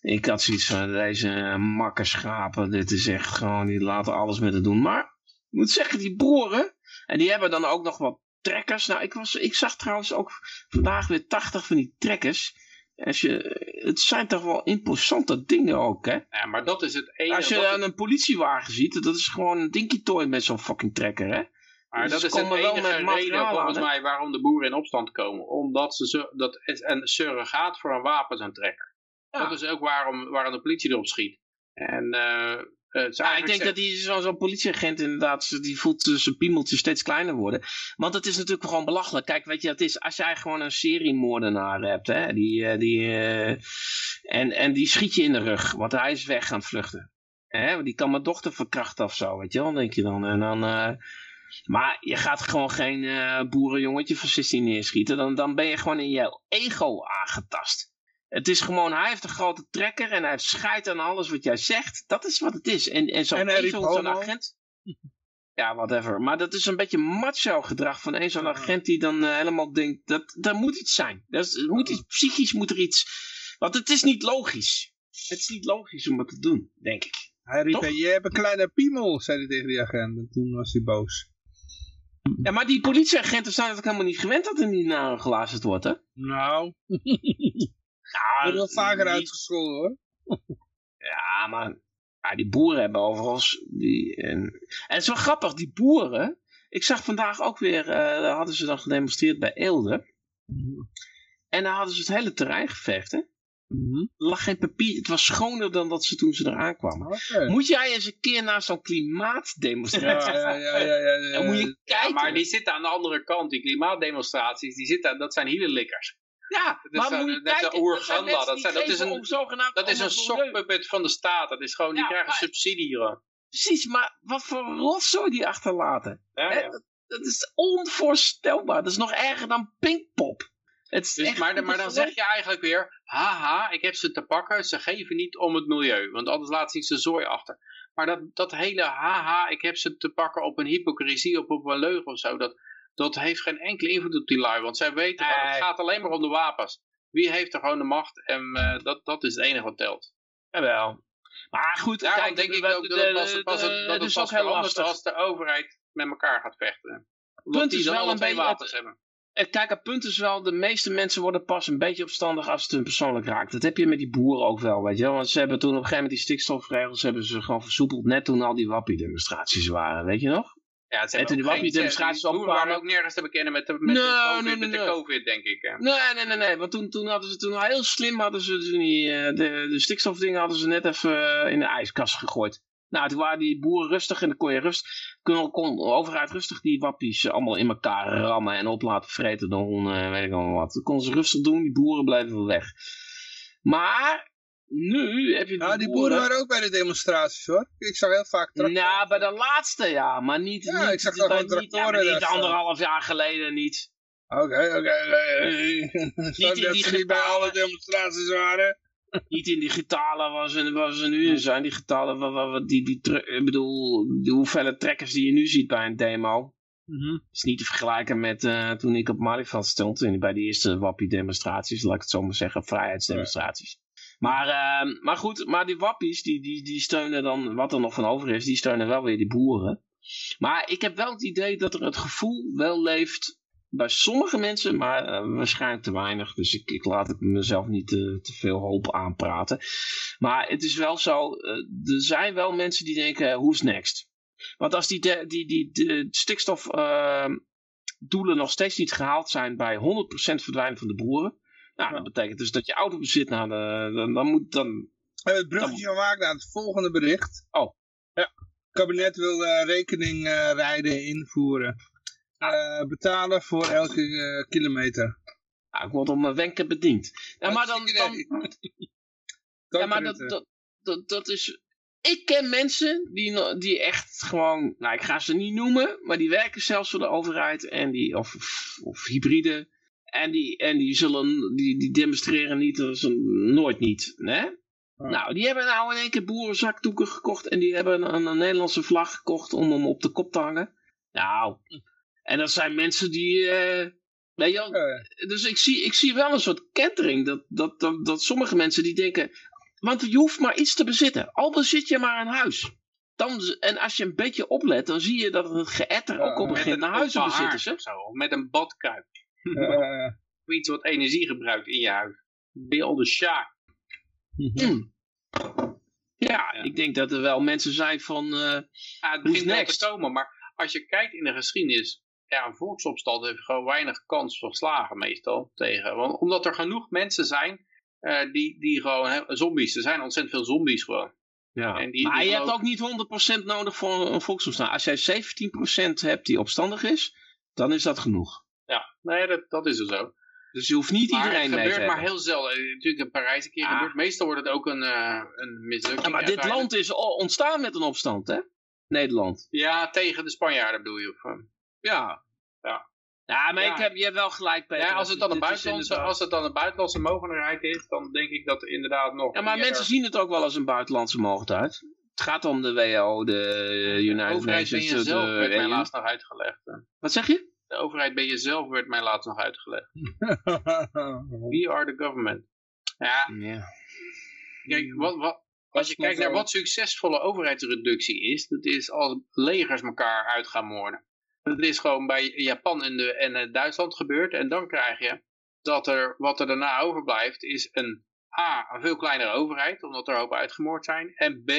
Ik had zoiets van deze makkerschapen, dit is echt gewoon, die laten alles met het doen. Maar ik moet zeggen, die boeren, en die hebben dan ook nog wat trekkers. Nou, ik, was, ik zag trouwens ook vandaag weer 80 van die trekkers. Als je, het zijn toch wel imposante dingen ook, hè? ja, maar dat is het enige... Als je dan een politiewagen ziet, dat is gewoon een dinky toy met zo'n fucking trekker, hè? Maar Dus dat is het enige reden volgens aan, mij waarom de boeren in opstand komen. Omdat ze dat is een surrogaat voor een wapen zijn trekker. Ja. Dat is ook waarom, waarom de politie erop schiet. En eh, is Ja, ik denk dat die zo'n politieagent inderdaad, die voelt eh, zijn piemeltje steeds kleiner worden. Want het is natuurlijk gewoon belachelijk. Kijk, weet je, het is, als jij gewoon een seriemoordenaar hebt, hè, die, eh, die, eh, en, en die schiet je in de rug, want hij is weg aan het vluchten. Hè, die kan mijn dochter verkrachten of zo, weet je wel, denk je dan. En dan eh, maar je gaat gewoon geen eh, boerenjongetje van 16 neerschieten, dan, dan ben je gewoon in jouw ego aangetast. Het is gewoon, hij heeft een grote trekker en hij heeft scheid aan alles wat jij zegt. Dat is wat het is. En, en zo'n agent... Ja, whatever. Maar dat is een beetje macho gedrag van een zo'n agent die dan eh, helemaal denkt, dat, dat moet iets zijn. Dat is, moet iets, psychisch moet er iets... Want het is niet logisch. Het is niet logisch om het te doen, denk ik. Hij riep, je hebt een kleine piemel, zei hij tegen die agent. En toen was hij boos. Ja, maar die politieagenten zijn het ook helemaal niet gewend dat er niet naar gelazerd wordt, hè? Nou, Ja, wordt wel vaker niet- uitgescholden hoor. Ja, maar ja, die boeren hebben overal... Die, en, en het is wel grappig, die boeren... Ik zag vandaag ook weer, eh, daar hadden ze dan gedemonstreerd bij Eelde. En daar hadden ze het hele terrein geveegd, hè? Mhm. Er lag geen papier, het was schoner dan dat ze toen ze eraan kwamen. Moet jij eens een keer naar zo'n klimaatdemonstratie Ja, ja, ja, ja, ja, ja. Dan moet je Ja, kijken. maar die zitten aan de andere kant. Die klimaatdemonstraties, die zitten, dat zijn hielenlikkers. Ja, is maar kijken, Oeganda, mensen dat zijn- dat is een- Dat is een sokpuppet van de staat. Dat is gewoon, die Ja, krijgen maar- subsidie gewoon. Precies, maar wat voor rotzooi die achterlaten. Ja, Hè. Dat, dat is onvoorstelbaar. Dat is nog erger dan Pinkpop. Het is Dus, maar, maar dan zeg je eigenlijk weer, haha, ik heb ze te pakken, ze geven niet om het milieu, want anders laat ze zijn zooi achter. Maar dat, dat hele haha, ik heb ze te pakken op een hypocrisie of op een leugen of zo, dat, dat heeft geen enkele invloed op die lui, want zij weten dat het gaat alleen maar om de wapens. wie heeft er gewoon de macht en eh, dat, dat is het enige wat telt. Jawel. Maar goed, Daarom kijk, denk ik ook dat het pas, pas, dat het het is pas verandert als de overheid met elkaar gaat vechten. Omdat Punt die is dan wel alle een twee beetje- wapens hebben. Kijk, het punt is wel, de meeste mensen worden pas een beetje opstandig als het hun persoonlijk raakt. Dat heb je met die boeren ook wel, weet je wel. Want ze hebben toen op een gegeven moment die stikstofregels hebben ze gewoon versoepeld, net toen al die wappie-demonstraties waren, weet je nog? Ja, En toen die wappie-demonstraties die boeren waren ook nergens te bekennen met de, met de, COVID, met de. COVID, denk ik. Nee, nee, nee, nee. Want toen, toen hadden ze toen heel slim hadden ze toen die, eh, de, de stikstofdingen hadden ze net even eh, in de ijskast gegooid. Nou, toen waren die boeren rustig en dan kon je rust, kon, kon overheid rustig die wappies allemaal in elkaar rammen en op laten vreten door honden, en weet ik allemaal wat. Dat konden ze rustig doen, die boeren bleven wel weg. Maar, nu heb je Ja, die boeren waren ook bij de demonstraties hoor. Ik zag heel vaak tractoren. Nou, bij de laatste ja, maar niet, Ja, niet, ik zag niet, maar tractoren niet daar staan. anderhalf jaar geleden niet. Oké, oké, in dat die ze niet bij getalen. alle demonstraties waren. Niet in die getallen waar ze, waar ze nu in zijn. Die getallen, waar, waar- die, die, ik bedoel, de hoeveelheid trekkers die je nu ziet bij een demo. is niet te vergelijken met eh, toen ik op Malieveld stond. in- Bij de eerste wappie-demonstraties, laat ik het zo maar zeggen. Vrijheidsdemonstraties. Maar, eh, maar goed, maar die wappies, die, die, die steunen dan, wat er nog van over is, die steunen wel weer die boeren. Maar ik heb wel het idee dat er het gevoel wel leeft bij sommige mensen, maar eh, waarschijnlijk te weinig. Dus ik, ik laat het mezelf niet te, veel hoop aanpraten. Maar het is wel zo, eh, er zijn wel mensen die denken, who's next? Want als die, die, die, de stikstofdoelen nog steeds niet gehaald zijn bij 100% verdwijnen van de boeren. Nou, dat betekent dus dat je autobezit, nou, de- dan, dan moet dan... We hebben het bruggetje gemaakt naar het volgende bericht. Oh. Ja. Het kabinet wil eh, rekening eh, rijden invoeren. Eh, betalen voor elke kilometer. Nou, ik word op mijn wenken bediend. Ja, maar dan, dan. Ja, maar dat, dat, dat, dat is... Ik ken mensen die, die echt gewoon... Nou, ik ga ze niet noemen, maar die werken zelfs voor de overheid. En die, of, of, of hybride. En die, en die zullen... Die, die demonstreren niet, een, nooit niet. Hè? Nou, die hebben nou in één keer boerenzakdoeken gekocht. En die hebben een, een Nederlandse vlag gekocht om hem op de kop te hangen. Nou, en dat zijn mensen die... eh, weet je wel, dus ik zie, ik zie wel een soort kentering. Dat, dat, dat, dat sommige mensen die denken... Want je hoeft maar iets te bezitten. Al bezit je maar een huis. Dan, en als je een beetje oplet, dan zie je dat het geëtter ook al Ja, begint naar huizenbezitters. hè? of zo. Met een badkuip. eh, iets wat energie gebruikt in je huis. Beeld de sjaak. Hmm. Ja, Ja. ik denk dat er wel mensen zijn van... eh, Ja, het begint wel te komen, maar als je kijkt in de geschiedenis, ja, een volksopstand heeft gewoon weinig kans van slagen meestal tegen. Want, omdat er genoeg mensen zijn eh, die, die gewoon, hè, zombies, er zijn ontzettend veel zombies gewoon. ja. En die- maar die je hebt ook niet 100% nodig voor een volksopstand. Als jij 17% hebt die opstandig is, dan is dat genoeg. Ja, nee, dat, dat is er zo. Dus je hoeft niet Maar iedereen mee te gebeurt maar heel zelden. Eh, Natuurlijk in Parijs een keer Ja. gebeurd. Meestal wordt het ook een, eh een mislukking. Ja, maar dit land is ontstaan met een opstand, hè? Nederland. Ja, tegen de Spanjaarden bedoel je. Of, eh, Ja. Ja. Ja, maar Ja. Ik heb, je hebt wel gelijk, Peter. ja, als het, dan een buitenlandse, als het dan een buitenlandse mogelijkheid is, dan denk ik dat inderdaad nog... Ja, maar mensen zien het ook wel als een buitenlandse mogelijkheid. Het gaat om de WHO, de United overheid ben Nations, je de zelf, werd mij EU. laatst nog uitgelegd. Wat zeg je? De overheid ben je zelf, werd mij laatst nog uitgelegd. We are the government. Ja, Ja. kijk, wat, wat, als je kijkt naar wat succesvolle overheidsreductie is, dat is als legers elkaar uit gaan moorden. Dat is gewoon bij Japan en, de, en eh, Duitsland gebeurd. En dan krijg je dat er, wat er daarna overblijft, is een A, een veel kleinere overheid, omdat er een hoop uitgemoord zijn. En B,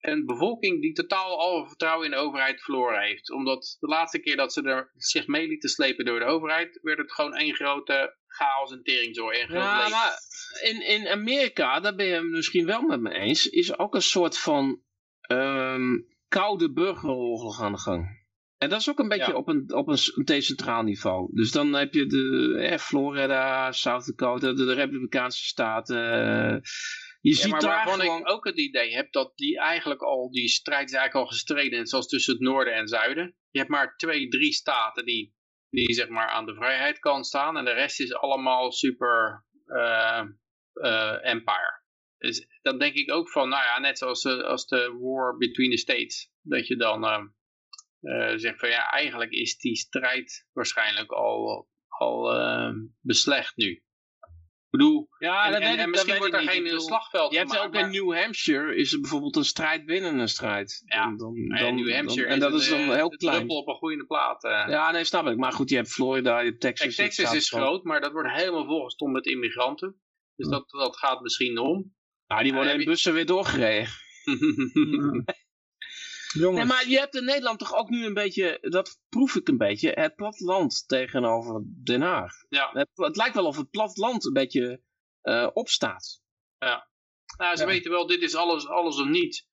een bevolking die totaal alle vertrouwen in de overheid verloren heeft. Omdat de laatste keer dat ze er zich mee lieten slepen door de overheid, werd het gewoon één grote chaos en teringzooi. En Ja, maar in, in Amerika, daar ben je het misschien wel met me eens, is ook een soort van ehm, koude burgeroorlog aan de gang. En dat is ook een beetje Ja. op, een, op een, decentraal niveau. Dus dan heb je de eh, Florida, South Dakota, de, de Republikeinse staten. Je Ja, ziet maar daar waarvan gewoon... ik ook het idee heb dat die eigenlijk al, die strijd is eigenlijk al gestreden, zoals tussen het noorden en zuiden. Je hebt maar twee, drie staten die, die zeg maar aan de vrijheid kan staan en de rest is allemaal super eh, eh, empire. Dus dan denk ik ook van, nou ja, net zoals de, als de war between the states, dat je dan eh, eh, zegt van ja, eigenlijk is die strijd waarschijnlijk al, al eh, beslecht nu. Ik bedoel, Ja, en, dat en- weet ik, en dat misschien wordt er geen bedoel, slagveld Je hebt ook in New Hampshire is er bijvoorbeeld een strijd binnen een strijd. Ja, Dan, dan, en New Hampshire dan- en dat is dan eh, heel klein. op een groeiende plaat. eh. Ja, nee, snap ik. Maar goed, je hebt Florida, je hebt Texas. Kijk, Texas is groot, maar dat wordt helemaal volgestomd met immigranten. Dus dat, dat gaat misschien om. Ja, die worden in bussen weer doorgereden. Jongens. Nee, maar je hebt in Nederland toch ook nu een beetje, dat proef ik een beetje, het platteland tegenover Den Haag. ja, Het, het lijkt wel of het platteland een beetje eh, opstaat. nou, ze Ja. weten wel, dit is alles, alles of niet.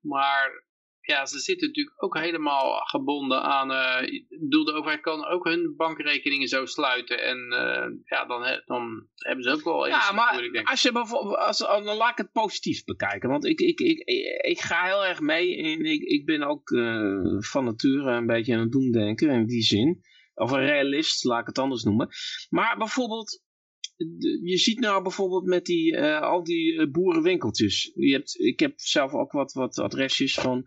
Maar ja, ze zitten natuurlijk ook helemaal gebonden aan... eh, ik bedoel, de overheid kan ook hun bankrekeningen zo sluiten. En eh, ja, dan, dan hebben ze ook wel Ja, enigszins maar moeilijk, denk als je bijvoorbeeld, als, dan laat ik het positief bekijken. Want ik, ik, ik, ik, ik ga heel erg mee. En ik, ik ben ook eh, van nature een beetje een doemdenker in die zin. Of een realist, laat ik het anders noemen. Maar bijvoorbeeld, je ziet nou bijvoorbeeld met die, al die boerenwinkeltjes. Je hebt, ik heb zelf ook wat, wat adresjes van...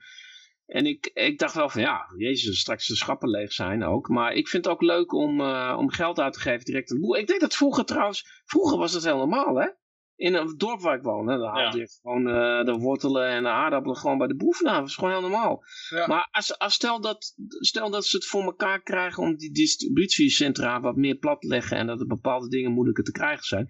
En ik, ik dacht wel van ja, jezus, straks de schappen leeg zijn ook. Maar ik vind het ook leuk om, eh, om geld uit te geven direct aan de boer. Ik denk dat vroeger trouwens, vroeger was dat heel normaal hè. In een dorp waar ik woonde, dan haalde je gewoon eh, de wortelen en de aardappelen gewoon bij de boer vandaan. Dat was gewoon heel normaal. Ja. Maar als, als stel, dat, stel dat ze het voor elkaar krijgen om die distributiecentra wat meer plat te leggen en dat er bepaalde dingen moeilijker te krijgen zijn.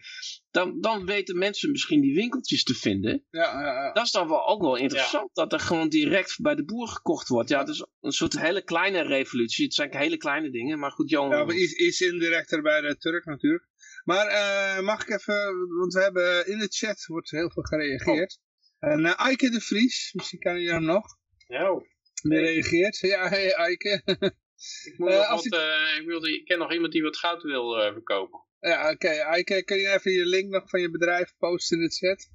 Dan, dan weten mensen misschien die winkeltjes te vinden. Ja, ja. Dat is dan wel ook wel interessant, dat er gewoon direct bij de boer gekocht wordt. Ja, het is een soort hele kleine revolutie. Het zijn hele kleine dingen, maar goed, Johan. Ja, maar iets, iets indirecter bij de Turk natuurlijk. Maar eh, mag ik even, want we hebben in de chat wordt heel veel gereageerd. En eh Eike de Vries, misschien kan je hem nog. Nou, Die reageert. Ja, hey Eike. ik, moet Eh, nog als wat, eh, ik, wilde, ik ken nog iemand die wat goud wil eh, verkopen. ja, oké. Eike, kun je even je link nog van je bedrijf posten in de chat?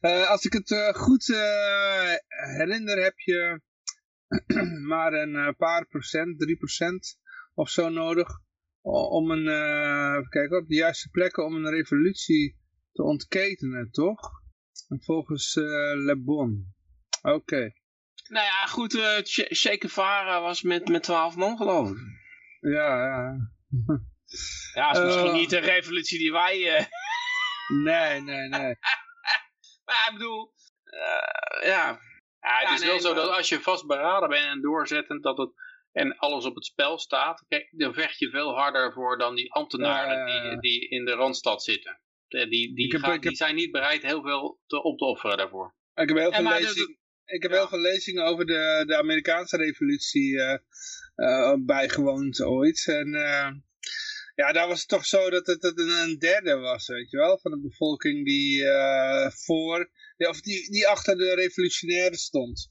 Eh, als ik het eh, goed eh, herinner, heb je maar een eh, paar procent, 3 procent of zo nodig. Om een, eh, even kijken, op de juiste plekken om een revolutie te ontketenen, toch? En volgens eh, Le Bon. Oké. Nou ja, goed, eh Che was met, met 12 man geloof ik. Ja, ja. Ja, is misschien Eh. niet de revolutie die wij... eh, Nee, nee, nee. maar ik bedoel, eh, ja. Ja, het Ja, is nee, wel zo maar- dat als je vastberaden bent en doorzettend dat het, en alles op het spel staat, kijk, dan vecht je veel harder voor dan die ambtenaren. Die, die in de Randstad zitten. Die, die, die, heb- gaan- heb- die zijn niet bereid heel veel te, op te offeren daarvoor. Ik heb heel veel, lezing, ik heb ja. heel veel lezingen over de, de Amerikaanse revolutie eh, eh, bijgewoond ooit. En eh, ja, daar was het toch zo dat het, een, derde was, weet je wel, van de bevolking die eh, voor, of die, die achter de revolutionaire stond.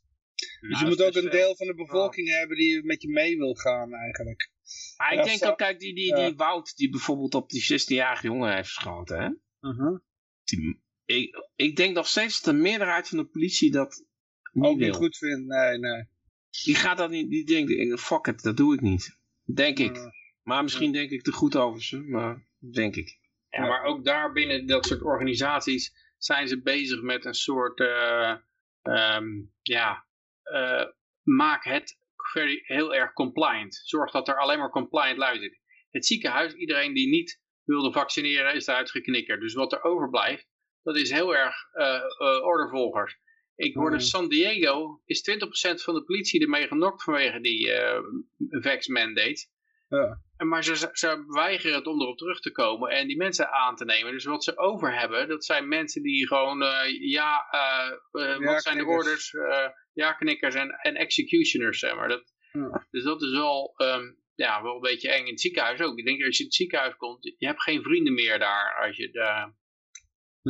Dus je moet ook een deel van de bevolking hebben die met je mee wil gaan eigenlijk. Maar ik denk ook, kijk, die, die, ja. die Wout die bijvoorbeeld op die 16-jarige jongen heeft geschoten, hè. Die, ik, ik denk nog steeds dat de meerderheid van de politie dat niet Ook wil. niet goed vindt, nee, nee. Die gaat dat niet, die denkt, fuck it, dat doe ik niet. Denk ik. Uh, Maar misschien denk ik te goed over ze, maar denk ik. Ja, maar ook daar binnen dat soort organisaties zijn ze bezig met een soort, eh, ehm, ja, maak het very, heel erg compliant. Zorg dat er alleen maar compliant lui zit. Het ziekenhuis, iedereen die niet wilde vaccineren, is eruit geknikkerd. Dus wat er overblijft, dat is heel erg eh eh, ordevolgers. Ik hoorde Mhm. San Diego, is 20% van de politie ermee genokt vanwege die eh vax mandate. Ja. En Maar ze, ze weigeren het om erop terug te komen en die mensen aan te nemen. Dus wat ze over hebben, dat zijn mensen die gewoon, eh, ja, eh, eh, wat zijn de orders? ja-knikkers en, en executioners, zeg maar. Dat, Ja. Dus dat is wel, ehm, ja, wel een beetje eng in het ziekenhuis ook. Ik denk als je in het ziekenhuis komt, je hebt geen vrienden meer daar als je, de,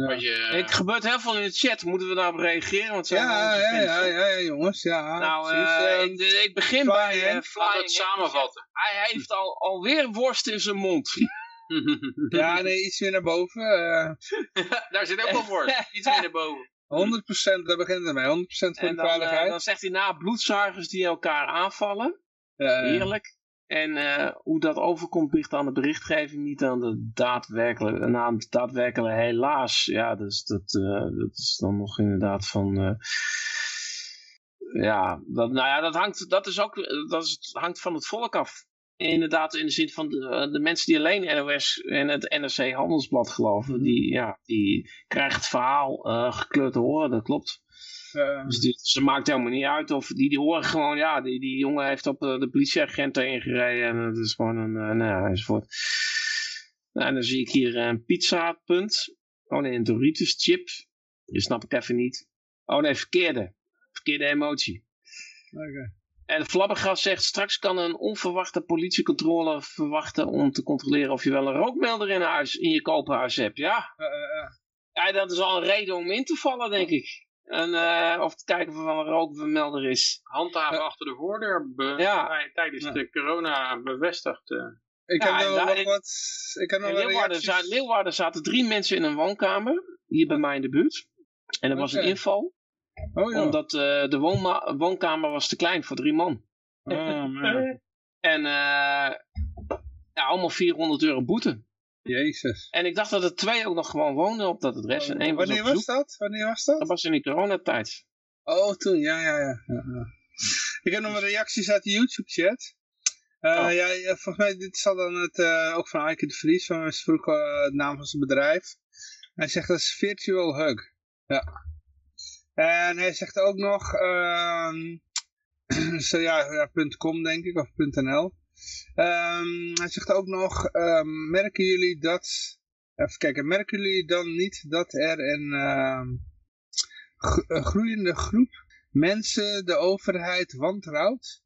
Ja. je Het gebeurt heel veel in de chat, moeten we daarop reageren? Want zijn Ja, ja, ja, ja, ja, jongens, ja. Nou, precies, eh, eh, ik, ik begin Flying bij. Flying het Hand. samenvatten. Hij heeft al, alweer worst in zijn mond. ja, nee, iets weer naar boven. eh, daar zit ook wel woord. Iets meer naar boven. 100%, daar begint het mee. 100% voor En de dan, veiligheid. dan zegt hij na bloedzuigers die elkaar aanvallen. Heerlijk. En eh, hoe dat overkomt ligt aan de berichtgeving, niet aan de daadwerkelijke, aan het daadwerkelijke helaas. Ja, dus dat, eh, dat is dan nog inderdaad van... eh, ja, dat, nou ja, dat hangt, dat is ook, dat hangt van het volk af. Inderdaad in de zin van de, de mensen die alleen NOS en het NRC Handelsblad geloven, die, ja, die krijgen het verhaal uh, gekleurd te horen, dat klopt. Uh, dus die, ze maakt helemaal niet uit of die, die horen gewoon, ja, die, die jongen heeft op de politieagent ingereden en het is gewoon een, uh, nou ja, enzovoort. Nou, en dan zie ik hier een pizza punt, oh nee, een Doritos chip, die snap ik even niet. Oh nee, verkeerde, verkeerde emotie. Oké. Okay. En Flabbergas zegt, straks kan een onverwachte politiecontrole verwachten om te controleren of je wel een rookmelder in, huis, in je koophuis hebt. Ja. Uh, uh, ja, dat is al een reden om in te vallen, denk ik. En, uh, of te kijken of er wel een rookmelder is. Handhaven achter de voordeur ja. tijdens ja. de corona bevestigd. Ik heb nog, nog wat... Ik heb nog in Leeuwarden, za Leeuwarden zaten drie mensen in een woonkamer, hier bij mij in de buurt. En er was okay. een inval. Oh, ja. Omdat uh, de woonkamer was te klein voor drie man. Oh, en uh, ja, allemaal 400 euro boete. Jezus. En ik dacht dat er twee ook nog gewoon woonden op dat adres. En één was Wanneer was dat? Wanneer was dat? Dat was in de coronatijd. Oh, toen. Ja, ja, ja. Ik heb nog wat reacties uit de YouTube-chat. Uh, oh. ja, ja, volgens mij, dit zal dan het, uh, ook van Eike de Vries, van vroeg uh, het naam van zijn bedrijf. Hij zegt dat is Virtual Hug. Ja. En hij zegt ook nog, um, so, ja, .com denk ik, of .nl. Um, hij zegt ook nog, um, merken jullie dat, even kijken, merken jullie dan niet dat er een, groeiende groep mensen de overheid wantrouwt?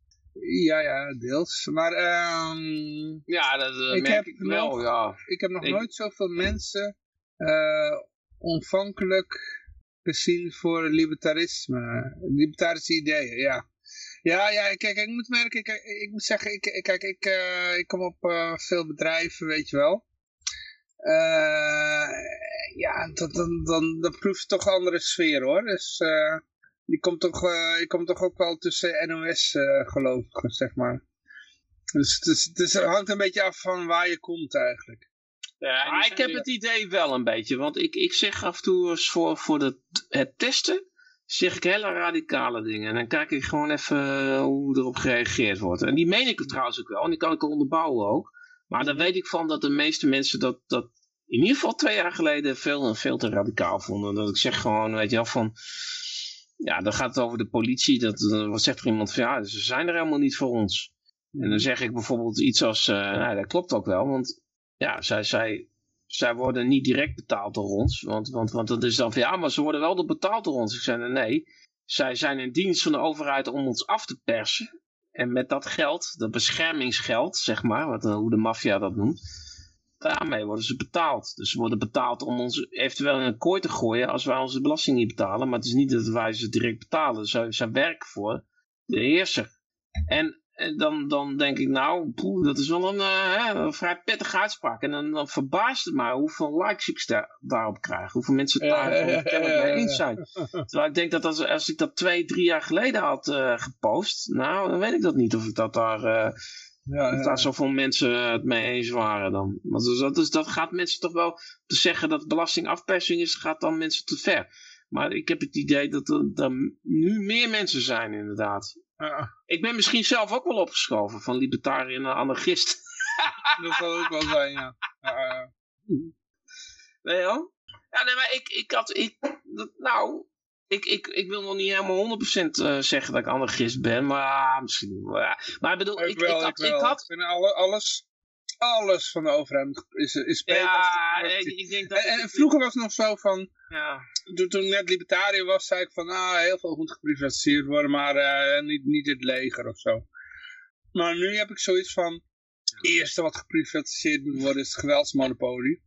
Ja, ja, deels. Maar um, ja, dat uh, ik merk ik wel, nog, ja. Ik heb nog ik... nooit zoveel mensen uh, onvankelijk gezien voor libertarisme. Libertarische ideeën, ja. Ja, ja, kijk, ik moet merken, ik, ik moet zeggen, ik, kijk, ik, uh, ik kom op veel bedrijven, weet je wel. ja, dan, dan, dan, toch een andere sfeer, hoor. Dus die komt toch, die komt toch ook wel tussen NOS-gelovigen, zeg maar. Dus is, het, hangt een beetje af van waar je komt eigenlijk. Ja, ah, ik heb weer... het idee wel een beetje, want ik, ik zeg af en toe voor, voor de, het testen, zeg ik hele radicale dingen. En dan kijk ik gewoon even uh, hoe erop gereageerd wordt. En die meen ik trouwens ook wel, en die kan ik onderbouwen ook. Maar dan weet ik van dat de meeste mensen dat, dat in ieder geval twee jaar geleden veel, veel te radicaal vonden. Dat ik zeg gewoon, weet je wel, van ja, dan gaat het over de politie. Dat, wat zegt er iemand van, ja, ze zijn er helemaal niet voor ons. En dan zeg ik bijvoorbeeld iets als, uh, nou, dat klopt ook wel, want ja, zij, zij, zij worden niet direct betaald door ons. Want, want, want dat is dan van, ja, maar ze worden wel betaald door ons. Ik zei, nee, zij zijn in dienst van de overheid om ons af te persen. En met dat geld, dat beschermingsgeld, zeg maar, wat, hoe de maffia dat noemt, daarmee worden ze betaald. Dus ze worden betaald om ons eventueel in een kooi te gooien als wij onze belasting niet betalen. Maar het is niet dat wij ze direct betalen. Ze, ze werken voor de heerser. En dan, dan denk ik, nou, poeh, dat is wel een, uh, hè, een vrij pittige uitspraak. En dan, dan verbaast het mij hoeveel likes ik daar, daarop krijg. Hoeveel mensen het daar ja, ja, mee eens zijn. Terwijl ik denk dat als, als ik dat twee, drie jaar geleden had uh, gepost, nou, dan weet ik dat niet of ik dat daar... Uh, ja, dat daar zoveel mensen het mee eens waren dan. Want dus dat, dus dat gaat mensen toch wel te zeggen dat belastingafpersing is, gaat dan mensen te ver. Maar ik heb het idee dat er, er nu meer mensen zijn inderdaad. Ik ben misschien zelf ook wel opgeschoven van libertariër naar anarchist. dat zal ook wel zijn, ja. ja nee joh? Ja, nee, maar ik, ik had, ik, dat, nou, ik, ik, ik wil nog niet helemaal 100% uh, zeggen dat ik anarchist ben, maar misschien wel. Maar ik bedoel, ik, ik, wel, ik, had, ik, had... ik vind alle, alles, alles van de overheid is, is. Ja, ik, ik denk dat... En, en vroeger was het nog zo van, ja. toen, toen ik net libertariër was, zei ik van, ah, heel veel moet geprivatiseerd worden, maar uh, niet, niet het leger of zo. Maar nu heb ik zoiets van, het eerste wat geprivatiseerd moet worden is het geweldsmonopolie.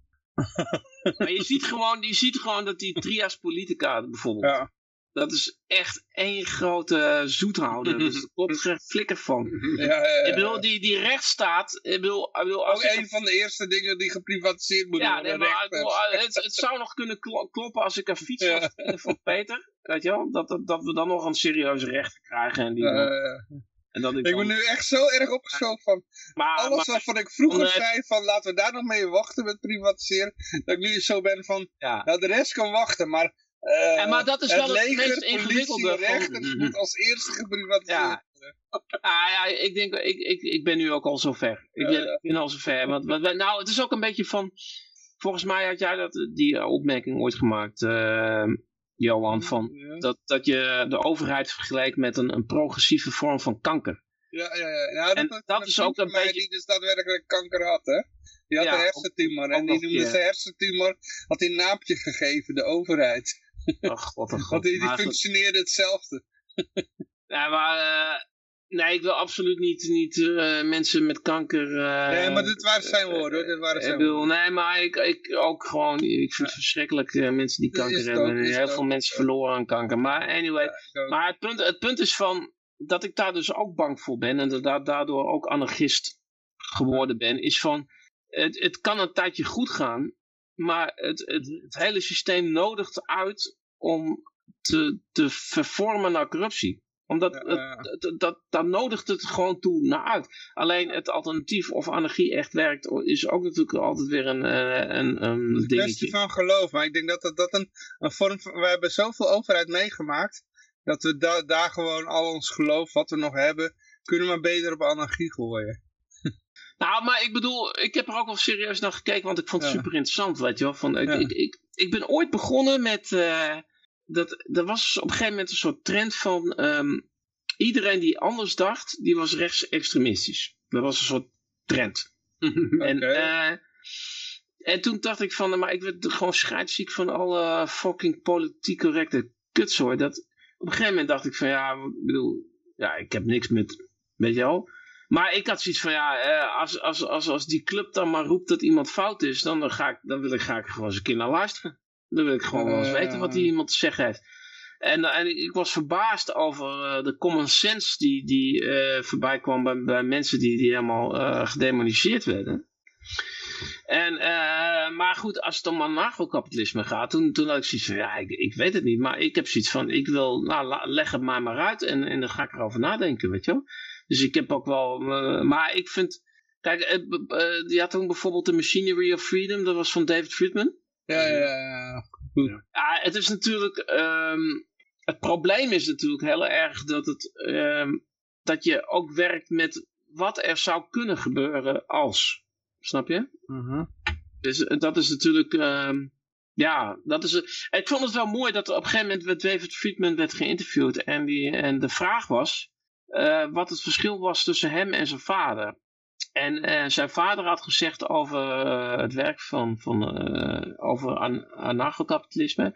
maar je ziet, gewoon, je ziet gewoon dat die trias politica bijvoorbeeld, ja. Dat is echt één grote zoethouder. dus er klopt geen flikker van. Ja, ja, ja, Ik bedoel, die, die rechtsstaat, ik bedoel, ik bedoel, Ook een van de eerste dingen die geprivatiseerd moeten ja, worden. Nee, maar, bedoel, het, het, zou nog kunnen kloppen als ik een fiets had van Peter, weet je wel, dat, dat, dat we dan nog een serieuze rechter krijgen. En die dan, en dat ik, ik dan... ben nu echt zo erg opgeschoven van maar, alles maar, waarvan ik vroeger zei van laten we daar nog mee wachten met privatiseren. Dat ik nu zo ben van, ja. nou de rest kan wachten, maar Eh, Ja, maar dat is wel het leger, meest ingewikkelde rechters moet als eerste geprivatiseerd Ja. Ah ja, ik denk, ik, ik, ik ben nu ook al zover. Ik ben, ik ben al zover. Want, want, wij- nou, het is ook een beetje van, volgens mij had jij dat, die eh, opmerking ooit gemaakt, eh, Johan, van Ja. dat, dat je de overheid vergelijkt met een, een progressieve vorm van kanker. Ja, ja, ja. ja En dat is ook een beetje- Die dus daadwerkelijk kanker had, hè? Die had Ja, een hersentumor. ook En die noemde zijn hersentumor, had hij een naampje gegeven, de overheid. God. Want die, functioneerde hetzelfde. Ja, maar eh, nee, ik wil absoluut niet, niet eh, mensen met kanker... eh, nee, maar dit waren zijn woorden, hoor. Dit waren ik zijn bedoel, woorden. nee, maar ik, ik ook gewoon, ik vind het verschrikkelijk mensen die kanker is hebben. ook, heel ook. veel mensen verloren aan kanker. Maar anyway, maar het punt, het punt is van dat ik daar dus ook bang voor ben en dat da- daardoor ook anarchist geworden ben, is van het, het kan een tijdje goed gaan, maar het, het, het hele systeem nodigt uit om te, te vervormen naar corruptie. Omdat het, dat, dat nodigt het gewoon toe naar uit. Alleen het alternatief of anarchie echt werkt, is ook natuurlijk altijd weer een, eh, een, een Het kwestie van geloof. Maar ik denk dat dat, dat een, een vorm van... We hebben zoveel overheid meegemaakt... dat we da daar gewoon al ons geloof, wat we nog hebben... kunnen we beter op anarchie gooien. Nou, maar ik bedoel, ik heb er ook wel serieus naar gekeken, want ik vond het Ja. super interessant, weet je wel. Van, ik, Ja. ik, ik, ik ben ooit begonnen met, eh, dat, er was op een gegeven moment een soort trend van, ehm, iedereen die anders dacht, die was rechtsextremistisch. Dat was een soort trend. En, eh, en toen dacht ik van, maar ik werd gewoon scheidsziek van alle fucking politiek correcte kutzooi. Dat, op een gegeven moment dacht ik van, ja, ik bedoel, ja, ik heb niks met, weet je wel. Maar ik had zoiets van, ja, eh, als, als, als, als die club dan maar roept dat iemand fout is, dan, dan, ga ik, dan wil ik graag gewoon eens een keer naar luisteren. Dan wil ik gewoon wel eens weten wat die iemand te zeggen heeft. En, en ik, ik was verbaasd over eh, de common sense die, die eh, voorbij kwam bij, bij mensen die, die helemaal gedemoniseerd werden. En, maar goed, als het om anarcho-kapitalisme gaat, toen, toen had ik zoiets van, ja, ik, ik weet het niet, maar ik heb zoiets van, ik wil, nou, leg het maar maar uit en, en dan ga ik erover nadenken, weet je wel. Dus ik heb ook wel, eh, maar ik vind, kijk, eh, b- eh, je had toen bijvoorbeeld de Machinery of Freedom, dat was van David Friedman. Ja, ja, ja. Ja, het is natuurlijk. ehm, het probleem is natuurlijk heel erg dat, het, ehm, dat je ook werkt met wat er zou kunnen gebeuren als. Snap je? Mhm. Dus eh, dat is natuurlijk. ehm, ja, dat is. ik vond het wel mooi dat op een gegeven moment met David Friedman werd geïnterviewd. En, die, en de vraag was. Eh, wat het verschil was tussen hem en zijn vader. En eh, zijn vader had gezegd over eh, het werk van, van over an anarchokapitalisme.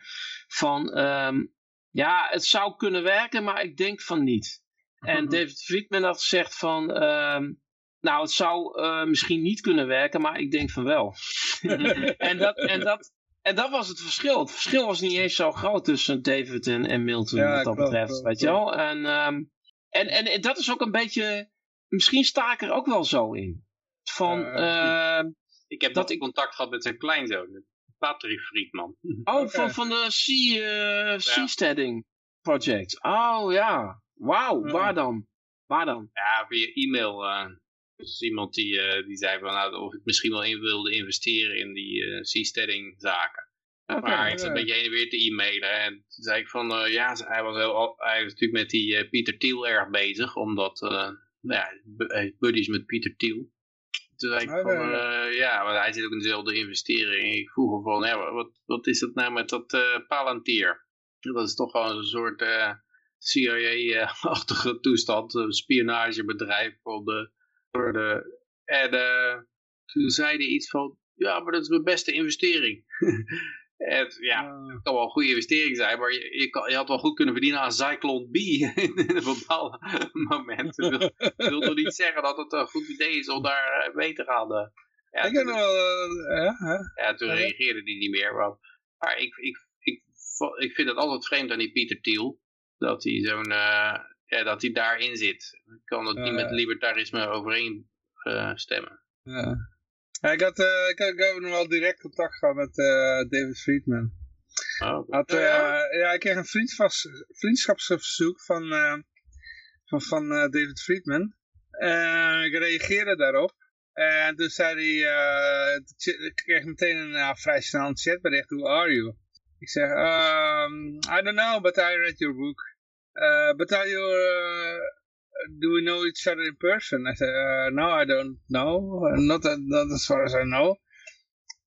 Van ehm, ja, het zou kunnen werken, maar ik denk van niet. En David Friedman had gezegd van ehm, nou, het zou misschien niet kunnen werken, maar ik denk van wel. en, dat, en, dat, en dat was het verschil. Het verschil was niet eens zo groot tussen David en, en Milton, Ja, wat dat klopt, betreft. klopt, weet je wel? En, ehm, en, en dat is ook een beetje. Misschien sta ik er ook wel zo in. Van. Eh, ehm, Ik heb Dat ik- contact gehad met zijn kleinzoon, Patrick Friedman. oh, van, van de Sea, uh, Seasteading Project. Oh ja. Wauw, waar dan? Waar dan? Ja, via e-mail. eh dus iemand die, eh, die zei van, nou, of ik misschien wel in wilde investeren in die eh seasteading zaken. Maar hij ja. zat een beetje heen en weer te e-mailen. En toen zei ik van, eh, ja, hij was, heel, hij was natuurlijk met die eh, Pieter Thiel erg bezig. Omdat, nou ja, hij buddies met Pieter Thiel. Toen zei ik van, ja, want hij zit ook in dezelfde investering. Ik vroeg hem van, ja, wat, wat is dat nou met dat Palantir? Dat is toch gewoon een soort CIA-achtige toestand. Een spionagebedrijf voor de, voor de... En toen zei hij iets van, ja, maar dat is mijn beste investering. en ja, het kan wel een goede investering zijn, maar je, je, kan, je had wel goed kunnen verdienen aan Cyclone B in een bepaald moment. Dat wil, toch niet zeggen dat het een goed idee is om daar eh, mee te gaan. eh. Ja, ik heb toen, wel... eh, ja, hè? ja, toen reageerde hij niet meer. Maar, maar ik, ik, ik, ik vind het altijd vreemd aan die Pieter Thiel, dat hij zo'n... eh, ja, dat hij daarin zit. Ik kan het niet met libertarisme overeen eh, stemmen. Ja. Ja, ik, had, eh, ik, had, ik heb nog wel direct contact gehad met eh, David Friedman. Oh, Had, eh, ja, ik kreeg een vriendschaps, vriendschapsverzoek van, eh, van, van eh, David Friedman. En ik reageerde daarop. En toen zei hij, eh, ik kreeg meteen een ja, vrij snel een chatbericht, hoe are you? Ik zeg, um, I don't know, but I read your book. Uh, but are you, uh, do we know each other in person? I said, uh, no, I don't know. Not, not as far as I know.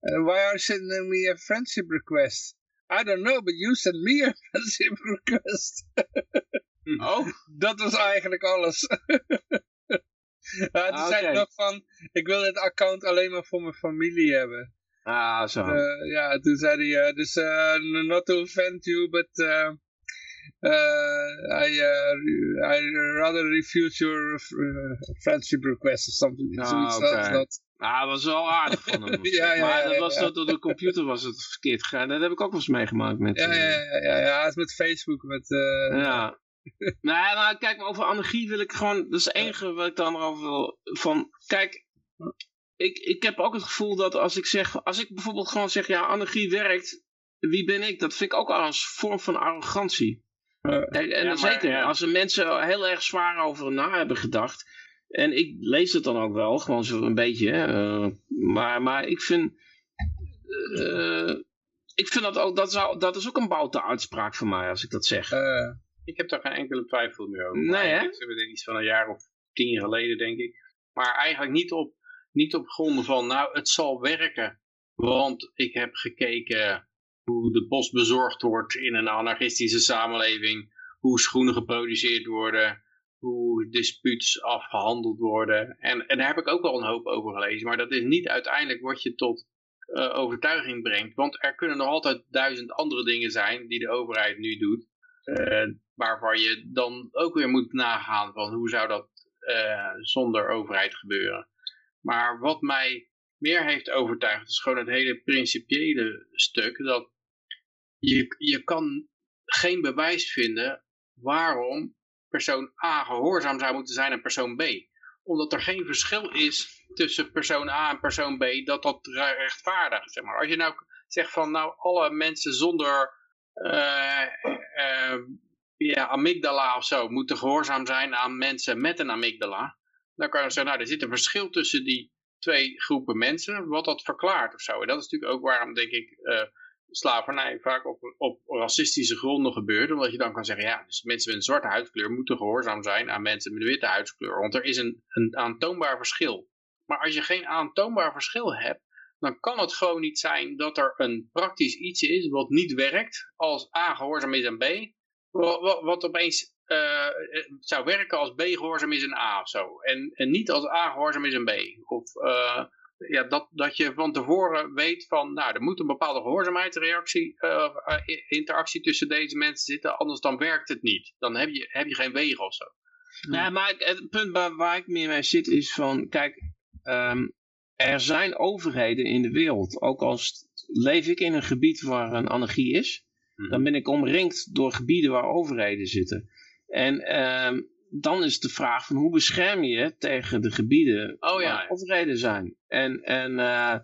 Uh, why are you sending me a friendship request? I don't know, but you sent me a friendship request. Oh, Dat was eigenlijk alles. Toen Ah, zei ik nog van, ik wil het account alleen maar voor mijn familie hebben. ah, zo. Eh, ja, toen zei hij, eh, dus uh, not to offend you, but I, uh, I rather refuse your uh, friendship request or something. Ah, Zoiets oké. als dat. Ah, dat was wel aardig van hem. Ja, ja, maar ja, dat was dat door de computer was het verkeerd gegaan. Dat heb ik ook wel eens meegemaakt met... Ja, eh, ja, ja, ja, ja, het is met Facebook, met... eh, Ja. nee, maar kijk, maar over anarchie wil ik gewoon... Dat is het enige wat ik dan erover wil... Van, kijk, ik, ik heb ook het gevoel dat als ik zeg... Als ik bijvoorbeeld gewoon zeg, ja, anarchie werkt... Wie ben ik? Dat vind ik ook al een vorm van arrogantie. Eh, en Ja, maar, zeker, ja. als er mensen heel erg zwaar over na hebben gedacht... En ik lees het dan ook wel, gewoon zo een beetje. hè, eh, maar, maar ik vind... eh, ik vind dat ook... Dat, zou, dat is ook een boute uitspraak van mij, als ik dat zeg. eh, Ik heb daar geen enkele twijfel meer over. Nee, hè? Het is iets van een jaar of tien geleden, denk ik. Maar eigenlijk niet op, niet op gronden van, nou, het zal werken. Want ik heb gekeken hoe de post bezorgd wordt in een anarchistische samenleving. Hoe schoenen geproduceerd worden. Hoe dispuuts afgehandeld worden. En, en daar heb ik ook wel een hoop over gelezen. Maar dat is niet uiteindelijk wat je tot eh, overtuiging brengt. Want er kunnen nog altijd duizend andere dingen zijn die de overheid nu doet. eh, waarvan je dan ook weer moet nagaan van hoe zou dat eh, zonder overheid gebeuren. Maar wat mij meer heeft overtuigd is gewoon het hele principiële stuk dat je, je kan geen bewijs vinden waarom persoon A gehoorzaam zou moeten zijn aan persoon B. Omdat er geen verschil is tussen persoon A en persoon B dat dat re- rechtvaardigt. Zeg maar. Als je nou zegt van nou alle mensen zonder eh, eh, ja, amygdala of zo moeten gehoorzaam zijn aan mensen met een amygdala. Dan kan je zeggen, nou er zit een verschil tussen die twee groepen mensen, wat dat verklaart of zo. En dat is natuurlijk ook waarom denk ik eh, slavernij vaak op, op racistische gronden gebeurt. Omdat je dan kan zeggen, ja, dus mensen met een zwarte huidskleur moeten gehoorzaam zijn aan mensen met een witte huidskleur. Want er is een, een aantoonbaar verschil. Maar als je geen aantoonbaar verschil hebt, dan kan het gewoon niet zijn dat er een praktisch iets is wat niet werkt als A gehoorzaam is aan B. Wat, wat, wat opeens zou werken als B gehoorzaam is aan A of zo. En, en niet als A gehoorzaam is aan B. Of eh, ja, dat, dat je van tevoren weet van, nou, er moet een bepaalde gehoorzaamheidsreactie, eh, eh, interactie tussen deze mensen zitten, anders dan werkt het niet. Dan heb je, heb je geen wegen of zo. Ja, maar het punt waar, waar ik meer mee zit is van, kijk, ehm, er zijn overheden in de wereld. Ook als leef ik in een gebied waar een anarchie is, Mhm. dan ben ik omringd door gebieden waar overheden zitten. En ehm, dan is de vraag van hoe bescherm je tegen de gebieden Oh ja, waar overheden zijn. En, en eh,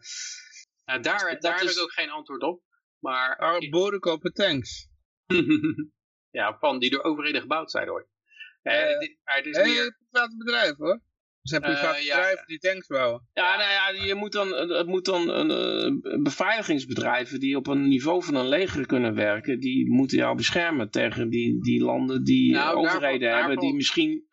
Nou, daar Dat daar heb is- ik ook geen antwoord op. Maar oh, boeren kopen tanks. ja, van die door overheden gebouwd zijn hoor. Dit- maar het is meer... private bedrijf hoor. Zijn private ja, bedrijven ja. die tanks bouwen. ja, nou ja, je moet dan, het moet dan een, eh, beveiligingsbedrijven die op een niveau van een leger kunnen werken, die moeten jou beschermen tegen die, die landen die Nou, daarvan- overheden hebben daarvan- die misschien...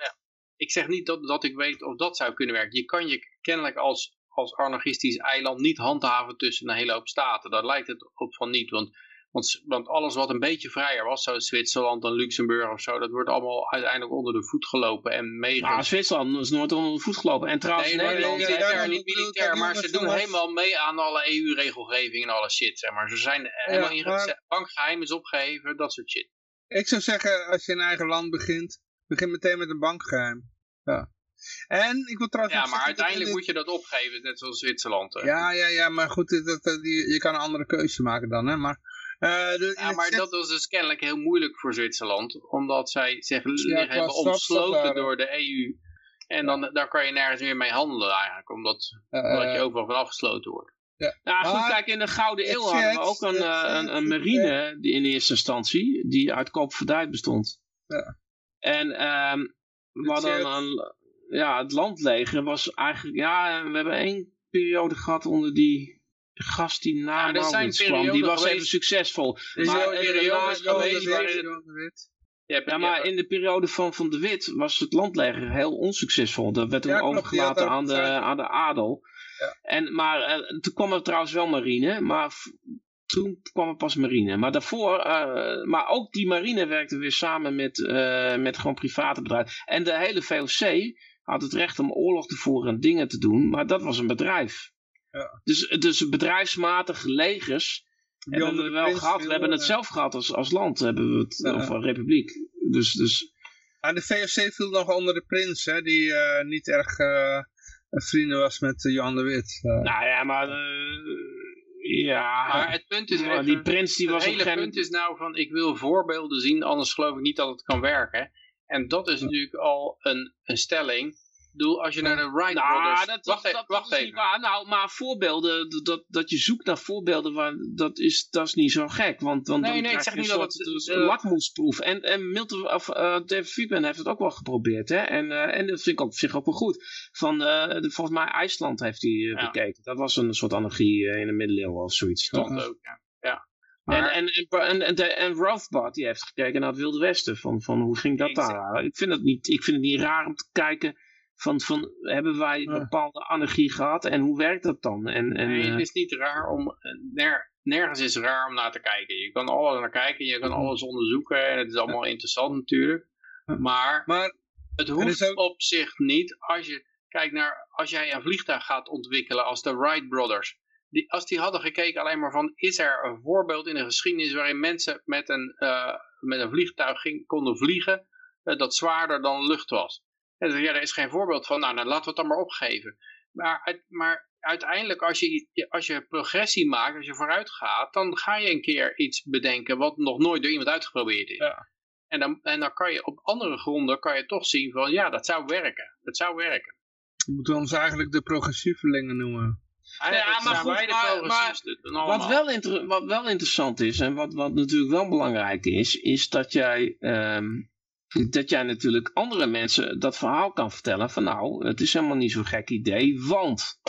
ik zeg niet dat, dat ik weet of dat zou kunnen werken. Je kan je kennelijk als, als anarchistisch eiland niet handhaven tussen een hele hoop staten. Daar lijkt het op van niet. Want, want, want alles wat een beetje vrijer was, zoals Zwitserland en Luxemburg of zo, dat wordt allemaal uiteindelijk onder de voet gelopen en meege... Nou, Zwitserland is nooit onder de voet gelopen. En trouwens, Nee, nee, Nederland... nee, ja, militair, daarom niet militair, maar ze doen helemaal mee aan alle EU-regelgeving en alle shit, zeg maar. Ze zijn helemaal Ja, maar- bankgeheim is opgeheven, dat soort shit. Ik zou zeggen, als je in eigen land begint, begin meteen met een bankgeheim. Ja. En ik wil trouwens Ja, maar uiteindelijk in moet je dat opgeven, net zoals Zwitserland. hè. Ja, ja, ja, maar goed, dat, dat, die- je kan een andere keuze maken dan, hè. Maar, de, in Ja, maar dat was dus kennelijk heel moeilijk voor Zwitserland, omdat zij zich liggen qua hebben omsloten waren. door de EU. En dan, daar kan je nergens meer mee handelen eigenlijk, omdat, eh, omdat je overal van afgesloten wordt. Nou goed, Maar- kijk, in de Gouden Eeuw hadden we ook een, eh, een, een marine die in eerste instantie, die uit koopvaardij bestond. Ja. En ehm we hadden een, ja, het landleger was eigenlijk, ja, we hebben één periode gehad onder die gast die na Ja, Maurits kwam, die was even succesvol. Er Maar er- geweest waarin Ja, je maar in de periode van Van de Wit was het landleger heel onsuccesvol. Dat werd Ja, overgelaten aan de, aan de adel. Ja. En, maar eh, toen kwam er trouwens wel marine, maar toen kwam er pas marine. Maar daarvoor, eh, maar ook die marine werkte weer samen met, eh, met gewoon private bedrijven. En de hele VOC had het recht om oorlog te voeren en dingen te doen, maar dat was een bedrijf. Ja. Dus, dus bedrijfsmatige legers Die hebben we wel gehad. We hebben het eh, zelf gehad als, als land, hebben we het, Ja. of een republiek. Dus, dus Aan de VOC viel nog onder de prins, hè, die eh, niet erg eh, vrienden was met Johan de Wit. Nou ja, maar... eh, ja, maar het punt is, maar even- die prins die het was op een hele gegeven punt is nou van, ik wil voorbeelden zien, anders geloof ik niet dat het kan werken. En dat is natuurlijk al een, een stelling. Bedoel, als je naar de Wright Nou, Brothers... dat, wacht dat, even, dat wacht even. waar. Nou, maar voorbeelden, dat, dat je zoekt naar voorbeelden, waar, dat, is, dat is niet zo gek. Want, want Nee, dan nee, ik zeg je niet dat het- eh, lakmoesproef. En, en Milton, of, eh, David Friedman heeft het ook wel geprobeerd. Hè? En, eh, en dat vind ik op zich ook wel goed. Van, de, volgens mij IJsland heeft hij Ja. bekeken. Dat was een soort anarchie eh, in de middeleeuwen of zoiets. toch? Ook, ja. ja. En, Maar- en, en, en, en, Rothbard die heeft gekeken naar het Wilde Westen. Van, van hoe ging dat daar? Ik vind, het niet, ik vind het niet raar om te kijken van, van hebben wij Ja. bepaalde anarchie gehad en hoe werkt dat dan? En, en, nee, eh, het is niet raar om... ner- nergens is raar om naar te kijken. Je kan alles naar kijken, je kan alles onderzoeken. En het is allemaal interessant natuurlijk. Maar maar het hoeft ook- op zich niet als je kijkt naar... Als jij een vliegtuig gaat ontwikkelen als de Wright Brothers... Die, als die hadden gekeken alleen maar van... Is er een voorbeeld in de geschiedenis waarin mensen met een, eh, met een vliegtuig ging, konden vliegen... eh, dat zwaarder dan lucht was. En dan, ja, er is geen voorbeeld van. Nou, dan laten we het dan maar opgeven. Maar, maar uiteindelijk als je, als je progressie maakt, als je vooruit gaat... dan ga je een keer iets bedenken wat nog nooit door iemand uitgeprobeerd is. Ja. En, dan, en dan kan je op andere gronden kan je toch zien van... Ja, dat zou werken. Dat zou werken. we moeten ons eigenlijk de progressievelingen noemen. Eigenlijk maar goed, wij de maar- allemaal. wat, wel wat wel interessant is en wat, wat natuurlijk wel belangrijk is, is dat jij, ehm, dat jij natuurlijk andere mensen dat verhaal kan vertellen van nou, het is helemaal niet zo'n gek idee, want...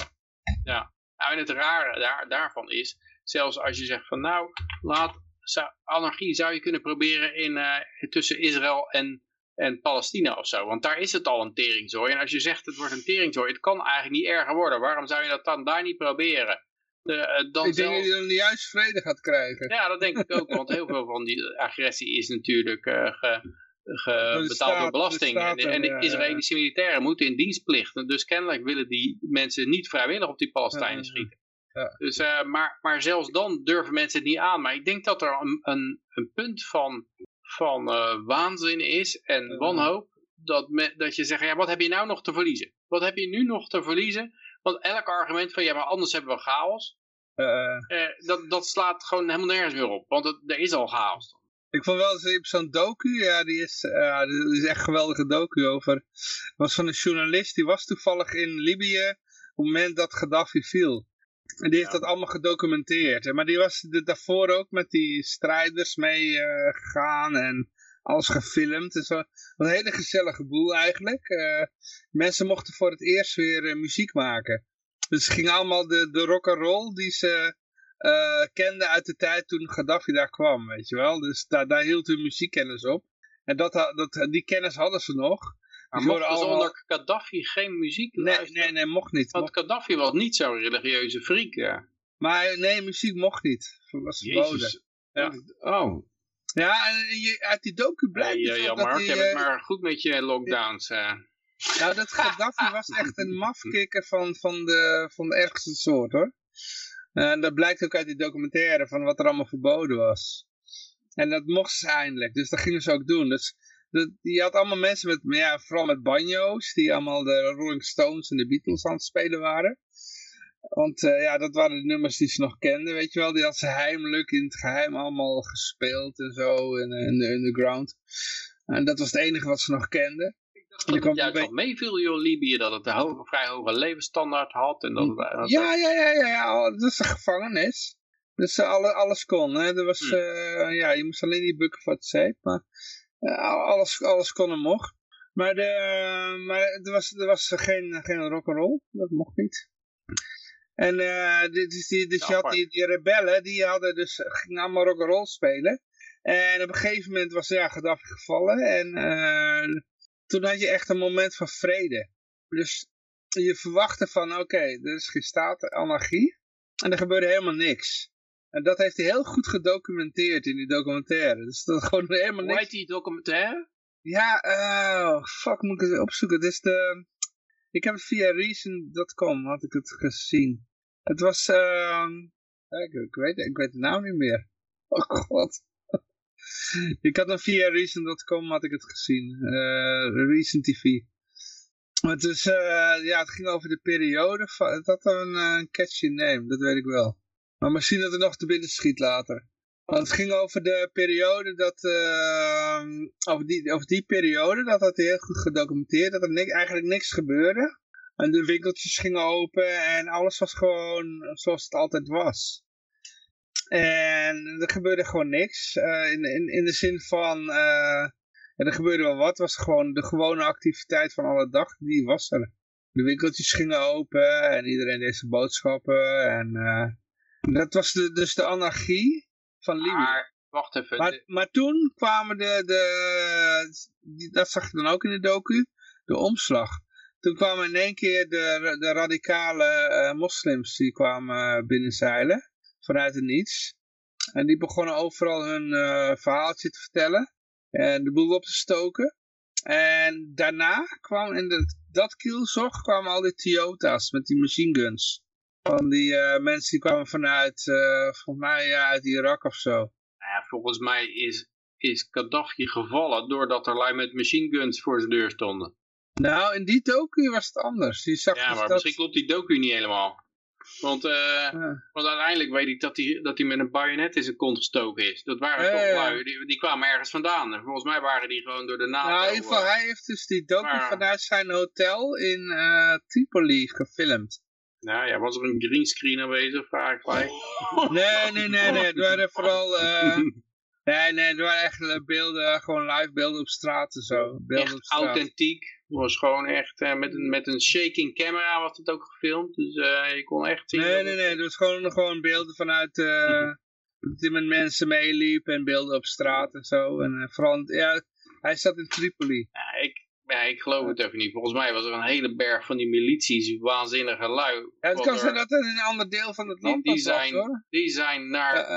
Nou, en het rare daar, daarvan is, zelfs als je zegt van nou, laat, zou, anarchie zou je kunnen proberen in, eh, tussen Israël en, en Palestina of zo. Want daar is het al een teringzooi. En als je zegt het wordt een teringzooi, het kan eigenlijk niet erger worden. Waarom zou je dat dan daar niet proberen? De, eh, dan ik denk zelfs- dat je dan juist vrede gaat krijgen. Ja, dat denk ik ook. Want heel veel van die agressie is natuurlijk eh, ge, betaald staat- door belasting. En en de ja, Israëlische militairen moeten in dienstplicht. En Dus kennelijk willen die mensen niet vrijwillig op die Palestijnen schieten. Ja. Dus, eh, maar, maar zelfs dan durven mensen het niet aan. Maar ik denk dat er een, een, een punt van, van eh, waanzin is en wanhoop. Dat, me, dat je zegt, ja, wat heb je nou nog te verliezen? Wat heb je nu nog te verliezen? Want elk argument van, ja, maar anders hebben we chaos. Eh, Eh, dat, dat slaat gewoon helemaal nergens meer op. Want het, er is al chaos. Ik vond wel eens zo'n docu, ja, die is, ja, die is echt een geweldige docu over. was van een journalist, die was toevallig in Libië op het moment dat Gaddafi viel. En die heeft Ja. dat allemaal gedocumenteerd. Maar die was daarvoor ook met die strijders mee eh, gegaan en alles gefilmd. Dus een hele gezellige boel eigenlijk. Eh, mensen mochten voor het eerst weer eh, muziek maken. Dus ze gingen allemaal de, de rock and roll die ze eh, kenden uit de tijd toen Gaddafi daar kwam, weet je wel. Dus daar, daar hield hun muziekkennis op. En dat, dat, die kennis hadden ze nog. Maar er allemaal- zonder Gaddafi geen muziek Nee, luisteren? nee, nee, mocht niet. Want Mocht- Gaddafi was niet zo'n religieuze freak. Ja. Maar nee, muziek mocht niet. Dat was verboden. Jezus. Ja. Oh, Ja, en je, uit die docu blijkt Hey, dus ja, dat Mark, die, je hebt het maar goed met je lockdowns. eh. Nou, dat Gaddafi was echt een mafkikker van, van, de, van de ergste soort, hoor. En dat blijkt ook uit die documentaire van wat er allemaal verboden was. En dat mochten ze eindelijk, dus dat gingen ze ook doen. Dus dat, je had allemaal mensen met, ja, vooral met banjo's, die allemaal de Rolling Stones en de Beatles aan het spelen waren. Want eh, ja, dat waren de nummers die ze nog kenden, weet je wel. Die had ze heimelijk in het geheim allemaal gespeeld en zo, in, in de underground. En dat was het enige wat ze nog kenden. Dat er het juist wel meeviel, joh, Libië, dat het een hoge, vrij hoge levensstandaard had. En dat, dat- Ja, ja, ja, ja, ja. Dat is een gevangenis. Dus eh, alle, alles kon. Hè. Er was, Hm. eh, ja, je moest alleen niet bukken voor het zeep. Maar eh, alles, alles kon en mocht. Maar, de, maar er, was, er was geen, geen rock'n'roll. Dat mocht niet. En dit is die, dus je had die, die rebellen, die hadden dus, gingen allemaal rock'n'roll spelen. En op een gegeven moment was ja, Gaddafi gevallen. En eh, toen had je echt een moment van vrede. Dus je verwachtte van, oké, er is geen staat, anarchie. En er gebeurde helemaal niks. En dat heeft hij heel goed gedocumenteerd in die documentaire. Dus dat is gewoon helemaal Hoe niks. heet die documentaire? Ja, oh, fuck, moet ik het opzoeken. Het is de... Ik heb het via reason.com, had ik het gezien. Het was, ehm ik, ik, weet, ik weet de naam niet meer. Oh god. ik had dan via reason.com had ik het gezien. eh Reason TV. Maar het, is, eh, ja, het ging over de periode. Van, het had een eh, catchy name, dat weet ik wel. Maar misschien dat er nog te binnen schiet later. Want het ging over de periode dat, over, die, over die periode, dat had heel goed gedocumenteerd, dat er eigenlijk niks gebeurde. En de winkeltjes gingen open en alles was gewoon zoals het altijd was. En er gebeurde gewoon niks. Uh, in, in, in de zin van, uh, er gebeurde wel wat, was gewoon de gewone activiteit van alle dag, die was er. De winkeltjes gingen open en iedereen deed zijn boodschappen. En uh, dat was de, dus de anarchie van Libië. Maar, wacht even. Maar, maar toen kwamen de, de die, dat zag je dan ook in de docu, de omslag. Toen kwamen in één keer de, de radicale moslims, die kwamen binnenzeilen, vanuit het niets. En die begonnen overal hun uh, verhaaltje te vertellen en de boel op te stoken. En daarna kwam in de, dat kielzog kwamen al die Toyota's met die machine guns. Van die uh, mensen die kwamen vanuit, uh, volgens mij ja, uit Irak of zo. Nou ja, volgens mij is, is Gaddafi gevallen doordat er lui met machine guns voor zijn deur stonden. Nou, in die docu was het anders. Zag ja, dus maar dat... misschien klopt die docu niet helemaal. Want, uh, ja. want uiteindelijk weet ik dat hij dat met een bajonet in zijn kont gestoken is. Dat waren toch ja, lui, die, die kwamen ergens vandaan. En volgens mij waren die gewoon door de NATO. Nou, in ieder geval, eh, hij heeft dus die docu maar- vanuit zijn hotel in eh, Tripoli gefilmd. Nou ja, was er een greenscreen aanwezig, vraag ik mij. Nee, nee, nee, nee. Het waren vooral... eh, nee, nee, het waren echt eh, beelden, gewoon live beelden op straat en zo. Beelden op Echt straat. authentiek. Was gewoon echt eh, met, een, met een shaking camera was het ook gefilmd. Dus eh, je kon echt zien. Nee, nee, nee. Het was gewoon, gewoon beelden vanuit... eh dat hij met mensen meeliep en beelden op straat en zo. En vooral... Ja, hij zat in Tripoli. Ja, ik, ja, ik geloof het even niet. Volgens mij was er een hele berg van die milities, waanzinnige lui. Ja, het kan zijn dat het in een ander deel van het die, land die, was, zijn, hoor. die zijn naar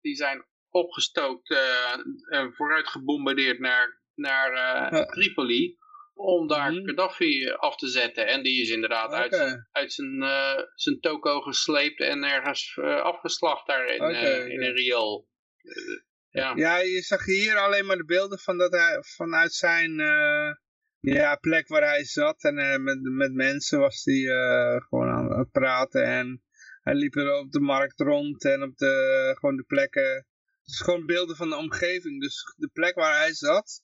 die zijn opgestookt en vooruit gebombardeerd naar, naar. Tripoli. Om daar Mhm. Gaddafi af te zetten. En die is inderdaad uit, uit zijn, eh, zijn toko gesleept en ergens eh, afgeslacht daar in, Oké, eh, in een riool. Ja. Ja, je zag hier alleen maar de beelden van dat hij vanuit zijn ja, plek waar hij zat. En met, met mensen was hij gewoon aan het praten. En hij liep er op de markt rond en op de, gewoon de plekken. Dus gewoon beelden van de omgeving. Dus de plek waar hij zat,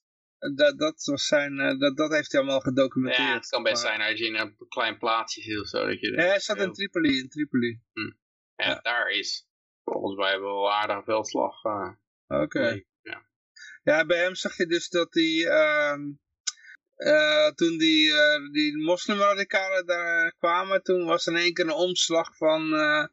dat, dat, was zijn, eh, dat, dat heeft hij allemaal gedocumenteerd. Ja, het kan best Maar- zijn als je in een klein plaatsje zit of zo. Dat je Ja, hij zat in Tripoli, in Tripoli. ja, ja. daar is volgens mij wel een aardige veldslag. eh, Oké. ja. Ja, bij hem zag je dus dat hij, ehm, eh, toen die, die moslimradicalen daar kwamen, toen was in één keer een omslag van, eh,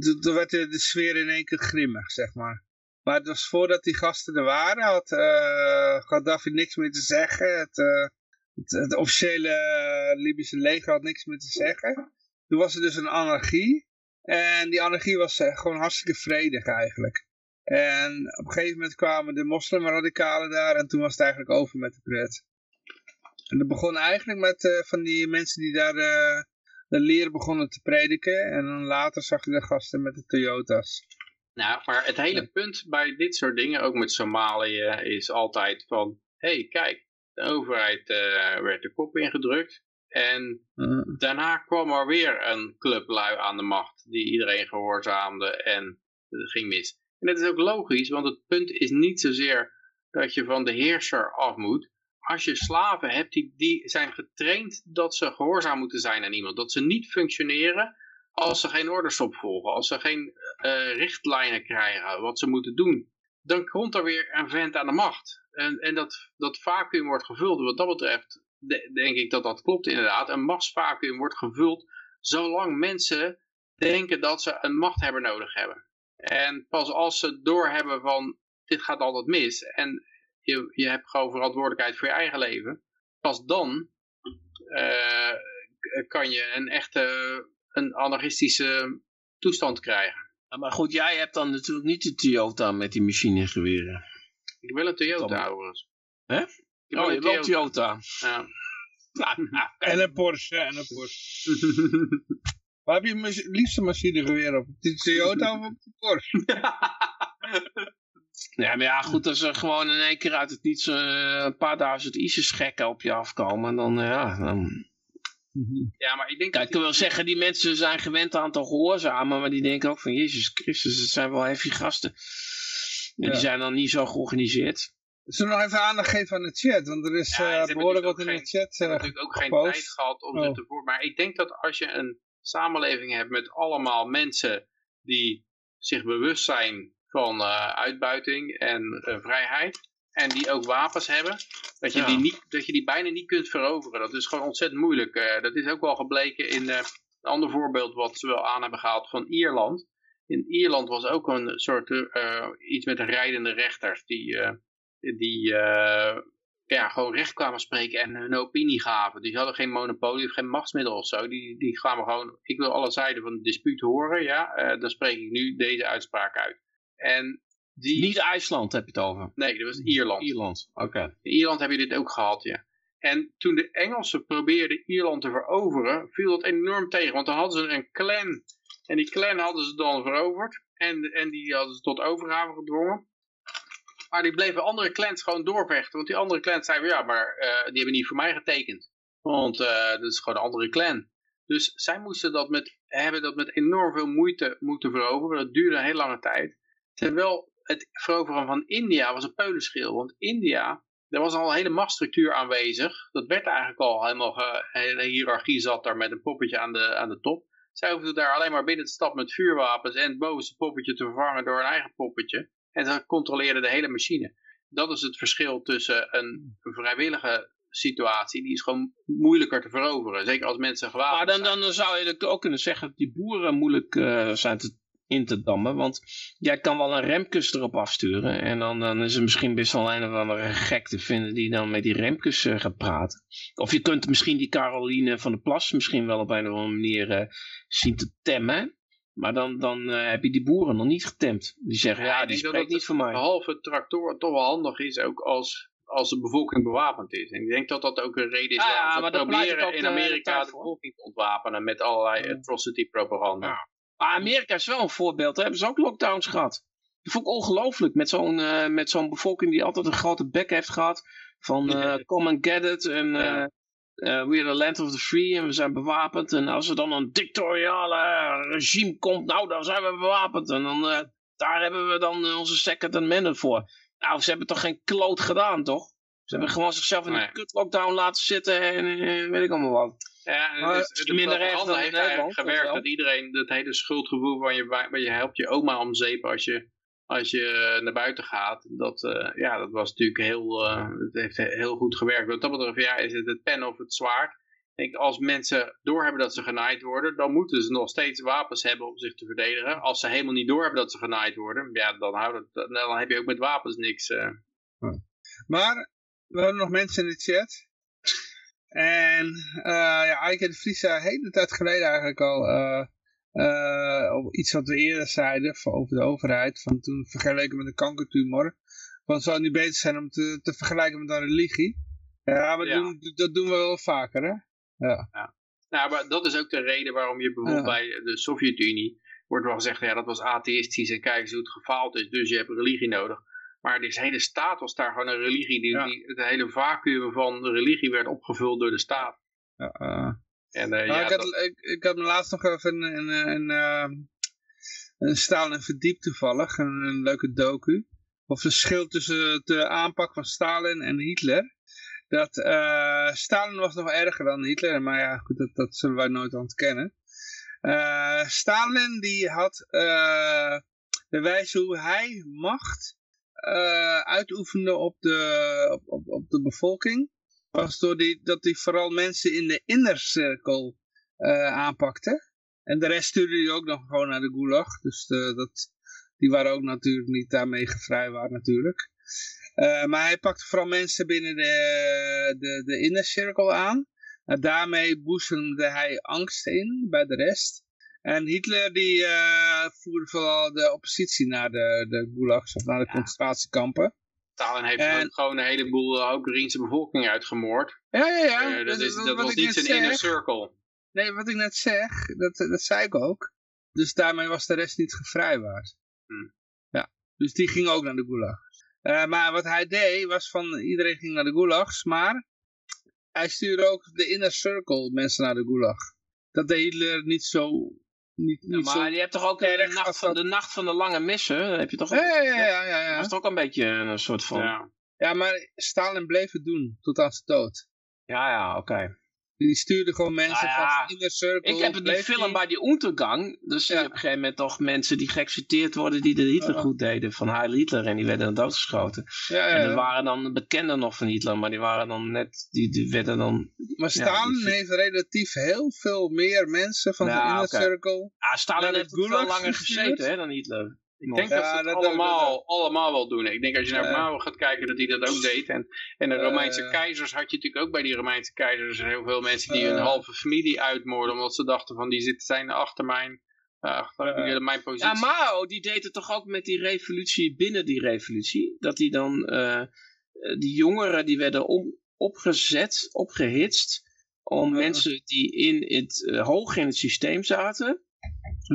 toen- toen werd de, de sfeer in één keer grimmig, zeg maar. Maar het was voordat die gasten er waren, had eh Gaddafi niks meer te zeggen. Het, eh, het, officiële eh, Libische leger had niks meer te zeggen. Toen was er dus een anarchie. En die anarchie was eh, gewoon hartstikke vredig eigenlijk. En op een gegeven moment kwamen de moslimradicalen daar en toen was het eigenlijk over met de pret. En dat begon eigenlijk met eh, van die mensen die daar eh, de leer begonnen te prediken. En dan later zag je de gasten met de Toyota's. Nou, maar het hele punt bij dit soort dingen, ook met Somalië, is altijd van... Hé, hey, kijk, de overheid eh, werd de kop ingedrukt. En Eh, daarna kwam er weer een club lui aan de macht die iedereen gehoorzaamde en het ging mis. En dat is ook logisch, want het punt is niet zozeer dat je van de heerser af moet. Als je slaven hebt die, die zijn getraind dat ze gehoorzaam moeten zijn aan iemand. Dat ze niet functioneren als ze geen orders opvolgen. Als ze geen eh, richtlijnen krijgen wat ze moeten doen. Dan komt er weer een vent aan de macht. En, en dat, dat vacuüm wordt gevuld. Wat dat betreft de- denk ik dat dat klopt inderdaad. Een machtsvacuüm wordt gevuld zolang mensen denken dat ze een machthebber nodig hebben. En pas als ze doorhebben van dit gaat altijd mis en je, je hebt gewoon verantwoordelijkheid voor je eigen leven, pas dan uh, kan je een echte een anarchistische toestand krijgen. maar goed, jij hebt dan natuurlijk niet de Toyota met die machinegeweren. Ik wil een Toyota overigens. Hè? Oh, je wil een Toyota. Ja. En een Porsche, en een Porsche. Waar heb je het liefste machinegeweer op? De Toyota of op de Porsche? Ja, maar ja, goed, als er gewoon in één keer uit het niets uh, een paar duizend ISIS gekken op je afkomen, dan ja, dan... Ja, maar ik denk... Kijk, ik wil wel zeggen, die mensen zijn gewend aan te gehoorzamen, maar die denken ook van, Jezus Christus, het zijn wel heavy gasten. En die zijn dan niet zo georganiseerd. Zullen we nog even aandacht geven aan de chat? Want er is ja, uh, behoorlijk wat in de chat Ze hebben natuurlijk ook geen tijd gehad om oh. ze te voor. Maar ik denk dat als je een samenleving hebt met allemaal mensen die zich bewust zijn van uh, uitbuiting en uh, vrijheid. En die ook wapens hebben. Dat je, ja. die niet, dat je die bijna niet kunt veroveren. Dat is gewoon ontzettend moeilijk. Uh, dat is ook wel gebleken in een ander voorbeeld wat we wel aan hebben gehaald van Ierland. In Ierland was ook een soort iets met rijdende rechters. Die, die ja, gewoon recht kwamen spreken en hun opinie gaven. Die hadden geen monopolie of geen machtsmiddel of zo. Die, die kwamen gewoon, ik wil alle zijden van het dispuut horen. Ja, dan spreek ik nu deze uitspraak uit. En die... Niet IJsland heb je het over? Nee, dat was Ierland. Ierland, oké. In Ierland heb je dit ook gehad, ja. En toen de Engelsen probeerden Ierland te veroveren, viel dat enorm tegen. Want dan hadden ze een clan. En die clan hadden ze dan veroverd. En, en die hadden ze tot overgave gedwongen. Maar die bleven andere clans gewoon doorvechten. Want die andere clans zeiden, ja, maar uh, die hebben niet voor mij getekend. Want uh, dat is gewoon een andere clan. Dus zij moesten dat met, hebben dat met enorm veel moeite moeten veroveren. Dat duurde een hele lange tijd. Terwijl het veroveren van India was een peulenschil. Want India, er was al een hele machtsstructuur aanwezig. Dat werd eigenlijk al helemaal, een hele hiërarchie zat daar met een poppetje aan de, aan de top. Zij hoefden daar alleen maar binnen te stappen met vuurwapens en het bovenste poppetje te vervangen door een eigen poppetje. En ze controleerden de hele machine. Dat is het verschil tussen een vrijwillige situatie, die is gewoon moeilijker te veroveren. Zeker als mensen gewapend maar dan, dan zou je ook kunnen zeggen dat die boeren moeilijk uh, zijn te in te dammen. Want jij kan wel een remkus erop afsturen. En dan, dan is er misschien best wel een of andere gek te vinden die dan met die remkus uh, gaat praten. Of je kunt misschien die Caroline van der Plas misschien wel op een of andere manier uh, zien te temmen. Maar dan, dan uh, heb je die boeren nog niet getemd. Die zeggen, ja, ja die spreekt niet voor mij. Behalve tractor toch wel handig is ook als als de bevolking bewapend is. En ik denk dat dat ook een reden is ja, waarom ze proberen in Amerika de, bevolking te ontwapenen met allerlei atrocity propaganda. Ja. Maar Amerika is wel een voorbeeld. Daar hebben ze ook lockdowns gehad. Dat vond ik ongelooflijk. Met zo'n uh, met zo'n bevolking die altijd een grote bek heeft gehad. Van uh, come and get it. En uh, we are the land of the free. En we zijn bewapend. En als er dan een dictatoriale regime komt. Nou, dan zijn we bewapend. En dan, daar hebben we dan onze second amendment voor. Nou, ze hebben toch geen kloot gedaan, toch? Ze hebben gewoon zichzelf in een kut lockdown laten zitten. En weet ik allemaal wat. Ja, maar, het is, de minder erg dan heeft Nederland, gewerkt. Dat iedereen, dat hele schuldgevoel van je, je helpt je oma om zeep als je, als je naar buiten gaat. Dat, uh, ja, dat was natuurlijk heel, uh, het heeft heel goed gewerkt. Wat dat betreft, ja, is het het pen of het zwaard. Ik, als mensen doorhebben dat ze genaaid worden, dan moeten ze nog steeds wapens hebben om zich te verdedigen. Als ze helemaal niet doorhebben dat ze genaaid worden, ja, dan, houdt het, dan heb je ook met wapens niks. Uh. Maar, we hebben nog mensen in de chat. En uh, ja, Eike de Vries zei een hele tijd geleden eigenlijk al uh, uh, iets wat we eerder zeiden over de overheid. Van toen vergeleken met een kankertumor. Van zou het niet beter zijn om te, te vergelijken met een religie? Ja, maar Doen, dat doen we wel vaker hè? Ja. ja. Nou, maar dat is ook de reden waarom je bijvoorbeeld bij de Sovjet-Unie wordt wel gezegd, ja dat was atheïstisch en kijk eens hoe het gefaald is, dus je hebt religie nodig. Maar de hele staat was daar gewoon een religie. Die, die, het hele vacuüm van de religie werd opgevuld door de staat. Ja, uh, en, uh, ja, ik, had, ik, ik had me laatst nog even een, een, een, uh, een Stalin verdiept toevallig. Een, een leuke docu. Of het verschil tussen de aanpak van Stalin en Hitler. Dat uh, Stalin was nog erger dan Hitler. Maar ja, goed, dat, dat zullen wij nooit ontkennen. Uh, Stalin die had uh, de wijze hoe hij macht uitoefende op de, op, op, de bevolking, was door die, dat hij vooral mensen in de innercirkel aanpakte. En de rest stuurde hij ook nog gewoon naar de gulag. Dus dat, die waren ook natuurlijk niet daarmee gevrijwaard natuurlijk. maar hij pakte vooral mensen binnen de, de, de inner circle aan. En daarmee boezemde hij angst in bij de rest. En Hitler die uh, voerde vooral de oppositie naar de, de gulags of naar de concentratiekampen. Stalin heeft en... gewoon een heleboel Oekraïnse bevolking uitgemoord. Ja, ja, ja. Uh, dat, is, dat, was niet zijn inner circle. Nee, wat ik net zeg, dat, dat zei ik ook. Dus daarmee was de rest niet gevrijwaard. Hm. Ja, dus die ging ook naar de gulag. Uh, maar wat hij deed was van iedereen ging naar de gulags, maar hij stuurde ook de inner circle mensen naar de gulag. Dat deed Hitler niet zo niet, niet ja, maar je hebt toch ook de nacht, van, de nacht van de lange missen, heb je toch ook, ja, ja, ja, ja, ja. Dat is toch ook een beetje een soort van... Ja, ja maar Stalin bleef het doen, tot aan zijn dood. Ja, ja, oké. Die stuurde gewoon mensen nou ja, van inner circle. Ik heb die film bij die Untergang. Dus ja. op een gegeven moment toch mensen die geëxecuteerd worden die de Hitler goed deden. Van Heil Hitler. En die werden dan doodgeschoten. Ja, en er waren dan bekenden nog van Hitler. Maar die waren dan net, die, die werden dan... Maar Stalin heeft relatief heel veel meer mensen van de inner circle. Ja, Stalin heeft veel langer gezeten hè, dan Hitler. Ik denk dat ze het allemaal, allemaal wel doen. Ik denk als je naar Mao gaat kijken dat hij dat ook deed. En, en de Romeinse keizers had je natuurlijk ook bij die Romeinse keizers heel veel mensen die hun halve familie uitmoorden. Omdat ze dachten van die zitten, zijn achter mijn, achter mijn positie. Ja, Mao die deed het toch ook met die revolutie binnen die revolutie. Dat hij dan, uh, die jongeren die werden om, opgezet, opgehitst. Om mensen die in het, uh, hoog in het systeem zaten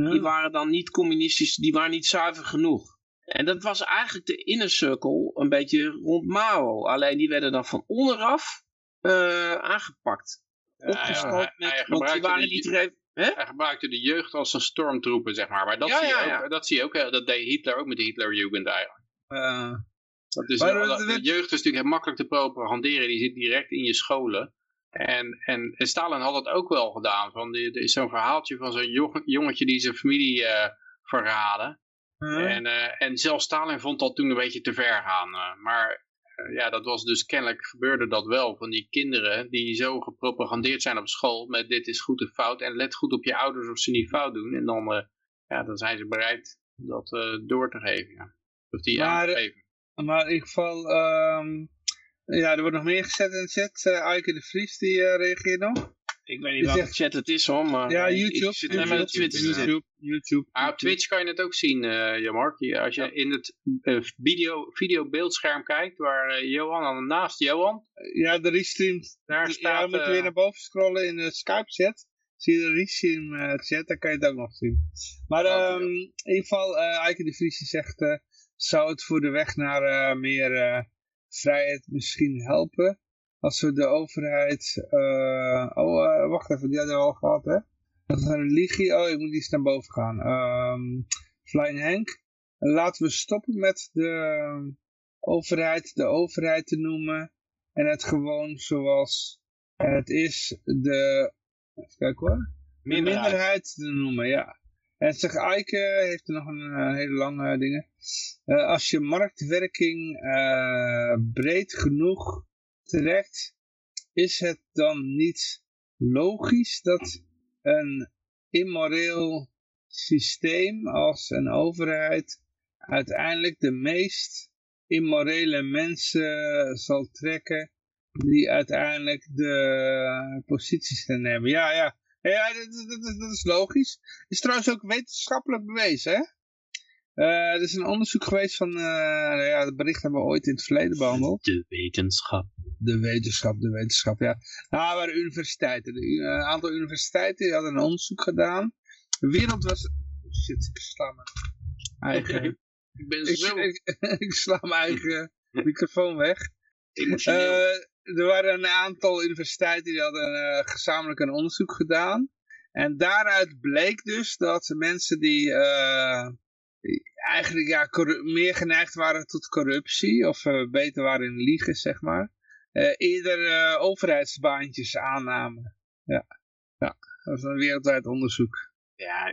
die waren dan niet communistisch, die waren niet zuiver genoeg. En dat was eigenlijk de inner circle een beetje rond Mao. Alleen die werden dan van onderaf uh, aangepakt. Ja, Opgeschoten met, want die waren niet... Hè? Hij gebruikte de jeugd als een stormtroepen, zeg maar. Maar dat, zie, je ook, dat zie je ook, dat deed Hitler ook met de Hitlerjugend eigenlijk. Uh, dat is, de jeugd is natuurlijk makkelijk te propaganderen, die zit direct in je scholen. En, en, en, Stalin had het ook wel gedaan. Van er is zo'n verhaaltje van zo'n jongetje die zijn familie uh, verraadde. En, uh, en zelfs Stalin vond dat toen een beetje te ver gaan. Uh, maar ja, dat was dus kennelijk gebeurde dat wel. Van die kinderen die zo gepropagandeerd zijn op school met dit is goed of fout. En let goed op je ouders of ze niet fout doen. En dan, ja, dan zijn ze bereid dat door te geven. Ja. Of die maar, aan te geven. Maar in ieder geval... Um ja, er wordt nog meer gezet in de chat. Uh, Eike de Vries, die uh, reageert nog. Ik weet niet welke chat het is hoor, maar... Ja, YouTube. Ik, ik YouTube, Twitch. YouTube, YouTube. Ah, op Twitch kan je het ook zien, uh, Jamark. Als je in het video, video beeldscherm kijkt, waar Johan, naast Johan... Ja, de restream. Daar staat... Ja, moet weer naar boven scrollen in de Skype chat. Zie je de restream chat, daar kan je het ook nog zien. Maar oh, um, in ieder geval, Eike de Vries zegt... zou het voor de weg naar meer vrijheid misschien helpen als we de overheid... Uh, oh, uh, wacht even, die hadden we al gehad, hè? Dat is een religie. Oh, ik moet iets naar boven gaan. Um, Flying Hank. Laten we stoppen met de overheid de overheid te noemen. En het gewoon zoals het is de... Even kijken hoor. Minderheid. minderheid te noemen, ja. En zeg Eike heeft nog een uh, hele lange dingen. Uh, als je marktwerking uh, breed genoeg trekt, is het dan niet logisch dat een immoreel systeem als een overheid uiteindelijk de meest immorele mensen zal trekken die uiteindelijk de posities gaan nemen. Ja, ja, ja, dat, dat, dat, is logisch. Is trouwens ook wetenschappelijk bewezen, hè? Uh, er is een onderzoek geweest van, uh, ja, het bericht hebben we ooit in het verleden behandeld. De wetenschap. De wetenschap, de wetenschap, ja. Nou, de universiteiten. Een uh, aantal universiteiten hadden een onderzoek gedaan. De wereld was... Shit, ik sla mijn eigen... ik ben zo... Ik, ik, sla mijn eigen microfoon weg. Emotioneel er waren een aantal universiteiten die hadden uh, gezamenlijk een onderzoek gedaan. En daaruit bleek dus dat mensen die, uh, eigenlijk ja, meer geneigd waren tot corruptie, of uh, beter waren in liegen, zeg maar, eerder overheidsbaantjes aannamen. Ja. ja, dat was een wereldwijd onderzoek. Ja,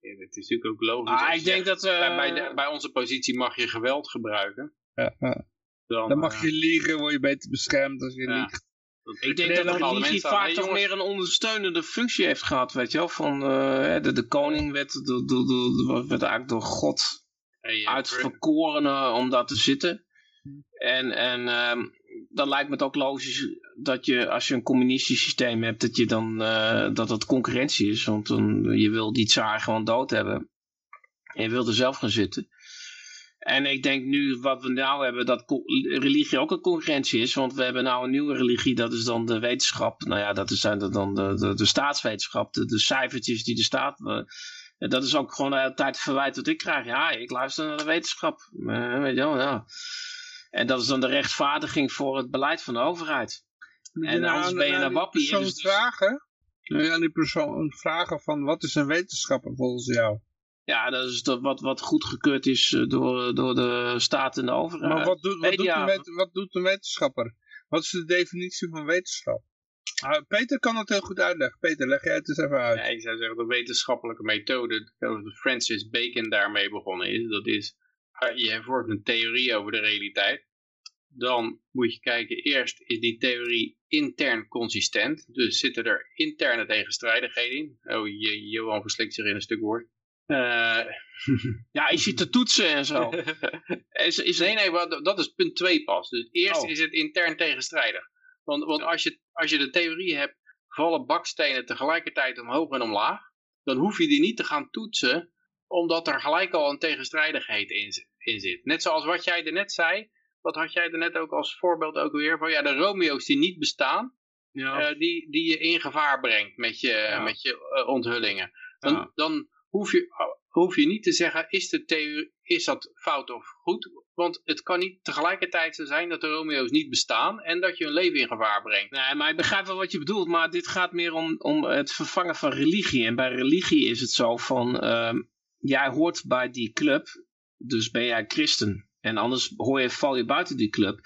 het is natuurlijk ook logisch. Ah, ik denk dat... Bij, de, bij onze positie mag je geweld gebruiken. Ja, ja. Dan, dan mag eh, je liegen, word je beter beschermd als je liegt. Dat Ik denk dat bepaalde religie vaak hey, toch jongens, meer een ondersteunende functie heeft gehad, weet je wel. Van, eh, de, de koning werd, door- door- door- werd eigenlijk door God hey, eh, uitverkoren om daar te zitten. En, en ehm, dan lijkt me het ook logisch dat je, als je een communistisch systeem hebt, dat je dan, eh, dat het concurrentie is. Want dan, je wil die tsaar gewoon dood hebben. En je wil er zelf gaan zitten. En ik denk nu, wat we nou hebben, dat religie ook een concurrentie is. Want we hebben nou een nieuwe religie, dat is dan de wetenschap. Nou ja, dat is zijn dan de, de, de staatswetenschap, de, de cijfertjes die de staat... en dat is ook gewoon hele tijd het verwijt wat ik krijg. Ja, ik luister naar de wetenschap. Eh, weet je wel, ja. En dat is dan de rechtvaardiging voor het beleid van de overheid. En anders ben je een wappie. Dus- vragen? Aan die persoon vragen van wat is een wetenschapper volgens jou? Ja, dat is dat wat, wat goedgekeurd is eh, door, door de staat en de overheid. Maar wat doet, wat, doet media. een wet- wat doet een wetenschapper? Wat is de definitie van wetenschap? Ah, Peter kan het heel goed uitleggen. Peter, leg jij het eens even uit. Ja, ik zou zeggen, de wetenschappelijke methode, zoals Francis Bacon daarmee begonnen is, dat is, eh, je vormt een theorie over de realiteit. Dan moet je kijken, eerst is die theorie intern consistent. Dus zitten er interne tegenstrijdigheden in. Oh, je, Johan verslikt zich in een stuk woord. Eh, Ja, is je te toetsen en zo. Is, is, nee, nee, maar dat is punt 2 pas. Dus eerst Oh. is het intern tegenstrijdig. Want, want als, je, als je de theorie hebt, vallen bakstenen tegelijkertijd omhoog en omlaag, dan hoef je die niet te gaan toetsen, omdat er gelijk al een tegenstrijdigheid in, zi- in zit. Net zoals wat jij er net zei, wat had jij er net ook als voorbeeld ook weer, van ja, de Romeo's die niet bestaan, ja. eh, die, die je in gevaar brengt met je, met je eh, onthullingen. Dan, Ja. dan hoef, je, hoef je niet te zeggen, is, de theorie, is dat fout of goed? Want het kan niet tegelijkertijd zo zijn dat de Romeo's niet bestaan en dat je hun leven in gevaar brengt. Nee, maar ik begrijp wel wat je bedoelt, maar dit gaat meer om, om het vervangen van religie. En bij religie is het zo van, ehm, jij hoort bij die club, dus ben jij christen. En anders hoor je, val je buiten die club.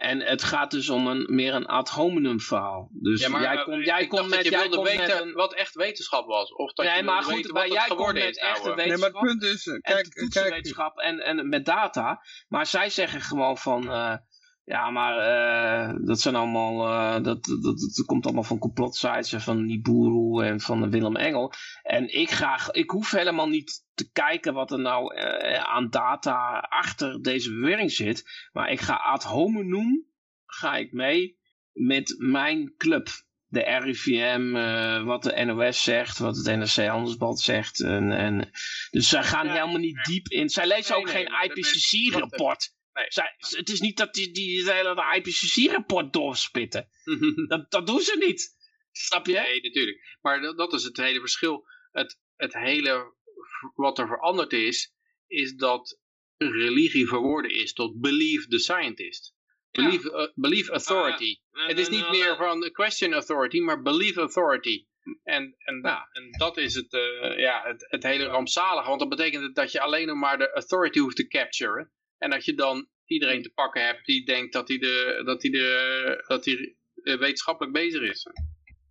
En het gaat dus om een, meer een ad hominem verhaal. Dus jij eh, komt jij komt met, je jij wilde komt met weten een... wat echt wetenschap was. Of dat Nee, je maar goed, maar wat jij komt met is. echte ouwe. Nee, maar het wetenschap. punt is, eh, en kijk, kijk, toetsenwetenschap en, en met data. Maar zij zeggen gewoon van, eh, ja, maar eh, dat zijn allemaal, eh, dat, dat, dat, komt allemaal van complotsites en van Nibiru en van Willem Engel. En ik, ga, ik hoef helemaal niet te kijken wat er nou eh, aan data achter deze bewering zit. Maar ik ga ad hominem, ga ik mee met mijn club. De RIVM, wat de NOS zegt, wat het NRC Handelsblad zegt. En, en, dus zij gaan Ja, helemaal niet diep in. Zij lezen ook nee, geen IPCC-rapport. Nee. Zij, het is niet dat die, die het hele IPCC-rapport doorspitten. Dat, dat doen ze niet. Snap je? Nee, natuurlijk. Maar dat, dat is het hele verschil. Het, het hele, wat er veranderd is, is dat religie verworden is tot believe the scientist. Believe, eh, believe authority. het is niet meer van question authority, maar believe authority. En, en, Ja. en dat is het, eh, ja, het, het hele rampzalige. Want dat betekent dat je alleen nog maar de authority hoeft te capturen. En dat je dan iedereen te pakken hebt die denkt dat hij, de, dat hij, de, dat hij eh, wetenschappelijk bezig is.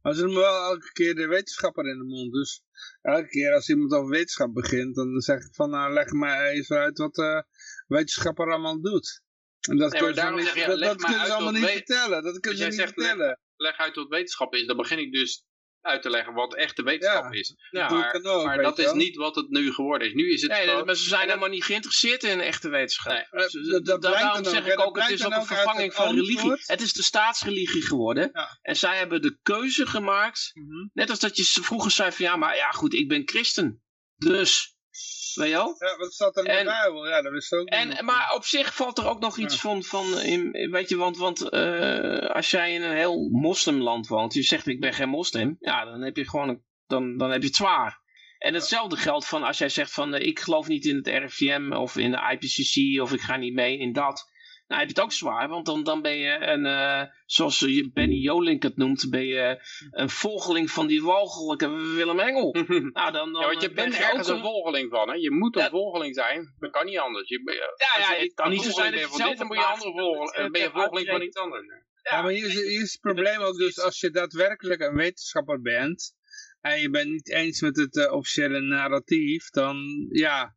Maar ze noemen wel elke keer de wetenschapper in de mond. Dus elke keer als iemand over wetenschap begint, dan zeg ik van, nou leg mij eens uit wat de wetenschapper allemaal doet. En dat Nee, kunnen ze, niet, je, dat, leg dat mij kunnen ze uit allemaal niet vertellen. Dat kunnen Als ze niet zegt, vertellen. leg uit wat wetenschap is, dan begin ik dus uit te leggen wat echte wetenschap Ja, is. Maar ook, dat is niet wat het nu geworden is. Nu is het Nee, gewoon- maar ze zijn helemaal niet geïnteresseerd in echte wetenschap. Nee. Eh, Ze- dat- dat da- blijkt daarom zeg ik ook, het is ook een vervanging van religie. Het is de staatsreligie geworden. Ja. En zij hebben de keuze gemaakt, Mhm. net als dat je vroeger zei van ja, maar ja goed, ik ben christen. Dus, weet je wel? Ja, wat staat er in de Bijbel? Ja, dat wist ik ook niet. En, maar op zich valt er ook nog iets Ja. van, van in, weet je, want, want eh, als jij in een heel moslimland woont, je zegt ik ben geen moslim, ja, dan heb je gewoon, een, dan, dan heb je het zwaar. En hetzelfde geldt van als jij zegt van eh, ik geloof niet in het RIVM of in de IPCC of ik ga niet mee in dat. Nou heb je het ook zwaar, want dan, dan ben je een, eh, zoals je Benny Jolink het noemt, ben je een volgeling van die walgelijke Willem Engel. Nou, dan, dan, ja, want je ben bent je ergens ook een volgeling van. Hè? Je moet een Ja. volgeling zijn. Dat kan niet anders. Je, ben- Ja, als ja, je het kan niet zo zijn dat je zelf dit, dan moet het je andere volgeling. Ben je volgeling van iets anders. Ja, maar hier is, hier is het probleem ook dus als je daadwerkelijk een wetenschapper bent en je bent niet eens met het eh, officiële narratief, dan ja,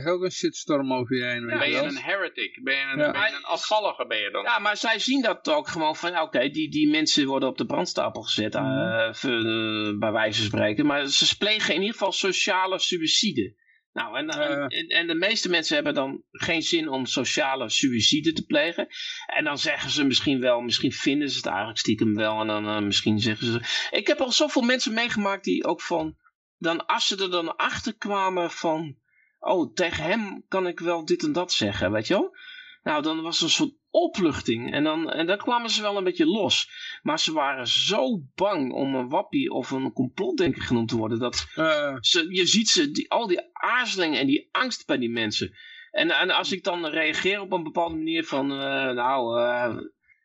krijg je ook een shitstorm over je heen. weet ben je een heretic? Ben je een, Ja. ben je een afvallige ben je dan? Ja, maar zij zien dat ook gewoon van, ja, oké, die, die mensen worden op de brandstapel gezet, eh, voor, eh, bij wijze van spreken. Maar ze plegen in ieder geval sociale suïcide. Nou, en, en, en, en de meeste mensen hebben dan geen zin om sociale suïcide te plegen. En dan zeggen ze misschien wel, misschien vinden ze het eigenlijk stiekem wel. En dan eh, misschien zeggen ze... Ik heb al zoveel mensen meegemaakt die ook van... Dan, als ze er dan achter kwamen van... Oh, tegen hem kan ik wel dit en dat zeggen, weet je wel? Nou, dan was er een soort opluchting. En dan, en dan kwamen ze wel een beetje los. Maar ze waren zo bang om een wappie of een complotdenker genoemd te worden. Dat Eh, ze, je ziet ze, die, al die aarzeling en die angst bij die mensen. En, en als ik dan reageer op een bepaalde manier van, eh, nou, eh,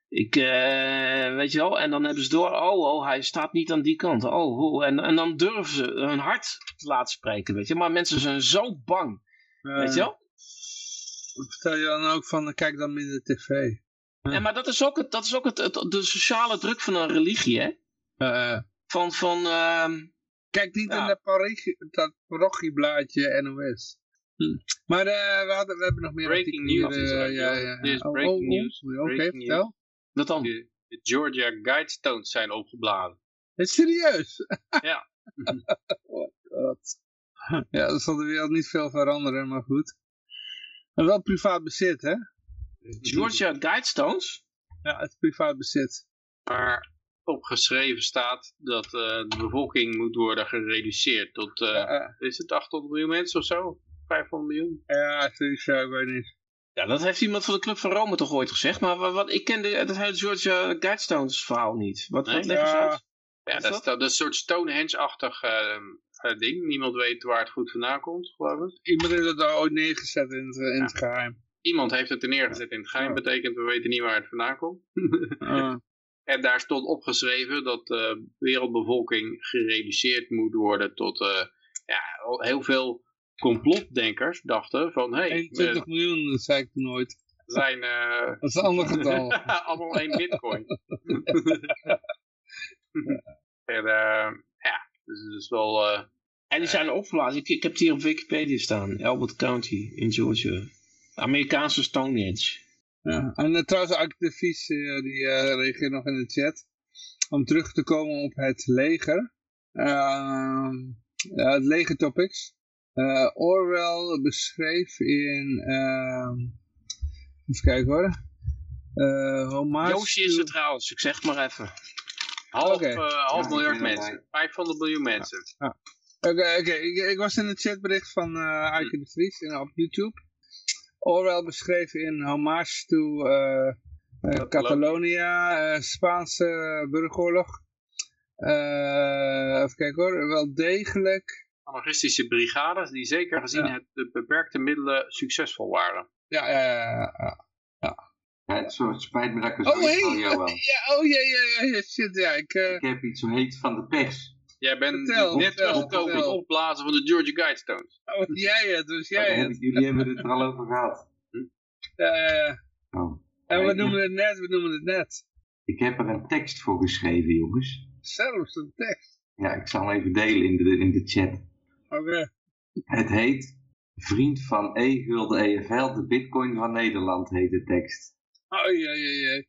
ik, eh, weet je wel, en dan hebben ze door, oh, oh, hij staat niet aan die kant. Oh, oh, en, en dan durven ze hun hart te laten spreken, weet je. Maar mensen zijn zo bang, weet je wel. Vertel je dan ook van, kijk dan minder tv. Ja, maar dat is ook, het, dat is ook het, het- de sociale druk van een religie, hè. Eh, Van, van, ehm, kijk niet Ja. in dat, parochie- dat parochieblaadje NOS. Hm. Maar eh, we, hadden, we hebben nog meer Breaking news eh, ja, ja. Oh, breaking oh, news. oh, Oké, Breaking vertel. Wat dan? De, de Georgia Guidestones zijn opgeblazen. Is serieus? Ja. oh, God. Ja, dan zal de wereld niet veel veranderen, maar goed. Maar wel privaat bezit, hè? Georgia Guidestones? Ja, het privaat bezit. Maar opgeschreven staat dat eh, de bevolking moet worden gereduceerd tot, eh, Ja, is het 800 miljoen mensen of zo? 500 miljoen? ja, sowieso, ik weet niet. Ja, dat heeft iemand van de Club van Rome toch ooit gezegd. Maar wat, wat- ik ken de, het hele Georgia Guidestones verhaal niet. Wat, wat Nee? leggen ze Ja. uit? Ja, dat, is, dat? dat is een soort Stonehenge-achtig eh, eh, ding. Niemand weet waar het goed vandaan komt, geloof ik. Iemand heeft dat ooit neergezet in het, eh, in het geheim. Iemand heeft het er neergezet in het geheim, Ja. betekent we weten niet waar het vandaan komt. Eh, En daar stond opgeschreven dat de wereldbevolking gereduceerd moet worden tot eh, ja, heel veel complotdenkers dachten van hé, hey, 21 miljoen, dat zei ik toen ooit. we zijn eh, Dat is een ander getal. allemaal één bitcoin. en eh, ja, dus het is wel... eh, En die zijn opgeblazen. Ik, ik heb het hier op Wikipedia staan. Albert County in Georgia. Amerikaanse Stonehenge. Ja. En uh, trouwens, activists uh, die uh, reageren nog in de chat. Om terug te komen op het leger. Uh, ja, het leger topics. Uh, Orwell beschreef in... Uh, even kijken hoor. Uh, homage Yoshi is er trouwens, ik zeg het maar even. Half, uh, half Ja, miljard mensen. 500 miljoen mensen. Oké, oké. Ik, ik was in het chatbericht van uh, Eike de Vries in, op YouTube. Orwell beschreef in Homage to uh, uh, Catalonia, uh, Spaanse burgeroorlog. even kijken hoor, wel degelijk. Anarchistische brigades die zeker gezien Ja. het de beperkte middelen succesvol waren. Ja, ja, ja. ja. Ja, het zo- het spijt me dat ik er Oh, van hey. Johan. ja, oh ja, ja, ja, shit, ja. Ik, uh, Ik heb iets zo heet van de pers. Jij bent Vertel, net teruggekomen met vertel. het opblazen van de Georgia Guidestones. oh, jij het, dus jij het. ik- jullie hebben het er al over gehad. Ja, ja, ja. Oh. En we noemen het net, we noemen het net. Ik heb er een tekst voor geschreven, jongens. Zelfs een tekst. Ja, ik zal hem even delen in de, in de chat. Oké. Het heet Vriend van E. Gulden EFL, de bitcoin van Nederland heet de tekst. Oh, ja, ja, ja.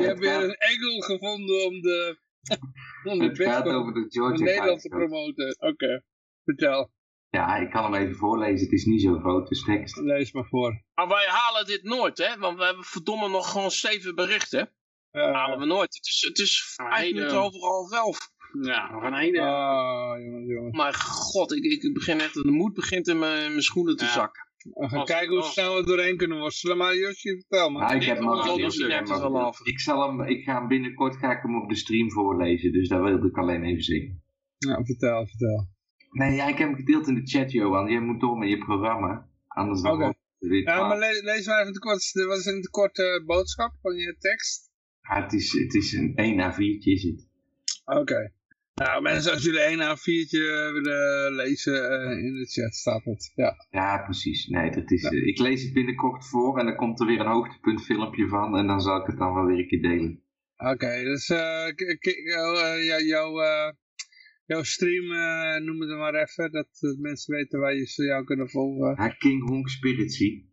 Je hebt weer een engel gevonden om de, om de Het gaat bitcoin over de van Georgia Nederland te promoten. Oké, vertel. Ja, ik kan hem even voorlezen. Het is niet zo groot, dus tekst. Lees maar voor. Maar wij halen dit nooit, hè? Want we hebben verdomme nog gewoon zeven berichten. Uh, halen we nooit. Het is, het is vijf minuten over half elf. Ja, nog een hele... Oh, jongens, jongens. Maar god, ik, ik begin echt, de moed begint in mijn, in mijn schoenen te Ja. zakken. We gaan Als- kijken hoe als- snel we doorheen kunnen worstelen. Maar Josje, vertel maar. Ja, ik heb hem komt al ik. Ik, zal hem, ik ga hem binnenkort ga ik hem op de stream voorlezen, dus daar wilde ik alleen even zeggen. Ja, vertel, vertel. Nee, ja, ik heb hem gedeeld in de chat, Johan. Jij moet door met je programma. Anders dan Ja, maar le lees maar even de wat is een korte boodschap van je tekst? Ja, het, is, het is een 1 A4'tje is het. Oké. Nou mensen, als jullie één A4'tje willen lezen, eh, in de chat staat het. Ja. Ja, precies. Nee, dat is, Ja. eh, ik lees het binnenkort voor en dan komt er weer een hoogtepuntfilmpje van en dan zal ik het dan wel weer een keer delen. Oké, dus eh, oh, eh, ja, jouw, eh, jouw stream, eh, noem het maar even, dat, dat mensen weten waar je ze jou kunnen volgen. Ja, King Honk Spiritsy.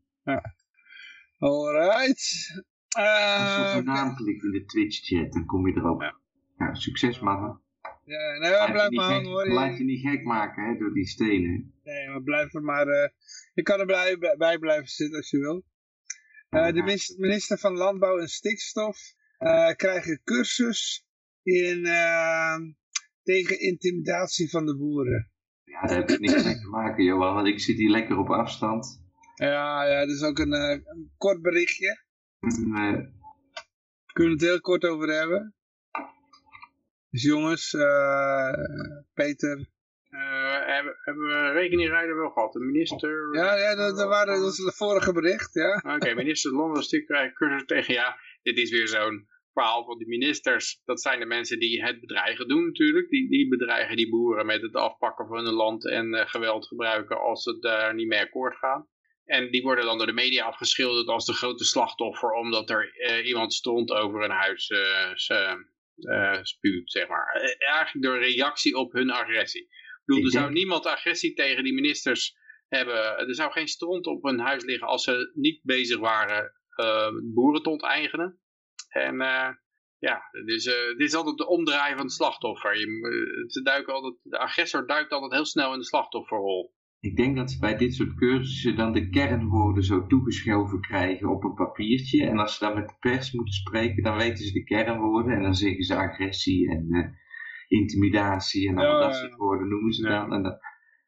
Alright. Als je op Uh, naam klikt in de Twitch chat, dan kom je erop. Ja. Ja, succes mannen. Ja, nee, maar blijf maar hangen hoor. laat je niet gek maken hè, door die stenen. Nee, maar blijf er maar... eh, je kan er blij, blij- bij blijven zitten als je wil. Eh, de minister van Landbouw en Stikstof eh krijgt een cursus in, tegen intimidatie van de boeren. Ja, daar heb ik niks mee te maken, Johan, want ik zit hier lekker op afstand. Ja, ja, dat is ook een, een kort berichtje. En, eh, Kunnen we het heel kort over hebben. Dus jongens, eh, Peter. Eh, hebben, hebben we rekeningrijden wel gehad? De minister... Ja, ja dat, dat, waren, dat is het vorige bericht, ja. Oké, minister Londen krijgt cursus tegen. Ja, dit is weer zo'n verhaal van die ministers. Dat zijn de mensen die het bedreigen doen natuurlijk. Die, die bedreigen die boeren met het afpakken van hun land en eh, geweld gebruiken als ze daar niet mee akkoord gaan. En die worden dan door de media afgeschilderd als de grote slachtoffer, omdat er iemand stond over een huis eh, spuwt, zeg maar. Eh, eigenlijk door reactie op hun agressie. Ik bedoel, Ik er zou denk- niemand agressie tegen die ministers hebben. Er zou geen stront op hun huis liggen als ze niet bezig waren eh, boeren te onteigenen. En eh, ja, dus, dit is altijd de omdraai van het slachtoffer. Je, ze duiken altijd, de agressor duikt altijd heel snel in de slachtofferrol. Ik denk dat ze bij dit soort cursussen dan de kernwoorden zo toegeschoven krijgen op een papiertje. En als ze dan met de pers moeten spreken, dan weten ze de kernwoorden. En dan zeggen ze agressie en eh, intimidatie en dat soort woorden noemen ze Ja. dan. En, dan-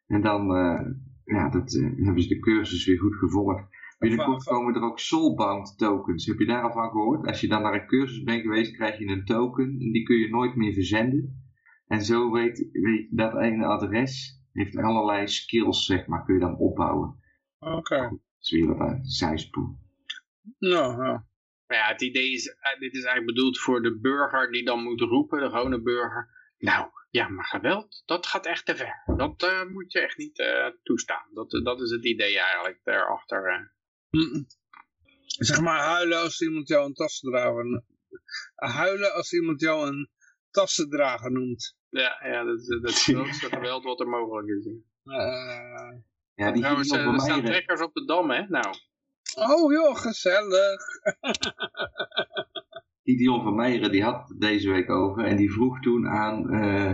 en dan eh, ja, dat, eh, hebben ze de cursus weer goed gevolgd. Binnenkort komen er ook soulbound tokens. Heb je daar al van gehoord? Als je dan naar een cursus bent geweest, krijg je een token. En die kun je nooit meer verzenden. En zo weet, weet je dat ene adres heeft allerlei skills, zeg maar, kun je dan opbouwen. Oké. Dat is weer wat een zijspoor. Nou, nou. Maar ja, het idee is, eh, dit is eigenlijk bedoeld voor de burger die dan moet roepen, de gewone burger. Nou, ja, maar geweld, dat gaat echt te ver. Dat eh, moet je echt niet eh, toestaan. Dat, dat is het idee eigenlijk daarachter. eh. Mm. Zeg maar huilen als iemand jou een tassendrager... Huilen als iemand jou een tassendrager noemt. Ja, ja, dat is dat is het grootste geweld wat er mogelijk is. Eh, Ja, die Trouwens, eh, er van staan trekkers op de dam, hè? Nou, oh joh, gezellig. Gideon van Meijeren, die had het deze week over. En die vroeg toen aan eh,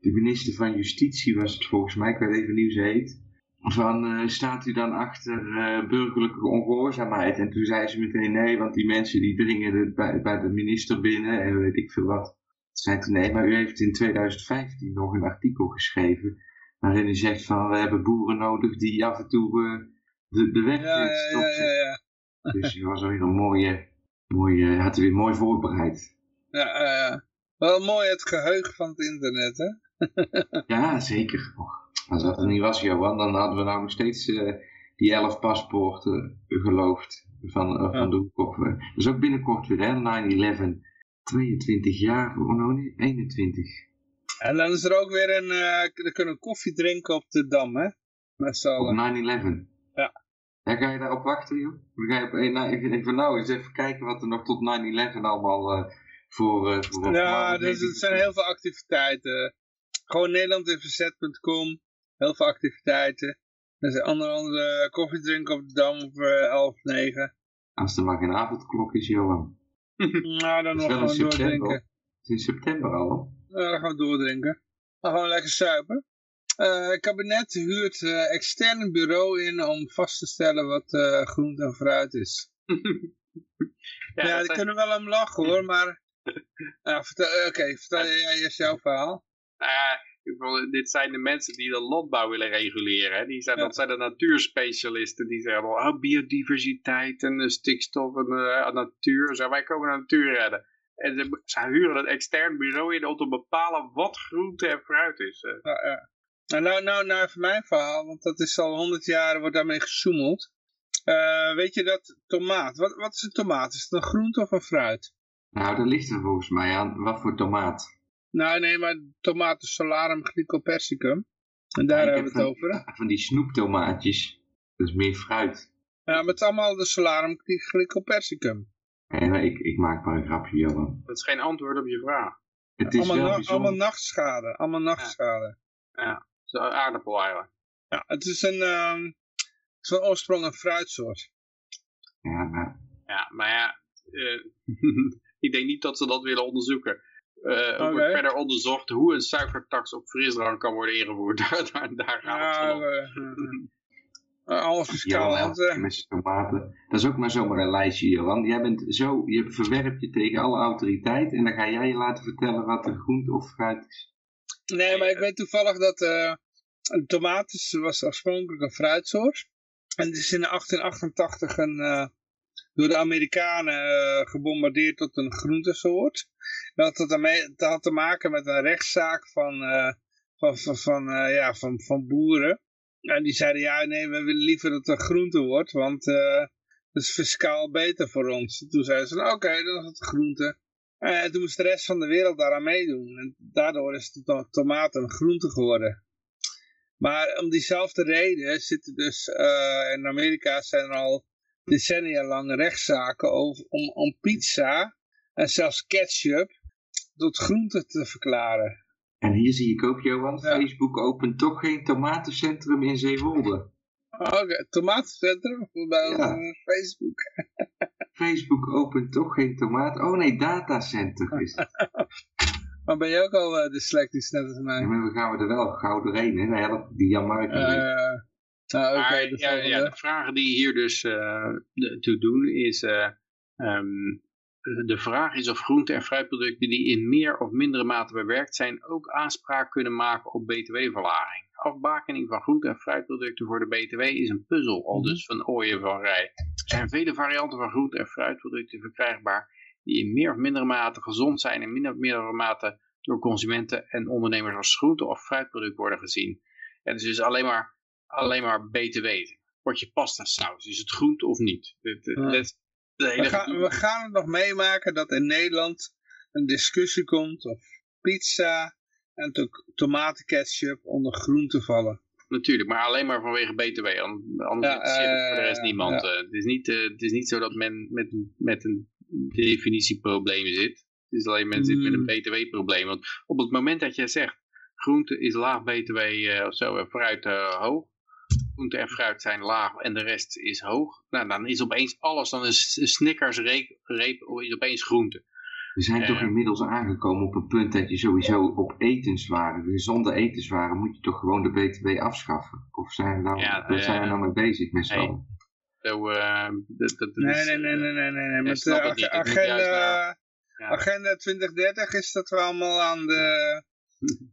de minister van Justitie, was het volgens mij, ik weet even ze heet. Van, eh, staat u dan achter eh, burgerlijke ongehoorzaamheid? En toen zei ze meteen nee, want die mensen die dringen de- bij, bij de minister binnen en weet ik veel wat. Toen zei ze nee, maar u heeft in 2015 nog een artikel geschreven. Waarin u zegt van, we hebben boeren nodig die af en toe eh, de, de weg Ja, ja, ja, stopzetten. ja, ja. Dus die was weer een mooie, mooie had hij weer mooi voorbereid. ja. Wel mooi het geheugen van het internet, hè? Ja, zeker. Als dat er niet was, Johan, dan hadden we nou nog steeds eh, die elf paspoorten geloofd van, eh, van de hoek eh. Is ook binnenkort weer, hè, 9-11. 22 jaar, oh nou niet, 21. En dan is er ook weer een, we kunnen koffie drinken op de Dam, hè? Met Op allen. 9-11. Ja. Ja, ga je daarop wachten, joh? Dan ga je op, nou, ik denk van nou, eens even kijken wat er nog tot 9-11 allemaal eh, voor... eh voor Ja, dus het zijn heel veel activiteiten. Gewoon nederlandinverzet.com. Heel veel activiteiten. Er zijn andere koffie drinken op de Dam om eh, 11, 9. Als er maar geen avondklok is, Johan. Nou, dan nog gewoon september. doordrinken. Het is in september al. Ja, dan gaan we doordrinken. Dan gaan we lekker suipen. Eh, het kabinet huurt eh extern bureau in om vast te stellen wat eh groente en fruit is. ja, Ja, dat daar zijn- kunnen we wel om lachen hoor, maar... Eh, Oké, vertel jij eerst jouw verhaal. Nou ja, bedoel, dit zijn de mensen die de landbouw willen reguleren. Hè? Die zijn, Ja. Dat zijn de natuurspecialisten die zeggen, oh, biodiversiteit en stikstof en eh, natuur. Zo, wij komen de natuur redden. En ze, ze huren een extern bureau in om te bepalen wat groente en fruit is. eh. Ja, ja. Nou, nou, nou, nou even mijn verhaal, want dat is al honderd jaar, wordt daarmee gezoemeld. Eh, weet je dat tomaat, wat, wat is een tomaat? Is het een groente of een fruit? Nou, dat ligt er volgens mij aan wat voor tomaat. Nou nee, maar tomaat is Salarum glycopersicum. En daar Ik hebben we het over. Van, die snoeptomaatjes. Dat is meer fruit. Ja, maar het is allemaal de Salarum glycopersicum. En ik, ik maak maar een grapje, Johan. Dat is geen antwoord op je vraag. Het is allemaal, wel na- bijzonder. allemaal nachtschade. Allemaal nachtschade. Zo aardappel eigenlijk. Ja, het is een, ehm, het is van oorsprong een fruitsoort. Ja, nou, Ja, maar ja, eh, ik denk niet dat ze dat willen onderzoeken. Eh Oké. wordt verder onderzocht hoe een suikertax op frisdrank kan worden ingevoerd. Daar, daar, daar gaat het om. eh, alles fiscaal. Johan, want, eh, met tomaten. Dat is ook maar zomaar een lijstje, Johan. Jij bent zo, je verwerpt je tegen alle autoriteit en dan ga jij je laten vertellen wat er groente of fruit is. nee, maar ik weet toevallig dat eh, een tomaat is, was oorspronkelijk een fruitsoort. En het is in 1888 een, eh, door de Amerikanen eh, gebombardeerd tot een groentesoort. Dat had, dat had te maken met een rechtszaak van, eh, van, van, van, eh, ja, van, van boeren. En die zeiden, ja, nee, we willen liever dat het groente wordt, want eh dat is fiscaal beter voor ons. Toen zeiden ze, nou, oké, dan is het groente. En toen moest de rest van de wereld daaraan meedoen. En daardoor is de to- tomaat een groente geworden. Maar om diezelfde reden zitten dus in Amerika zijn er al decennia lang rechtszaken over, om, om pizza en zelfs ketchup tot groente te verklaren. En hier zie ik ook, Johan, Ja. Facebook opent toch geen tomatencentrum in Zeewolde. Oké, tomatencentrum bij Ja. eh, Facebook. Facebook opent toch geen tomaat. Oh nee, datacenter is het. Maar ben je ook al eh, dyslectisch net als mij? Ja, maar dan gaan we er wel gauw doorheen, hè? Dan helpt die Jan Mark nou, Maar de ja, ja, volgende. de vragen die hier dus eh, toe doen is... eh, ehm, de vraag is of groente- en fruitproducten die in meer of mindere mate bewerkt zijn... ook aanspraak kunnen maken op btw-verlaging. Afbakening van groente- en fruitproducten voor de btw is een puzzel, al dus van Ooyen van Rij. Er zijn vele varianten van groente- en fruitproducten verkrijgbaar... die in meer of mindere mate gezond zijn... en in minder of mindere mate door consumenten en ondernemers als groente- of fruitproduct worden gezien. Het is dus alleen maar, alleen maar BTW. Potje pasta saus, is het groente of niet? We gaan, we gaan het nog meemaken dat in Nederland een discussie komt of pizza en to tomatenketchup onder groente vallen. Natuurlijk, maar alleen maar vanwege BTW. an- Anders Ja, interesseert het voor de rest niemand. ja. eh. Het, is niet, eh, het is niet zo dat men met, een- met een definitieprobleem zit. Het is alleen men zit met een Mm. BTW-probleem. Want op het moment dat jij zegt, groente is laag BTW eh, of zo en fruit eh, hoog. Groente en fruit zijn laag en de rest is hoog. Nou, dan is opeens alles, dan is Snickers reep, reep is opeens groente. We zijn toch Ja. inmiddels aangekomen op een punt dat je sowieso op etenswaren, gezonde etenswaren, moet je toch gewoon de BTW afschaffen? Of zijn we nou, Ja, zijn we eh, nou mee bezig met z'n nee. allen? Zo, eh, dat, dat, dat Nee, is, nee, nee, eh, nee, nee, nee. nee. Met de ag- agenda, ja. agenda 2030 is dat wel allemaal aan de...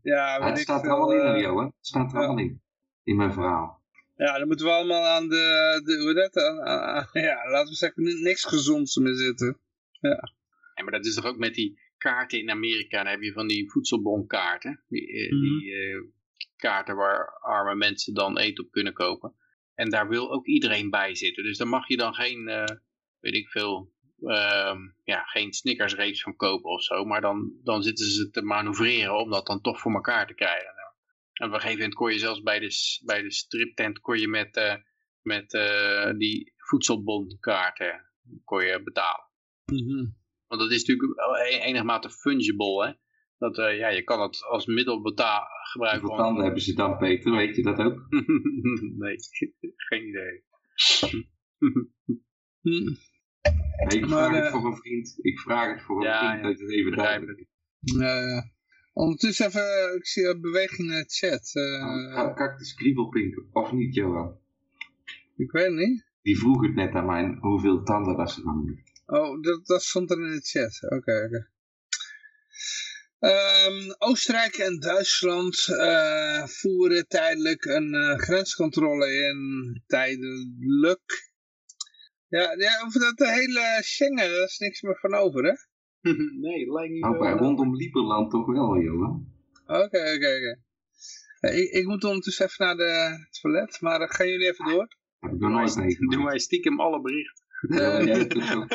Ja, Ja, weet het ik staat er allemaal in, eh, hoor, Johan. Het staat er ja. allemaal in. In mijn verhaal. Ja, dan moeten we allemaal aan de... de hoe dat? Aan, aan- aan- ja, laten we zeggen, ni- niks gezonds meer zitten. Ja, maar dat is toch ook met die kaarten in Amerika. Dan heb je van die voedselbonkaarten. Die, eh, Mhm. die eh, kaarten waar arme mensen dan eten op kunnen kopen. En daar wil ook iedereen bij zitten. Dus daar mag je dan geen, eh, weet ik veel, ehm, ja, geen snickersreeps van kopen of zo. Maar dan, dan zitten ze te manoeuvreren om dat dan toch voor elkaar te krijgen. En op een gegeven moment kon je zelfs bij de, bij de striptent kon je met, eh, met eh, die voedselbonkaarten kon je betalen. Mhm. Want dat is natuurlijk wel e- enigmate fungible, hè. Dat, eh, ja, je kan het als middel beta- gebruiken Hoeveel tanden hebben ze dan, Peter? Weet je dat ook? nee, geen idee. Hm. Nee, ik Maar, vraag het voor een vriend. Ik vraag het voor een Ja, vriend ja. dat het even duidelijk is. Ondertussen even, ik zie een beweging in de chat. eh, ik de skriebelpink of niet, Johan? ik weet het niet. Die vroeg het net aan mij hoeveel tanden dat ze dan. Oh, dat, dat stond er in de chat. Oké, oké. Ehm, Oostenrijk en Duitsland eh, voeren tijdelijk een eh, grenscontrole in. Tijdelijk. Ja, ja, over dat eh, hele Schengen, daar is niks meer van over, hè? nee, lijkt niet Nou, bij rondom Lieberland toch wel, Johan? Oké, oké, oké. Ik, ik moet ondertussen even naar de het toilet, maar eh, gaan jullie even door? Heb ik nog nooit Doe meegemaakt. maar stiekem alle berichten. Ja, jij hebt het ook.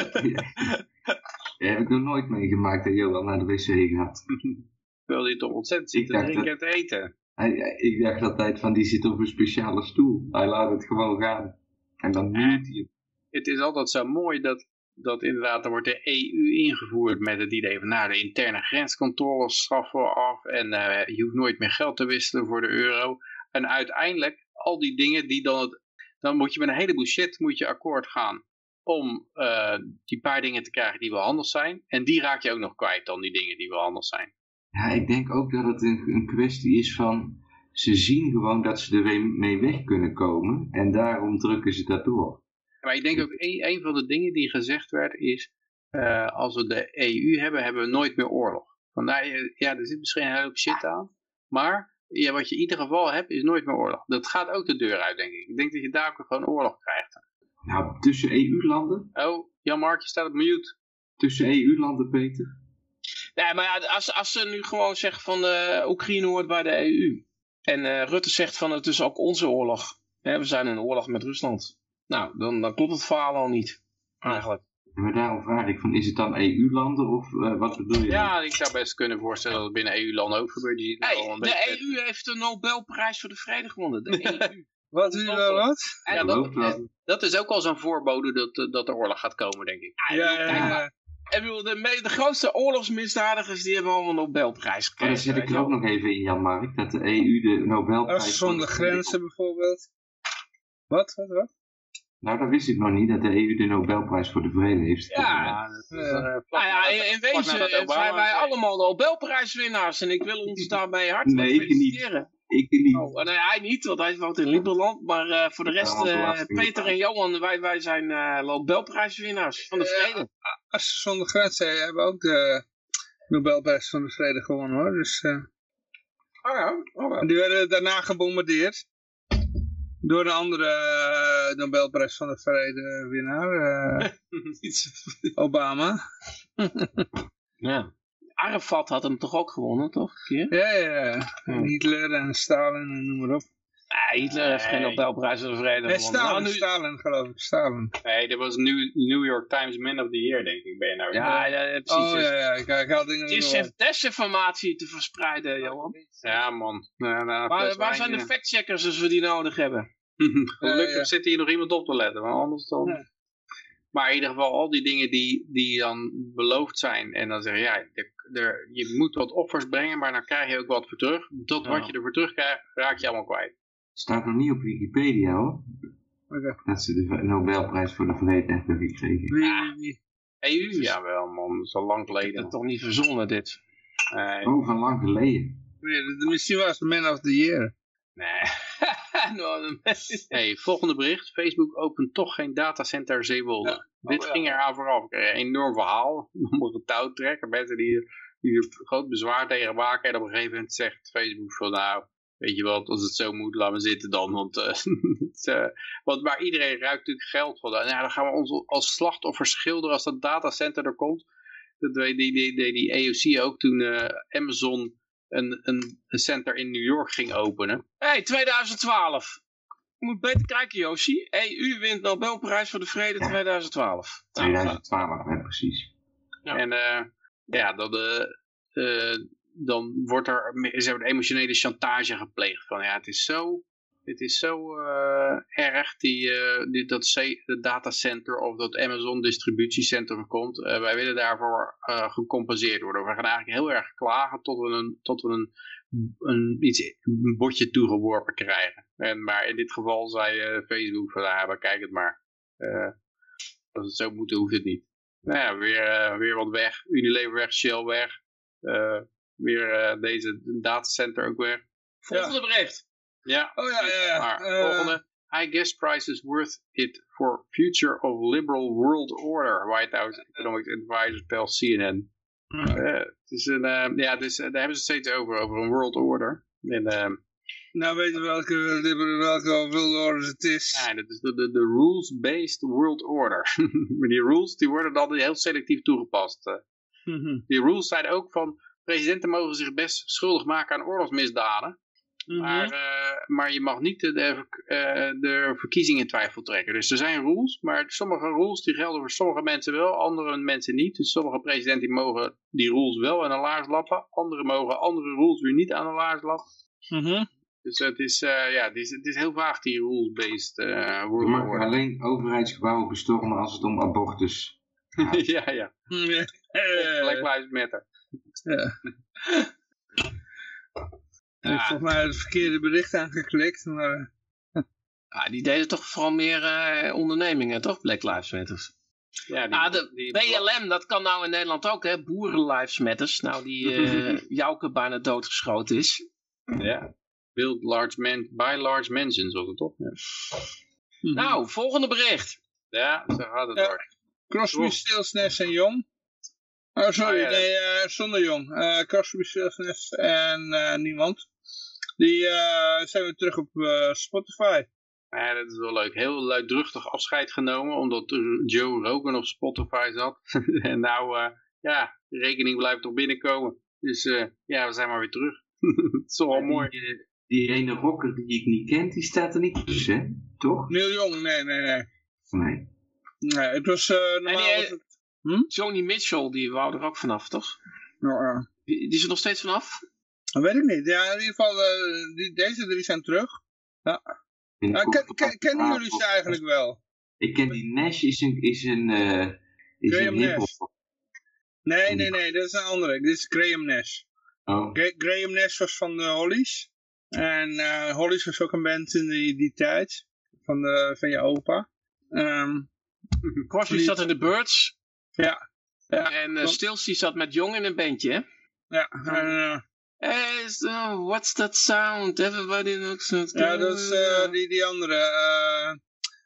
Ja, heb ik nog nooit meegemaakt dat Johan naar de wc gaat. Terwijl je toch ontzettend zit Ik te dacht drinken en te eten. Hij, hij- ik dacht altijd van die zit op een speciale stoel. Hij laat het gewoon gaan. En dan moet hij het. Het is altijd zo mooi dat dat inderdaad, er wordt de EU ingevoerd met het idee van, nou, de interne grenscontroles straffen we af en eh, je hoeft nooit meer geld te wisselen voor de euro. En uiteindelijk, al die dingen die dan, het, dan moet je met een heleboel shit moet je akkoord gaan om eh, die paar dingen te krijgen die wel handig zijn. En die raak je ook nog kwijt dan, die dingen die wel handig zijn. Ja, ik denk ook dat het een, een kwestie is van, ze zien gewoon dat ze er mee weg kunnen komen en daarom drukken ze dat door. Maar ik denk ook, een, een van de dingen die gezegd werd is, eh, als we de EU hebben, hebben we nooit meer oorlog. Vandaar, je- ja, er zit misschien een hele shit aan, maar ja, wat je in ieder geval hebt, is nooit meer oorlog. Dat gaat ook de deur uit, denk ik. Ik denk dat je daar ook gewoon oorlog krijgt. Nou, tussen EU-landen? Oh, Jan-Mark, je staat op mute. Tussen EU-landen, Peter? Nee, maar ja, als, als ze nu gewoon zeggen van eh, Oekraïne hoort bij de EU. En eh, Rutte zegt van het is ook onze oorlog. Hè, we zijn in een oorlog met Rusland. Nou, dan, dan klopt het verhaal al niet. Eigenlijk. Maar daarom vraag ik van, is het dan EU-landen of eh, wat bedoel je? dan? Ja, ik zou best kunnen voorstellen dat het binnen EU-landen ook gebeurt. Al Hey, een de beetje- EU heeft de Nobelprijs voor de vrede gewonnen. De EU. Wat is wel wat? Ja, Ja, dat, dat is ook al zo'n voorbode dat, eh, dat er oorlog gaat komen, denk ik. Ja, ja, Kijk ja. bedoel, de, de grootste oorlogsmisdadigers die hebben allemaal een Nobelprijs gekregen. dan zet ik er ook nog even in, Jan-Mark, dat de EU de Nobelprijs... Als zonder grenzen bijvoorbeeld. Wat, wat, wat? Nou, dat wist ik nog niet, dat de EU de Nobelprijs voor de Vrede heeft. Ja, dat is, Ja. eh, Nou ja, in, wezen zijn wij allemaal Nobelprijswinnaars. En ik wil ons daarmee hartelijk Nee, ik niet. feliciteren. Ik niet. Oh, nee, hij niet, want hij woont in Liberland. Maar eh, voor de rest, eh, Peter en Johan, wij, wij zijn eh Nobelprijswinnaars van de vrede. Als ze zonder grenzen hebben ook de Nobelprijs van de Vrede gewonnen hoor. Dus, eh, Oh ja, oh ja. en die werden daarna gebombardeerd. Door een andere eh, Nobelprijs van de Vrede winnaar, eh, Obama. ja. Arafat had hem toch ook gewonnen, toch? Ja, ja. Ja. Hitler en Stalin en noem maar op. Nee, Hitler heeft geen. Nobelprijs van de vrede Nee. Stalin, Nou, nu- Stalin geloof ik, Stalin. Nee, dat was New, New York Times Man of the Year, denk ik. Ben je nou Ja, ja, ja, precies. Oh ja, ja, ik, ik haal dingen Het is desinformatie te verspreiden, Johan. Ja, man. Nou, nou, Waar, zijn de factcheckers als we die nodig hebben? Gelukkig Ja, ja. zit hier nog iemand op te letten, want anders dan... Ja. Maar in ieder geval, al die dingen die, die dan beloofd zijn. En dan ja, er, er- je moet wat offers brengen, maar dan krijg je ook wat voor terug. Dat Ja. wat je ervoor terugkrijgt, raak je allemaal kwijt. Staat nog niet op Wikipedia hoor. Oké. Dat ze de Nobelprijs voor de Vrede hebben gekregen. Wie, wie, wie? EU? Jawel, man. Dat is al lang Ik heb geleden. het toch niet verzonnen, dit. Nee. Oh, van lang geleden. De- Misschien was het Man of the Year. nee. Nou, Hey, volgende bericht. Facebook opent toch geen datacenter Zeewolde. Dit Oh, ja. ging eraan vooraf. Ik kreeg Een enorm verhaal. Om een touw trekken. Mensen die, die er groot bezwaar tegen maken. En op een gegeven moment zegt Facebook van nou... Weet je wat, als het zo moet, laat me zitten dan. Want, het eh, want maar iedereen ruikt natuurlijk geld van. Nou, dan gaan we ons als slachtoffer schilderen als dat datacenter er komt. Dat deed die, die, die, die EOC ook toen eh, Amazon een, een, een center in New York ging openen. hey, 2012. Je moet beter kijken, Josie. EU wint Nobelprijs voor de Vrede 2012. Nou, 2012, hè, precies. Ja. En ja, eh, dan wordt er hebben emotionele chantage gepleegd. Van ja, het is zo, het is zo eh, erg die, die, dat datacenter of dat Amazon distributiecentrum komt. Eh, wij willen daarvoor gecompenseerd worden. We gaan eigenlijk heel erg klagen tot we een, tot we een, een, iets, een botje toegeworpen krijgen. En, maar in dit geval zei Facebook van ja, maar kijk het maar. Als het zo moet, hoeft het niet. Nou ja, weer, weer wat weg. Unilever weg, Shell weg. Eh, weer eh, deze datacenter ook weg. Volgende bericht. Ja, Oh ja, ja, ja. maar Eh, volgende. High gas prices worth it for future of liberal world order. White House Economic Advisor tells CNN. Eh, het is een, eh, ja, dus, daar hebben ze het steeds over, over een world order. En, eh, Nou weten we welke, welke wilde orders het is. ja, dat is de, de, de rules-based world order. maar die rules die worden dan heel selectief toegepast. eh. Mhm. Die rules zeiden ook van presidenten mogen zich best schuldig maken aan oorlogsmisdaden. Mhm. Maar, eh, maar je mag niet de, eh, de verkiezingen in twijfel trekken. Dus er zijn rules, maar sommige rules die gelden voor sommige mensen wel, andere mensen niet. Dus sommige presidenten die mogen die rules wel aan de laars lappen. Anderen mogen andere rules weer niet aan de laars lappen. Mhm. Dus het is, eh, ja, het is, het is heel vaag die rules-based eh mogen order. alleen overheidsgebouwen bestormen als het om abortus ja, ja. Eh, Black Lives Matter. ja. Ik heb volgens mij het verkeerde bericht aangeklikt, maar... Ja, die deden toch vooral meer eh, ondernemingen, toch? Black Lives Matter. Ja, die, Ah, de die- BLM, dat kan nou in Nederland ook, hè? Boeren Lives Matters. Nou, die eh Jouke bijna doodgeschoten is. Ja. Build large man, buy large het toch? Ja, Nou, volgende bericht. ja zo gaat het Ja. door. Crosby. Stills, Nash en Jong. Oh, sorry, ja, dat- nee, eh, zonder Jong. Eh Stills, Nash en eh, niemand. Die eh, zijn weer terug op eh, Spotify. Ja, dat is wel leuk. Heel luidruchtig afscheid genomen, omdat Joe Rogan op Spotify zat. en nou, eh, ja, de rekening blijft toch binnenkomen. Dus eh, ja, we zijn maar weer terug. Het is toch wel mooi. Die, eh, die ene rocker die ik niet ken, die staat er niet tussen, hè? toch? Neil Jong, nee, nee, nee. Nee. Nee, het was eh, normaal... die, Joni Mitchell, die wou er ook vanaf, toch? nou, eh, Die, die is er nog steeds vanaf? dat weet ik niet. Ja, in ieder geval, eh, die, deze drie zijn terug. Uh, ook ken, ken, kennen jullie ze eigenlijk wel? Ik ken die Nash, is een, is een, eh is Graham een Nash. Nee, nee, nee, dat is een andere. Dit is Graham Nash. Oh, Gra- Graham Nash was van de Hollies. En eh Hollies was ook een band in die, die tijd. Van, de, van je opa. Ehm, Crosby zat in de Birds. Ja. Ja, En uh, klopt. Stills die zat met Jong in een bandje, hè? ja, en, eh, Hey, so, what's that sound? Everybody looks ja, dat is eh, die, die andere. eh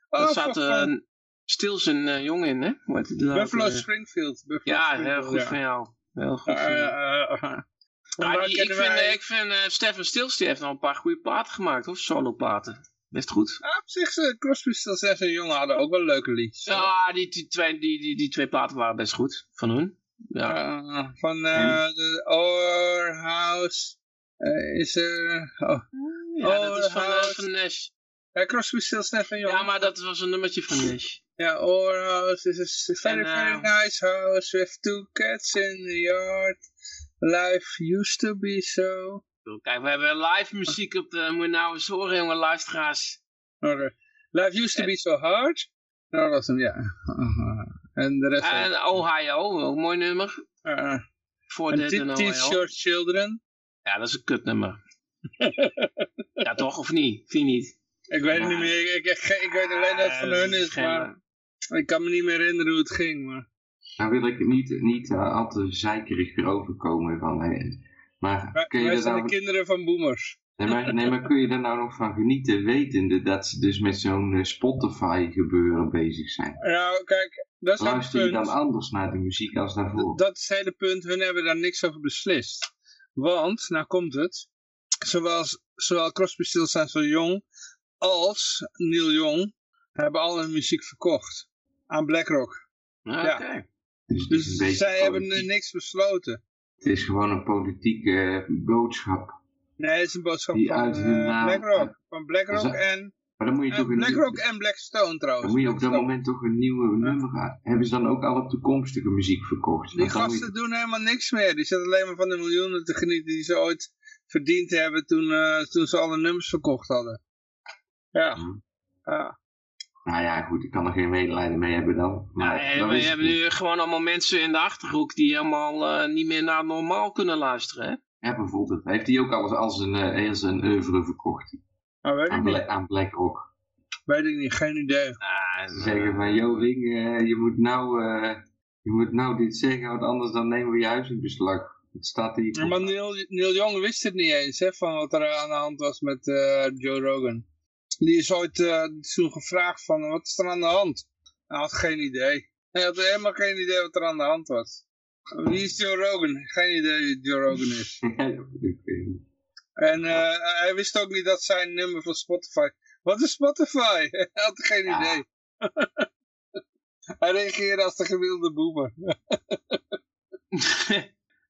Daar oh, zat van- eh, van Stills en eh, Jong in, hè? Buffalo eh? Springfield. Buffalo Ja, heel Springfield, goed ja. van jou. Heel goed van jou. eh, eh, eh. Die, ik vind, wij- eh, ik vind eh, Stefan Stills die heeft nog een paar goede platen gemaakt, hoor. Solo platen. Best goed. Ah, op zich, ze- Crosby, Stills en Jongen hadden ook wel leuke liedjes. Ja, die, die, twee, die, die, die twee platen waren best goed. Van hun. Ja. Uh, van eh de Our House eh, is er... Oh. Ja, dat is van, eh, van Nash. Ja, Crosby, Stills en Jongen. Ja, maar dat was een nummertje van Nash. Ja, Our House is a very, eh, very nice house with two cats in the yard. Life used to be so... Kijk, we hebben live muziek op de... Moet je nou eens horen, jongen, luisteraars. Oké. Life used to be so hard. Nou, dat was hem, ja. En de rest... En Ohio, ook een mooi nummer. uh, Voor en dit en Teach. Your Children. Ja, dat is een kutnummer. ja, toch? Of niet? Vind je niet? Ik weet het niet meer. Ik, ik, ik weet alleen dat het van Eh, hun is, maar... Ik kan me niet meer herinneren hoe het ging, maar... nou wil ik niet, niet uh, al te zeikerig weer overkomen van... eh, maar kun je wij zijn nou... de kinderen van boomers. Nee maar, nee, maar kun je er nou nog van genieten, wetende dat ze dus met zo'n eh, Spotify gebeuren bezig zijn? Nou, kijk, dat is Luister je dan anders naar de muziek als daarvoor? Dat is het hele punt. Hun hebben daar niks over beslist. Want, nou komt het. Zowel, zowel Crosby, Stills en Jong als Neil Young hebben al hun muziek verkocht. Aan BlackRock. Oké. Ja. Dus, Dus zij hebben politiek. er niks besloten. Het is gewoon een politieke eh, boodschap. Nee, het is een boodschap Die van uit hun eh, naam- BlackRock. Van BlackRock en, Maar dan moet je toch en een BlackRock en Blackstone trouwens. dan moet je op dat moment toch een nieuwe nummer aan. Hebben ze dan ook al op toekomstige muziek verkocht? Die je- gasten doen helemaal niks meer. Die zitten alleen maar van de miljoenen te genieten die ze ooit verdiend hebben toen, eh, toen ze alle nummers verkocht hadden. Ja. Ja. Nou ja, goed, ik kan er geen medelijden mee hebben dan. Maar Ja, dat we hebben niet. nu gewoon allemaal mensen in de Achterhoek die helemaal eh, niet meer naar normaal kunnen luisteren, hè? Ja, bijvoorbeeld. Heeft hij ook alles als een, eh, als een oeuvre verkocht? Maar weet ik Aan, niet. Bla- aan BlackRock. Weet ik niet, geen idee. Ah, Ze zeggen van, yo Ring, eh, je, moet nou, eh, je moet nou dit zeggen, want anders dan nemen we je huis in beslag. Het staat hier. Ja, maar Neil, Neil Young wist het niet eens, hè, van wat er aan de hand was met eh, Joe Rogan. Die is ooit eh, toen gevraagd van, wat is er aan de hand? Hij had geen idee. Hij had helemaal geen idee wat er aan de hand was. Wie is Joe Rogan? Geen idee wie Joe Rogan is. En eh, hij wist ook niet dat zijn nummer van Spotify... Wat is Spotify? Hij had geen Ja. idee. hij reageerde als de gemiddelde boemer.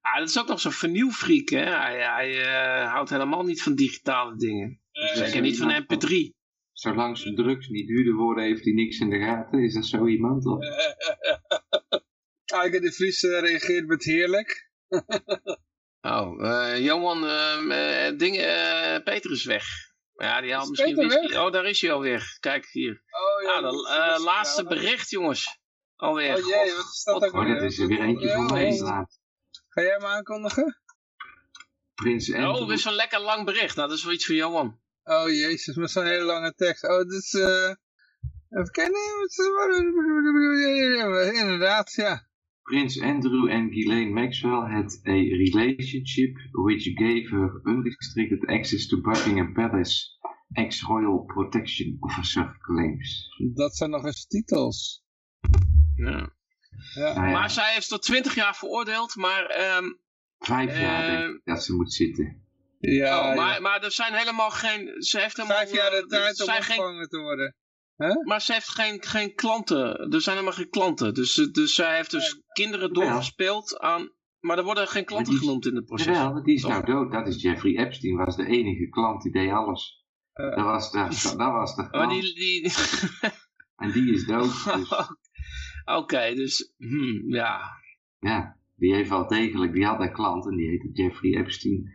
ah, dat is ook nog zo'n vernieuwfreak, hè? Hij, hij eh, houdt helemaal niet van digitale dingen. Zeker niet van mp3. Zolang ze drugs niet duurder worden, heeft hij niks in de gaten. Is dat zo iemand? Of? Eigen de Vries eh, reageert met heerlijk. Oh, eh, Johan, eh, eh, ding, eh, Peter is weg. Ja, die haalt Is misschien Peter whisky. Oh, daar is hij alweer. Kijk hier. Oh, de dat is- eh, laatste ja. bericht, jongens. Alweer. Oh jee, wat is dat ook Oh, dat is er weer eentje voor mij. Ga jij hem aankondigen? Prins Oh, Andrew. weer zo'n lekker lang bericht. Nou, dat is wel iets voor Johan. Oh jezus, met zo'n hele lange tekst. Oh, dit is... eh even kijken. Inderdaad, ja. Prince Andrew and Ghislaine Maxwell had a relationship which gave her unrestricted access to Buckingham Palace ex-royal protection officer claims. Dat zijn nog eens titels. Ja. Ja. Nou ja, Maar zij heeft tot 20 jaar veroordeeld, maar, ehm, vijf jaar eh, denk ik dat ze moet zitten. Ja, oh, ja. maar, maar er zijn helemaal geen... Ze heeft helemaal, Vijf jaar de eh, tijd om geen, opgevangen te worden. Maar ze heeft geen, geen klanten. Er zijn helemaal geen klanten. Dus, dus zij heeft dus kinderen doorgespeeld aan... Maar er worden geen klanten genoemd in het proces. Jawel, want die is nou dood. Dat is Jeffrey Epstein, was de enige klant die deed alles. Eh. dat was de, dat was de Maar klant. die... die... En die is dood. Dus, Oké, dus... hmm, ja. ja, die heeft wel degelijk, die had een klant en die heette Jeffrey Epstein.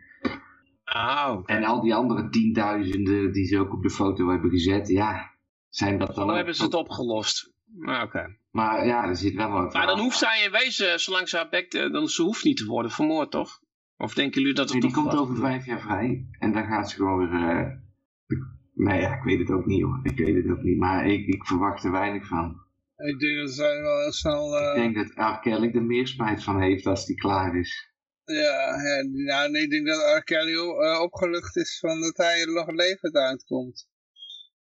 Oké. En al die andere tienduizenden die ze ook op de foto hebben gezet, ja, zijn dat dan Hoe ook. hebben ze het opgelost? Ah, Oké. Maar ja, er zit wel een Maar dan hoeft zij in wezen, zolang ze haar bek... eh, Dan, ze hoeft niet te worden vermoord, toch? Of denken jullie dat het Nee, die komt over vijf jaar vrij. En dan gaat ze gewoon weer... eh, Nee, ja, ik weet het ook niet hoor. Ik weet het ook niet. Maar ik, ik verwacht er weinig van. Ik denk dat zij wel heel snel... eh, Ik denk dat R. Kelly er meer spijt van heeft als die klaar is. Ja, nou, nee, ik denk dat R. Kelly eh, opgelucht is van dat hij er nog levend uitkomt.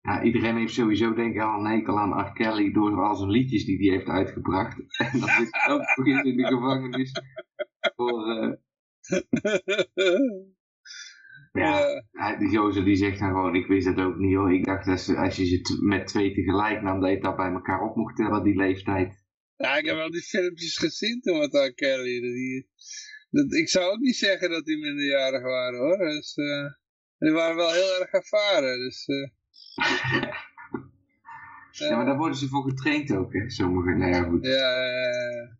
Ja, iedereen heeft sowieso denk ik al een hekel aan R. Kelly door al zijn liedjes die hij heeft uitgebracht. En dat zit ook nog eens in de gevangenis. Voor, eh, ja, Ja. die gozer die zegt dan gewoon, ik wist het ook niet hoor. Ik dacht dat als je ze met twee tegelijk nam, dat je dat bij elkaar op mocht tellen, die leeftijd. Ja, ik heb wel die filmpjes gezien toen met R. Kelly. Die, dat, ik zou ook niet zeggen dat die minderjarig waren hoor. Dus, eh, die waren wel heel erg ervaren. Dus, eh, Ja, maar daar worden ze voor getraind ook, hè. Sommigen, nou ja, goed. Ja, ja, ja.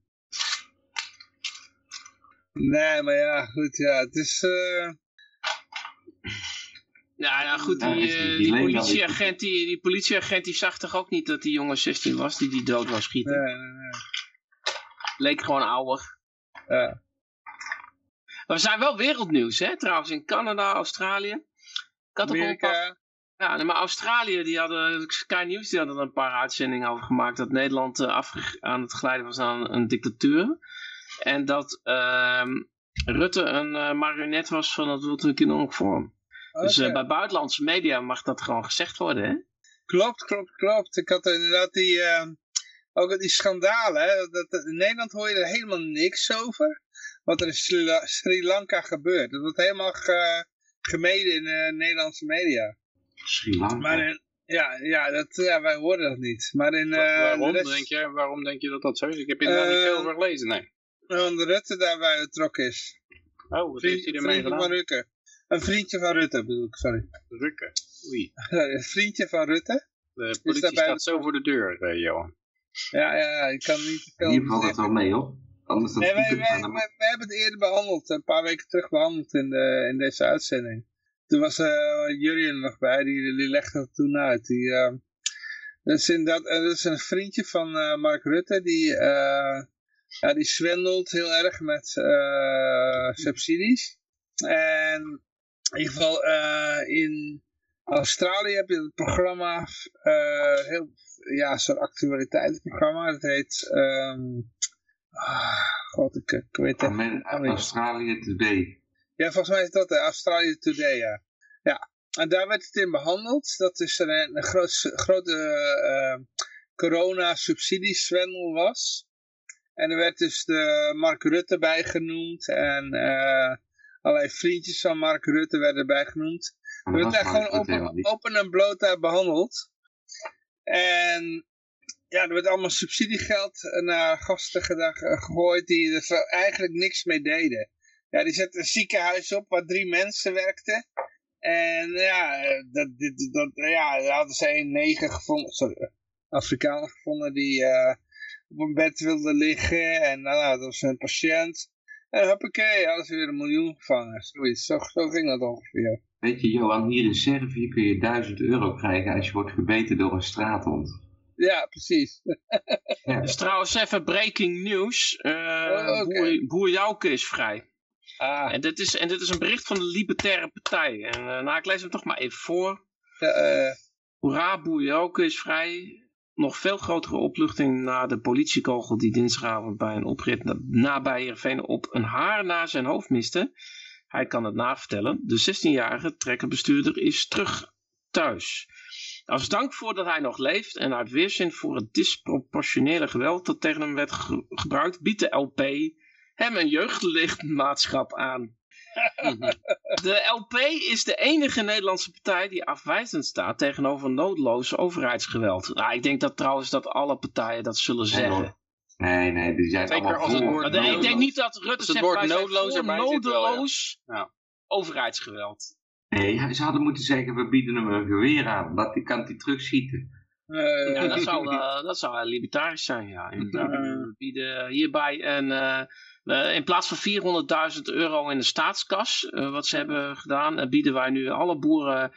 Nee, maar ja, goed, ja, het is... eh, Ja, ja, goed, die, politieagent, die, die politieagent die zag toch ook niet dat die jongen 16 was, die die dood was schieten. nee, nee, nee. Leek gewoon ouder. Ja. Maar we zijn wel wereldnieuws, hè, trouwens, in Canada, Australië. Amerika, Ja, maar Australië, die hadden, Sky News, die hadden er een paar uitzendingen over gemaakt, dat Nederland eh, aan het glijden was aan een dictatuur. En dat ehm, Rutte een eh, marionet was van het World Economic Forum. Dus oké. eh, bij buitenlandse media mag dat gewoon gezegd worden, hè? Klopt, klopt, klopt. Ik had inderdaad die, eh, ook die schandalen. Hè? Dat, dat- in Nederland hoor je er helemaal niks over. Wat er in Sri, La- Sri Lanka gebeurt. Dat wordt helemaal ge- gemeden in de Nederlandse media. Sri Lanka. Maar in, ja, ja, dat, ja, wij horen dat niet. Maar in, eh, waarom, de rest- denk je, waarom denk je dat dat zo is? Ik heb inderdaad niet Eh, veel over gelezen, nee. Want Rutte daarbij betrokken is. Oh, wat heeft Vriend, hij ermee van gedaan? Rutte. Een vriendje van Rutte bedoel ik, sorry. Rukken. Oei, Een vriendje van Rutte. de politie staat zo voor de deur, eh, Johan. Ja, ja, ik kan niet veel Hier valt het wel mee, hoor. Anders dan Nee, wij, hebben het eerder behandeld, een paar weken terug behandeld in, de, in deze uitzending. Toen was uh, Jurien er nog bij, die, die legde het toen uit. Die, eh, dat, is inderdaad, eh, dat is een vriendje van eh, Mark Rutte, die, eh, ja, die zwendelt heel erg met eh, subsidies. En in ieder geval eh, in Australië heb je het programma, eh, heel, ja, zo'n actualiteitsprogramma, dat heet... ehm, Ah, god, ik, ik weet het. Australië Today. Ja, volgens mij is dat de Australië Today, ja. Ja, en daar werd het in behandeld. Dat is een, een groot, grote eh corona-subsidieswendel was. En er werd dus de Mark Rutte bij genoemd. En eh, allerlei vriendjes van Mark Rutte werden erbij genoemd. Er dat werd daar gewoon open, open en bloot daar behandeld. En ja, er werd allemaal subsidiegeld naar gasten geda- gegooid die er eigenlijk niks mee deden. Ja, die zetten een ziekenhuis op waar drie mensen werkten. En ja, eh, dat, dit, dat, ja daar hadden ze een neger gevonden, sorry, Afrikaner gevonden die eh, op een bed wilde liggen. En nou, dat was een patiënt. En hoppakee, hadden ze weer een miljoen gevangen. Zoiets, zo, zo ging dat ongeveer. Weet je, Johan, hier in Servië kun je 1000 euro krijgen als je wordt gebeten door een straathond. Ja, precies. Dus trouwens even breaking news. Oh, oké. boer, boer Jouke is vrij. Ah, En dit, is, en dit is een bericht van de Libertaire Partij. En eh, nou, ik lees hem toch maar even voor. ja, eh, Hoera, boer Jouke is vrij. Nog veel grotere opluchting na de politiekogel die dinsdagavond bij een oprit na- nabij Heerenveen op een haar naar zijn hoofd miste. Hij kan het navertellen. De 16-jarige trekkerbestuurder is terug thuis. Als dank voor dat hij nog leeft en uit weerzin voor het disproportionele geweld dat tegen hem werd ge- gebruikt, biedt de LP hem een jeugdlidmaatschap aan. De LP is de enige Nederlandse partij die afwijzend staat tegenover noodloos overheidsgeweld. Nou, ik denk dat trouwens dat alle partijen dat zullen zeggen. Nee, nee, die zijn Zeker allemaal als het voor. woord ik noodloos. denk niet dat Rutte zegt woord wij zijn noodloos Ja. overheidsgeweld. Nee, ze hadden moeten zeggen, we bieden hem een geweer aan. Dat die kan hij terugschieten. eh, Ja, dat zou, eh, dat zou eh, libertarisch zijn, ja. We bieden hierbij een, eh, in plaats van 400.000 euro in de staatskas, eh, wat ze hebben gedaan, bieden wij nu alle boeren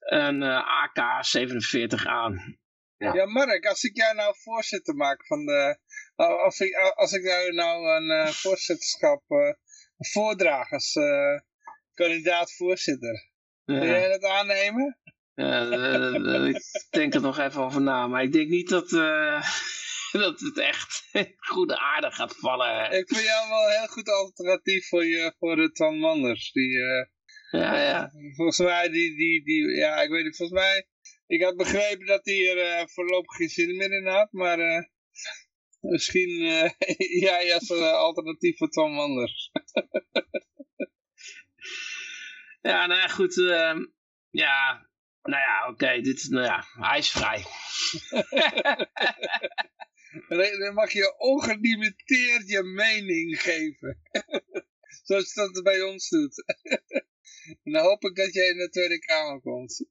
een eh, AK-47 aan. Ja, Mark, als ik jou nou voorzitter maak van de... Als ik, als ik jou nou een eh, voorzitterschap eh, voordraag als eh, kandidaat voorzitter. Wil jij dat aannemen? Ja, eh, eh, ik denk er nog even over na, maar ik denk niet dat, eh, dat het echt goede aarde gaat vallen. Ik vind jou wel een heel goed alternatief voor, je, voor de Twan Manders. Die, Ja, ja. volgens mij, die, die, die, ja, ik weet niet, volgens mij... Ik had begrepen dat hij er voorlopig geen zin meer in had, maar misschien jij als eh, alternatief voor Twan Manders. Ja, nou ja, goed. ehm, ja, nou ja, oké. dit, nou ja, hij is vrij. Dan dan mag je ongelimiteerd je mening geven. Zoals dat het bij ons doet. en dan hoop ik dat jij in de Tweede Kamer komt.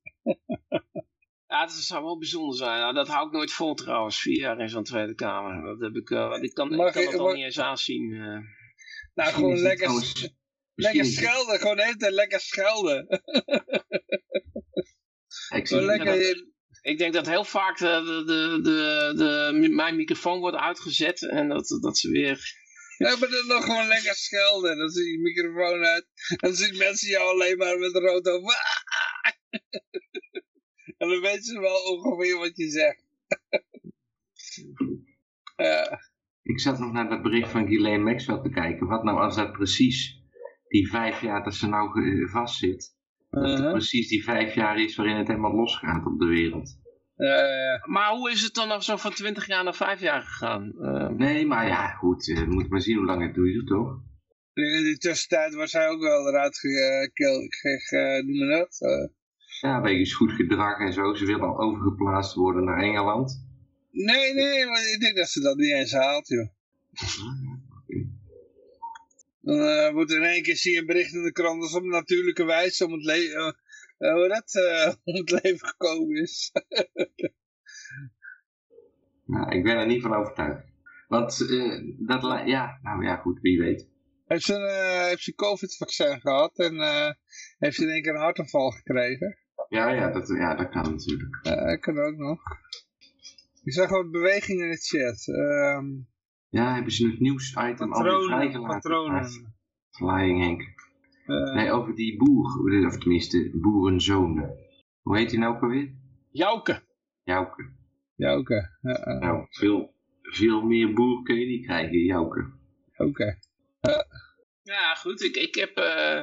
Ja, dat zou wel bijzonder zijn. Nou, dat hou ik nooit vol trouwens, vier jaar in zo'n Tweede Kamer. Dat heb ik, eh, ik kan, ik kan ik- het al mag- niet eens aanzien. eh. Nou, gewoon het lekker, lekker schelden. Gewoon de hele tijd lekker schelden. Ik zie. Ik denk dat heel vaak de, de, de, de, de- mijn microfoon wordt uitgezet en dat, dat ze weer... Ja, maar dan nog gewoon lekker schelden. Dan zie je microfoon uit. Dan zien mensen jou alleen maar met een rood hoofd. en dan weten ze wel ongeveer wat je zegt. ja. Ik zat nog naar dat bericht van Ghislaine Maxwell te kijken. Wat nou als dat precies die vijf jaar dat ze nou vastzit. Dat het Uh-huh. precies die vijf jaar is waarin het helemaal losgaat op de wereld. Ja. Maar hoe is het dan nog zo van 20 jaar naar 5 jaar gegaan? Eh, Nee, maar ja, goed. eh, moet maar zien hoe lang het duurt, toch? In die tussentijd was hij ook wel eruit gekeld. Ge, noem je dat? Eh, Ja, wegens goed gedrag en zo. Ze willen al overgeplaatst worden naar Engeland. nee, nee, maar ik denk dat ze dat niet eens haalt, joh. Dan eh, wordt in één keer zie je een bericht in de krant dat op natuurlijke wijze om het, le eh, eh, hoe dat, om het leven gekomen is. Nou, ik ben er niet van overtuigd. Want dat, ja, nou ja, goed, wie weet. heeft ze een eh, heeft ze COVID-vaccin gehad en heeft ze in één keer een hartaanval gekregen. Ja, ja, dat, ja, dat kan natuurlijk. Ja, dat kan ook nog. Ik zag wat beweging in de chat. Ehm Ja, hebben ze het nieuwsitem alweer patronen, vrijgelaten? patronen. Flying Henk. Eh, Nee, over die boer, of tenminste, boerenzonen. Hoe heet die nou ook alweer? Jouke. Jouke. Ja, eh, Nou, veel, veel meer boer kun je niet krijgen, Jouke. oké. Ja, goed. Ik, ik heb eh,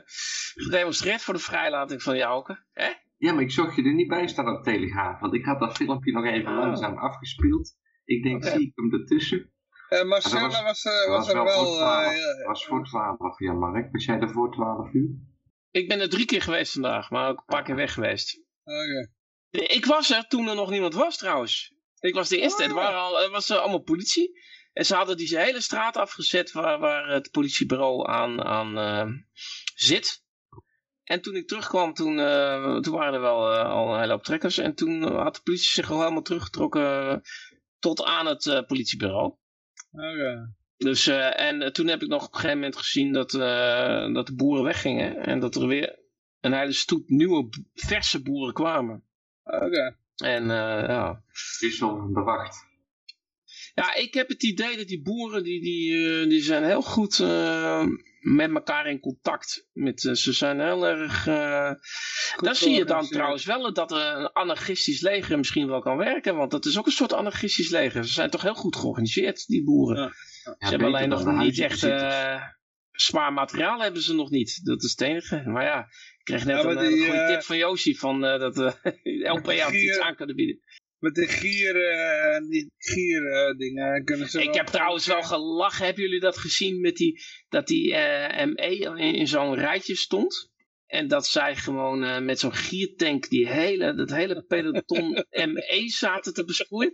gedemonstreerd voor de vrijlating van Jouke. Hè? Ja, maar ik zag je er niet bij staan op Telegraaf, want ik had dat filmpje nog even Oh. langzaam afgespeeld. Ik denk, zie ik hem ertussen? Eh, Marcella was, was- eh, was, was er wel wel... voor 12. eh, was voor 12, ja Mark. Was jij er voor 12 uur? Ik ben er drie keer geweest vandaag, maar ook een paar keer weg geweest. Oké. Ik was er toen er nog niemand was trouwens. Ik was de eerste. Oh. Er, waren al, er was allemaal politie. En ze hadden die hele straat afgezet waar, waar het politiebureau aan, aan eh, zit. En toen ik terugkwam, toen, eh, toen waren er wel al een hele hoop trekkers. En toen had de politie zich al helemaal teruggetrokken tot aan het eh, politiebureau. Oké. Dus, eh, en eh, toen heb ik nog op een gegeven moment gezien dat, eh, dat de boeren weggingen. En dat er weer een hele stoet nieuwe verse boeren kwamen. Oké. En uh, ja. Wissel van de wacht. Ja, ik heb het idee dat die boeren, die, die, uh, die zijn heel goed uh, met elkaar in contact. Met, ze zijn heel erg... dan zie je dan trouwens wel dat een anarchistisch leger misschien wel kan werken. Want dat is ook een soort anarchistisch leger. Ze zijn toch heel goed georganiseerd, die boeren. Ja. Ja, ze hebben alleen nog niet echt zwaar materiaal hebben ze nog niet. Dat is het enige. Maar ja, ik kreeg net ja, een, die, goede tip van Yoshi van uh, dat uh, LP had iets aan kunnen bieden. Met de gier, uh, die gier dingen kunnen ze Ik heb trouwens wel gelachen. Hebben jullie dat gezien met die, dat die ME in, in zo'n rijtje stond? En dat zij gewoon met zo'n giertank die hele, dat hele peloton ME zaten te besproeien.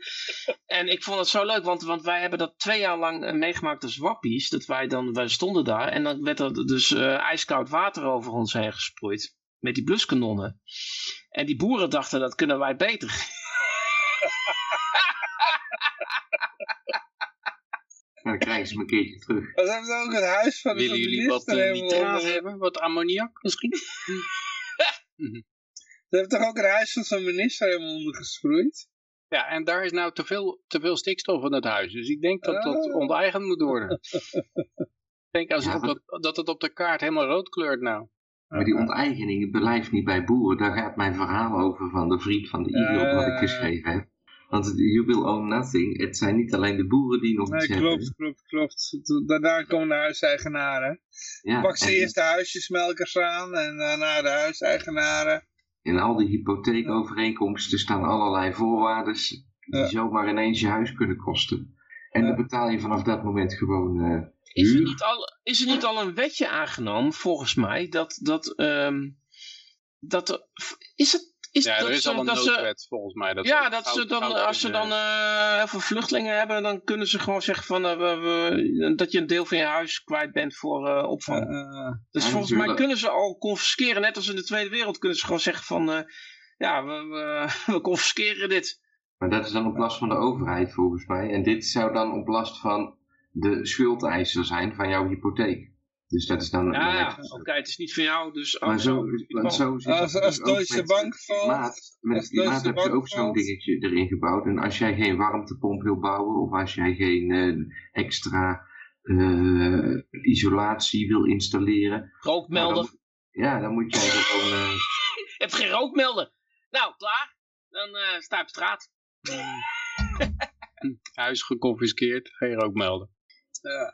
En ik vond het zo leuk, want, want wij hebben dat twee jaar lang meegemaakt als wappies. Dat wij dan, wij stonden daar en dan werd er dus ijskoud water over ons heen gesproeid. Met die bluskanonnen. En die boeren dachten, dat kunnen wij beter. Dan krijgen ze hem een keertje terug. Dat hebben ze ook het huis van Willen jullie wat uh, nitraat hebben? Wat ammoniak misschien? Ze hebben toch ook het huis van zo'n minister helemaal ondergesproeid? Ja, en daar is nou te veel, te veel stikstof in het huis. Dus ik denk dat dat oh. onteigend moet worden. ik denk als ja, dat, dat het op de kaart helemaal rood kleurt nou. Maar die onteigening blijft niet bij boeren. Daar gaat mijn verhaal over van de vriend van de Eagle wat ik geschreven heb. Want you will own nothing. Het zijn niet alleen de boeren die nog nee, klopt, klopt, klopt. Daarna komen de huiseigenaren. Ja, Pak ze eerst de huisjesmelkers aan en daarna de huiseigenaren. In al die hypotheekovereenkomsten staan allerlei voorwaarden die zomaar ineens je huis kunnen kosten. En dan betaal je vanaf dat moment gewoon uh, is, er niet al, is er niet al een wetje aangenomen, volgens mij, dat, dat, um, dat is het is ja, er is al een noodwet volgens mij. Dat ja, dat ze dan, als ze dan uh, heel veel vluchtelingen hebben, dan kunnen ze gewoon zeggen van, uh, we, we, dat je een deel van je huis kwijt bent voor uh, opvang. dus volgens mij kunnen ze al confisceren, net als in de Tweede Wereld, kunnen ze gewoon zeggen van, ja, we, we, we confisceren dit. Maar dat is dan op last van de overheid volgens mij. En dit zou dan op last van de schuldeiser zijn van jouw hypotheek. Dus dat is dan... Ja, ja. oké, het is niet van jou, dus... Maar zo, zo, zo als, als Deutsche Bank valt... Maat, met klimaat heb je ook zo'n dingetje erin gebouwd. En als jij geen warmtepomp wil bouwen, of als jij geen uh, extra uh, isolatie wil installeren... Rookmelder. Dan, ja, dan moet jij gewoon... Uh... je hebt geen rookmelder. Nou, klaar. Dan uh, sta je op straat. Huis geconfiskeerd, geen rookmelder. Ja.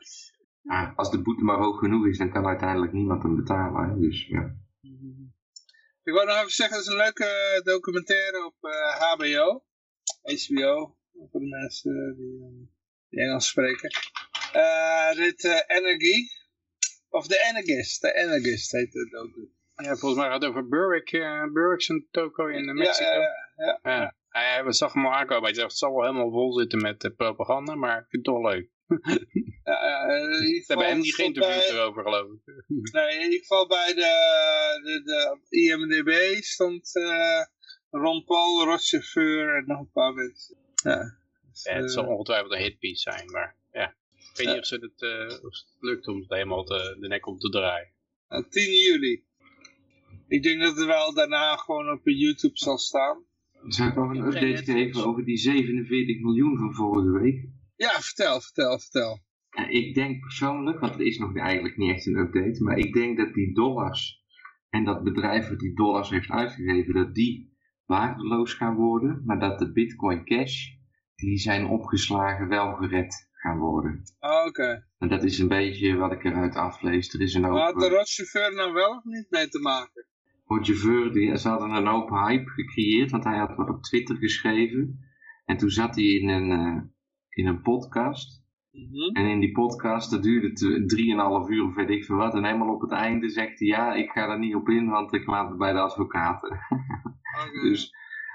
Ja, als de boete maar hoog genoeg is, dan kan uiteindelijk niemand hem betalen. Dus, ja. Ik wou nog even zeggen, dat is een leuke documentaire op HBO, eh, HBO, voor de mensen die, die Engels spreken. Uh, dit uh, Energy, of The Energist, The Energist heet het ook. Ja, volgens mij gaat het over Burwick, uh, Burwick en toko in Mexico. Ja, ja, ja. ja. Hij zag hem al aankomen, hij zegt het zal wel helemaal vol zitten met propaganda, maar ik vind het toch leuk Ze hebben hem niet geïnterviewd bij... erover, geloof ik. nee, in ieder geval bij de, de, de IMDB stond uh, Ron Paul, Rochauffeur en nog een paar mensen. Ja, dus, ja, het zal uh, ongetwijfeld een hitpiece zijn, maar ja. Ik weet niet of, ze het, uh, of het lukt om het helemaal te, de nek om te draaien. 10 juli. Ik denk dat het wel daarna gewoon op YouTube zal staan. Zou ik nog een update geven over die 47 miljoen van vorige week? Ja, vertel, vertel, vertel. Ja, ik denk persoonlijk, want het is nog eigenlijk niet echt een update, maar ik denk dat die dollars en dat bedrijf dat die dollars heeft uitgegeven, dat die waardeloos gaan worden, maar dat de bitcoin cash, die zijn opgeslagen, wel gered gaan worden. Oh, oké. En dat is een beetje wat ik eruit aflees. Er is een. Maar had de Rochauffeur nou wel of niet mee te maken? Rochauffeur, die, ze hadden een hoop hype gecreëerd, want hij had wat op Twitter geschreven. En toen zat hij in een, uh, in een podcast. Mhm. En in die podcast, dat duurde drieënhalf uur of weet ik veel wat. En helemaal op het einde zegt hij, ja, ik ga er niet op in, want ik laat het bij de advocaten. dus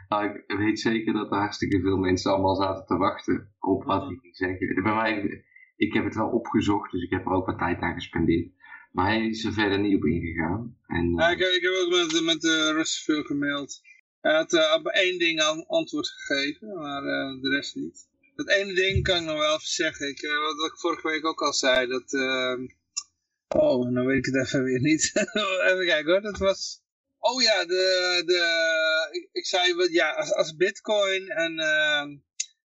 nou, ik weet zeker dat er hartstikke veel mensen allemaal zaten te wachten op wat mhm. hij ging zeggen. Bij mij, ik heb het wel opgezocht, dus ik heb er ook wat tijd aan gespendeerd. Maar hij is er verder niet op ingegaan. En, ja, ik, ik, heb ook met, met de Russen gemaild. Hij had uh, op één ding antwoord gegeven, maar uh, de rest niet. Dat ene ding kan ik nog wel even zeggen. Ik, uh, wat, ik vorige week ook al zei. Dat, uh, oh, nou weet ik het even weer niet. even kijken hoor. Dat was Oh ja, de, de, ik, ik zei, wat- ja, als, als bitcoin een ehm,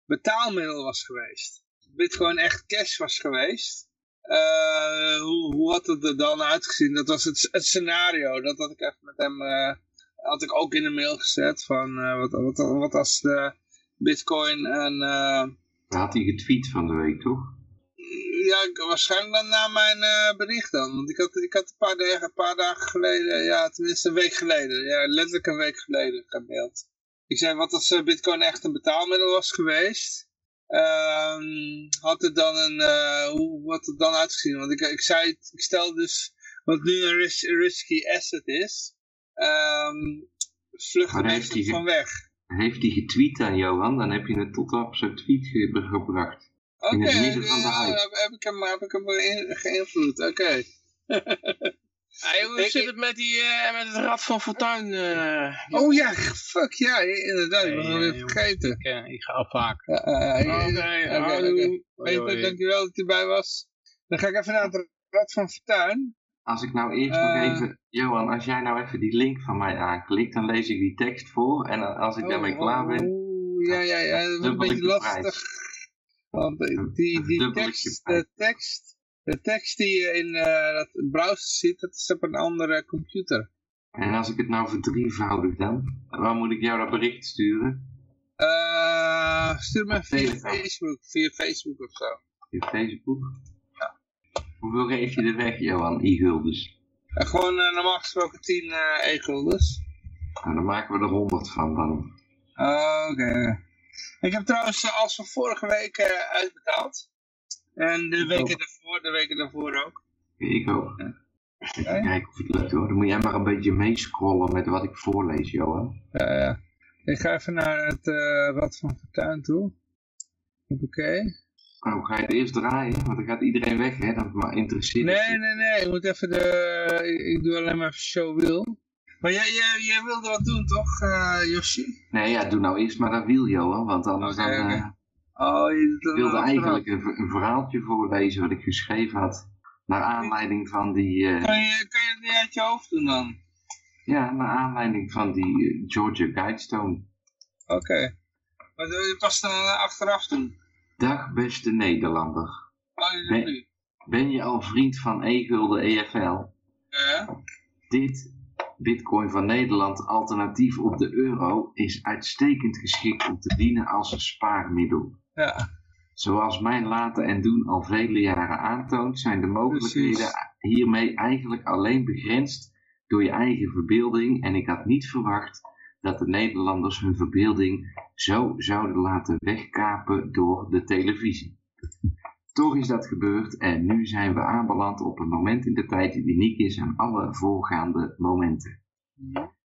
betaalmiddel was geweest. Bitcoin echt cash was geweest. eh, hoe, hoe had het er dan uitgezien? Dat was het, het scenario. Dat had ik even met hem, eh, had ik ook in de mail gezet. Van eh, wat, wat, wat als de bitcoin een... eh, had hij getweet van de week, toch? ja, waarschijnlijk dan na mijn eh, bericht dan. Want ik had, ik had een, paar dagen, een paar dagen geleden, ja, tenminste een week geleden, ja, letterlijk een week geleden gemaild. Ik zei, wat als eh, bitcoin echt een betaalmiddel was geweest? Ehm, had het dan een, eh, hoe had het dan uitgezien? Want ik, ik zei, ik stel dus wat nu een ris- risky asset is, um, vlucht er van weg. Heeft hij getweet aan Johan, dan heb je het tot op zijn tweet ge- gebracht. Oké, de ja, hype. heb, heb ik hem, heb ik hem geïnvloed, oké. Hey, hoe Ik- zit het met, die, eh, met het Rad van Fortuin? eh? Oh ja, fuck ja, inderdaad, ik was Nee, alweer eh, vergeten. Ik, eh, ik ga afhaken. Eh, eh, Oké, dankjewel dat je erbij was. Dan ga ik even naar het Rad van Fortuin. Als ik nou eerst nog Eh. even... Johan, als jij nou even die link van mij aanklikt, dan lees ik die tekst voor. En als ik daarmee klaar ben, Oh, ja, ja, ja, dat is een beetje lastig. Want die, die, die tekst, de tekst, de tekst die je in eh, dat browser ziet, dat is op een andere computer. En als ik het nou verdrievoudig dan, waar moet ik jou dat bericht sturen? Eh, stuur me via. Facebook, via Facebook of zo. Je Facebook? Hoeveel geef je er weg, Johan? I-guldens. En gewoon eh, normaal gesproken 10 eh e-guldens. Nou, dan maken we er 100 van dan. Oh, Oké. Ik heb trouwens eh, als van vorige week uitbetaald. En de weken daarvoor, de weken daarvoor ook. Ik ook. Ja. Even kijken of het lukt hoor. Dan moet jij maar een beetje meescrollen met wat ik voorlees, Johan. Ja, ja. Ik ga even naar het Rad van Fortuin toe. Oké. Nou, ga je het eerst draaien? Want dan gaat iedereen weg, hè? Dat maar interesseert Nee, nee, nee. Ik moet even de... Ik, doe alleen maar even show wil. Maar jij, jij, jij wilde wat doen, toch, Yoshi? Nee, ja, doe nou eerst maar dat wiel, Johan. Want anders dan... oké. eh, Oh, je ik wilde eigenlijk een, een verhaaltje voorlezen wat ik geschreven had. Naar aanleiding van die... eh, Kan je, kan je het niet uit je hoofd doen dan? ja, naar aanleiding van die Georgia Guidestone. Oké. Maar doe je pas dan achteraf doen? Dag beste Nederlander. Ben je al vriend van e-gulden EFL? Ja? Dit, Bitcoin van Nederland, alternatief op de euro, is uitstekend geschikt om te dienen als spaarmiddel. Ja. Zoals mijn laten en doen al vele jaren aantoont, zijn de mogelijkheden Precies. hiermee eigenlijk alleen begrensd door je eigen verbeelding. En ik had niet verwacht dat de Nederlanders hun verbeelding zo zouden laten wegkapen door de televisie. Toch is dat gebeurd en nu zijn we aanbeland op een moment in de tijd die uniek is aan alle voorgaande momenten.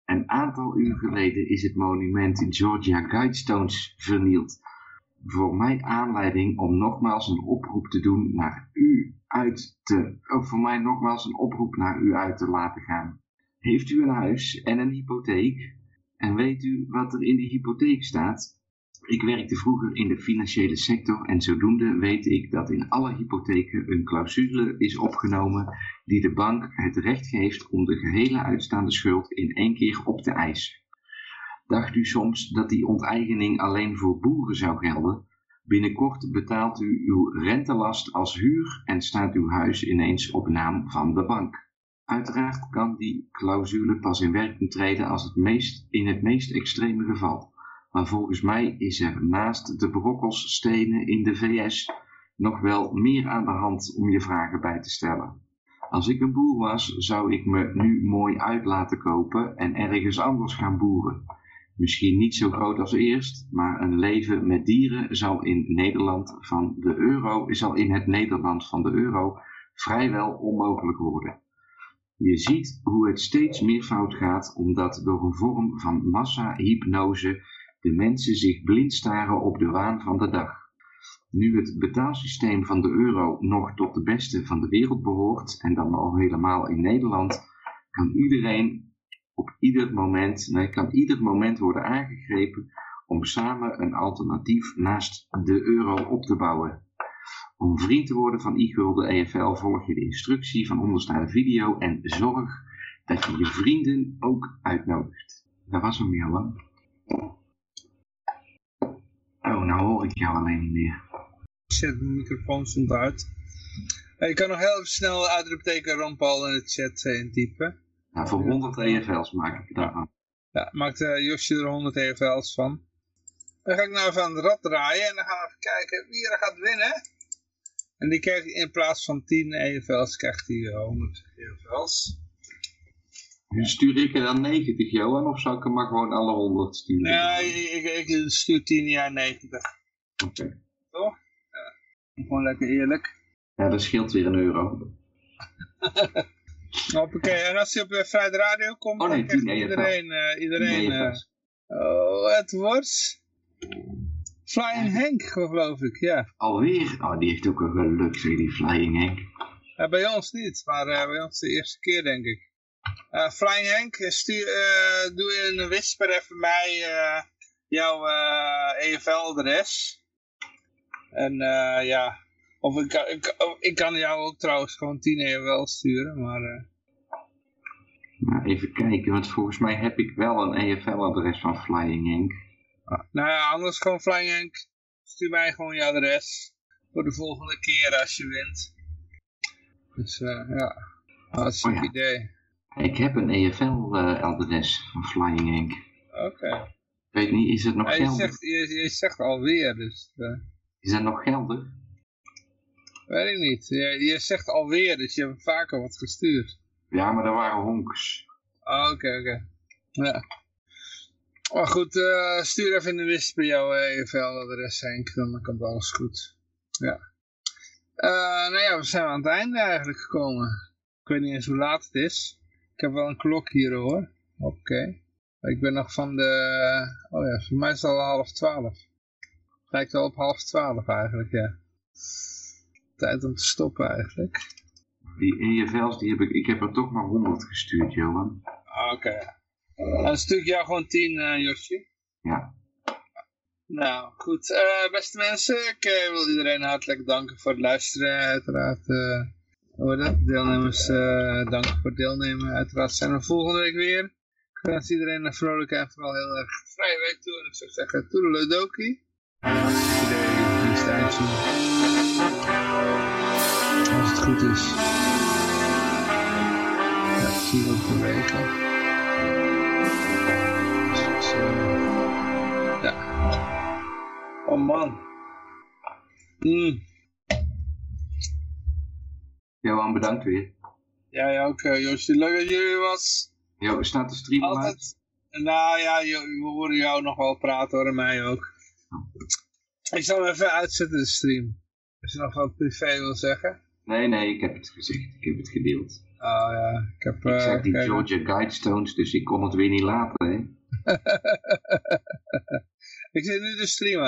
Een aantal uur geleden is het monument in Georgia Guidestones vernield. Voor mij aanleiding om nogmaals een oproep te doen naar u uit te, voor mij nogmaals een oproep naar u uit te laten gaan. Heeft u een huis en een hypotheek? En weet u wat er in die hypotheek staat? Ik werkte vroeger in de financiële sector en zodoende weet ik dat in alle hypotheken een clausule is opgenomen die de bank het recht geeft om de gehele uitstaande schuld in één keer op te eisen. Dacht u soms dat die onteigening alleen voor boeren zou gelden? Binnenkort betaalt u uw rentelast als huur en staat uw huis ineens op naam van de bank. Uiteraard kan die clausule pas in werking treden als het meest, in het meest extreme geval. Maar volgens mij is er naast de brokkelstenen in de VS nog wel meer aan de hand om je vragen bij te stellen. Als ik een boer was, zou ik me nu mooi uit laten kopen en ergens anders gaan boeren. Misschien niet zo groot als eerst, maar een leven met dieren zal in Nederland van de euro, zal in het Nederland van de euro vrijwel onmogelijk worden. Je ziet hoe het steeds meer fout gaat, omdat door een vorm van massa-hypnose de mensen zich blind staren op de waan van de dag. Nu het betaalsysteem van de euro nog tot de beste van de wereld behoort, en dan al helemaal in Nederland, kan iedereen op ieder moment, nee, kan ieder moment worden aangegrepen om samen een alternatief naast de euro op te bouwen. Om vriend te worden van e-gulden EFL volg je de instructie van onderstaande video en zorg dat je je vrienden ook uitnodigt. Dat was hem, Johan. Oh, nou hoor ik jou alleen niet meer. Shit, mijn microfoon stond uit. Je kan nog heel snel uitroepteken Ron Paul in de chat eh, intypen. Nou, voor 100 EFL's maak ik daarvan. Ja, maakt eh, Josje er 100 EFL's van. Dan ga ik nou even aan het rad draaien en dan gaan we even kijken wie er gaat winnen. En die krijgt in plaats van 10 EFL's krijgt hij eh, 100 EFL's. Dus stuur ik er dan 90, Johan, of zou ik er maar gewoon alle 100 sturen? Nee, ik, ik, ik stuur 10 jaar 90. Oké. Toch? Ja. Gewoon lekker eerlijk. Ja, dat scheelt weer een euro. Hoppakee, en als hij op de Vrijde Radio komt, Oh nee, dan krijgt 10 EFL's. iedereen, eh, iedereen 10 eh, EFL's. oh, het wordt Flying Henk, geloof ik, ja. Alweer? Oh, die heeft ook een geluk, zeg die Flying Henk. Ja, bij ons niet, maar eh, bij ons de eerste keer, denk ik. Eh, Flying Henk, stuur, eh, doe in een whisper even mij jouw EFL-adres. En eh, ja, of ik, kan- ik, ik kan jou ook trouwens gewoon 10 EFL sturen, maar... Nou, even kijken, want volgens mij heb ik wel een EFL-adres van Flying Henk. Nou ja, anders gewoon Flying Henk. Stuur mij gewoon je adres. Voor de volgende keer als je wint. Dus eh, ja, hartstikke Oh ja. idee. Ik heb een EFL-adres van Flying Henk. Oké. Ik weet niet, is het nog Ja, je, geldig? zegt, je, je zegt alweer, dus eh, Is dat nog geldig? weet ik niet. Je, je zegt alweer, dus je hebt vaker wat gestuurd. Ja, maar dat waren honks. Ah, Oké, oké. Ja. Maar goed, eh, stuur even in de whisper jouw EFL-adres, Henk. Dan komt alles goed. Ja. Eh, nou ja, we zijn aan het einde eigenlijk gekomen. Ik weet niet eens hoe laat het is. Ik heb wel een klok hier hoor. Oké. Ik ben nog van de... Oh ja, voor mij is het al half twaalf. Lijkt wel op half twaalf eigenlijk, ja. Tijd om te stoppen eigenlijk. Die EFL's, die heb ik, ik heb er toch maar 100 gestuurd, Johan. Ah, Oké. Stuur ik jou gewoon 10, eh Josje. Ja. Nou, goed. Eh, beste mensen, ik eh, wil iedereen hartelijk danken voor het luisteren. Uiteraard, eh hoe heet dat? Deelnemers, eh dank voor het deelnemen. Uiteraard zijn we volgende week weer. Ik wens iedereen een vrolijke en vooral heel erg vrije week toe. En ik zou zeggen, nieuwste eindje. Als het goed is. Ja, zie wat bewegen. Dus, Oh man. Mm. Johan, bedankt weer. Ja, ja, ook Josje. Leuk dat jullie was. Jo, staat de stream al uit? Nou ja, we horen jou nog wel praten hoor, en mij ook. Ik zal hem even uitzetten, de stream. Als je nog wat privé wil zeggen. Nee, nee, ik heb het gezegd. Ik heb het gedeeld. Oh ja, ik heb... Ik eh, zag die Georgia Guidestones, dus ik kon het weer niet laten, hè. ik zit nu de stream uit.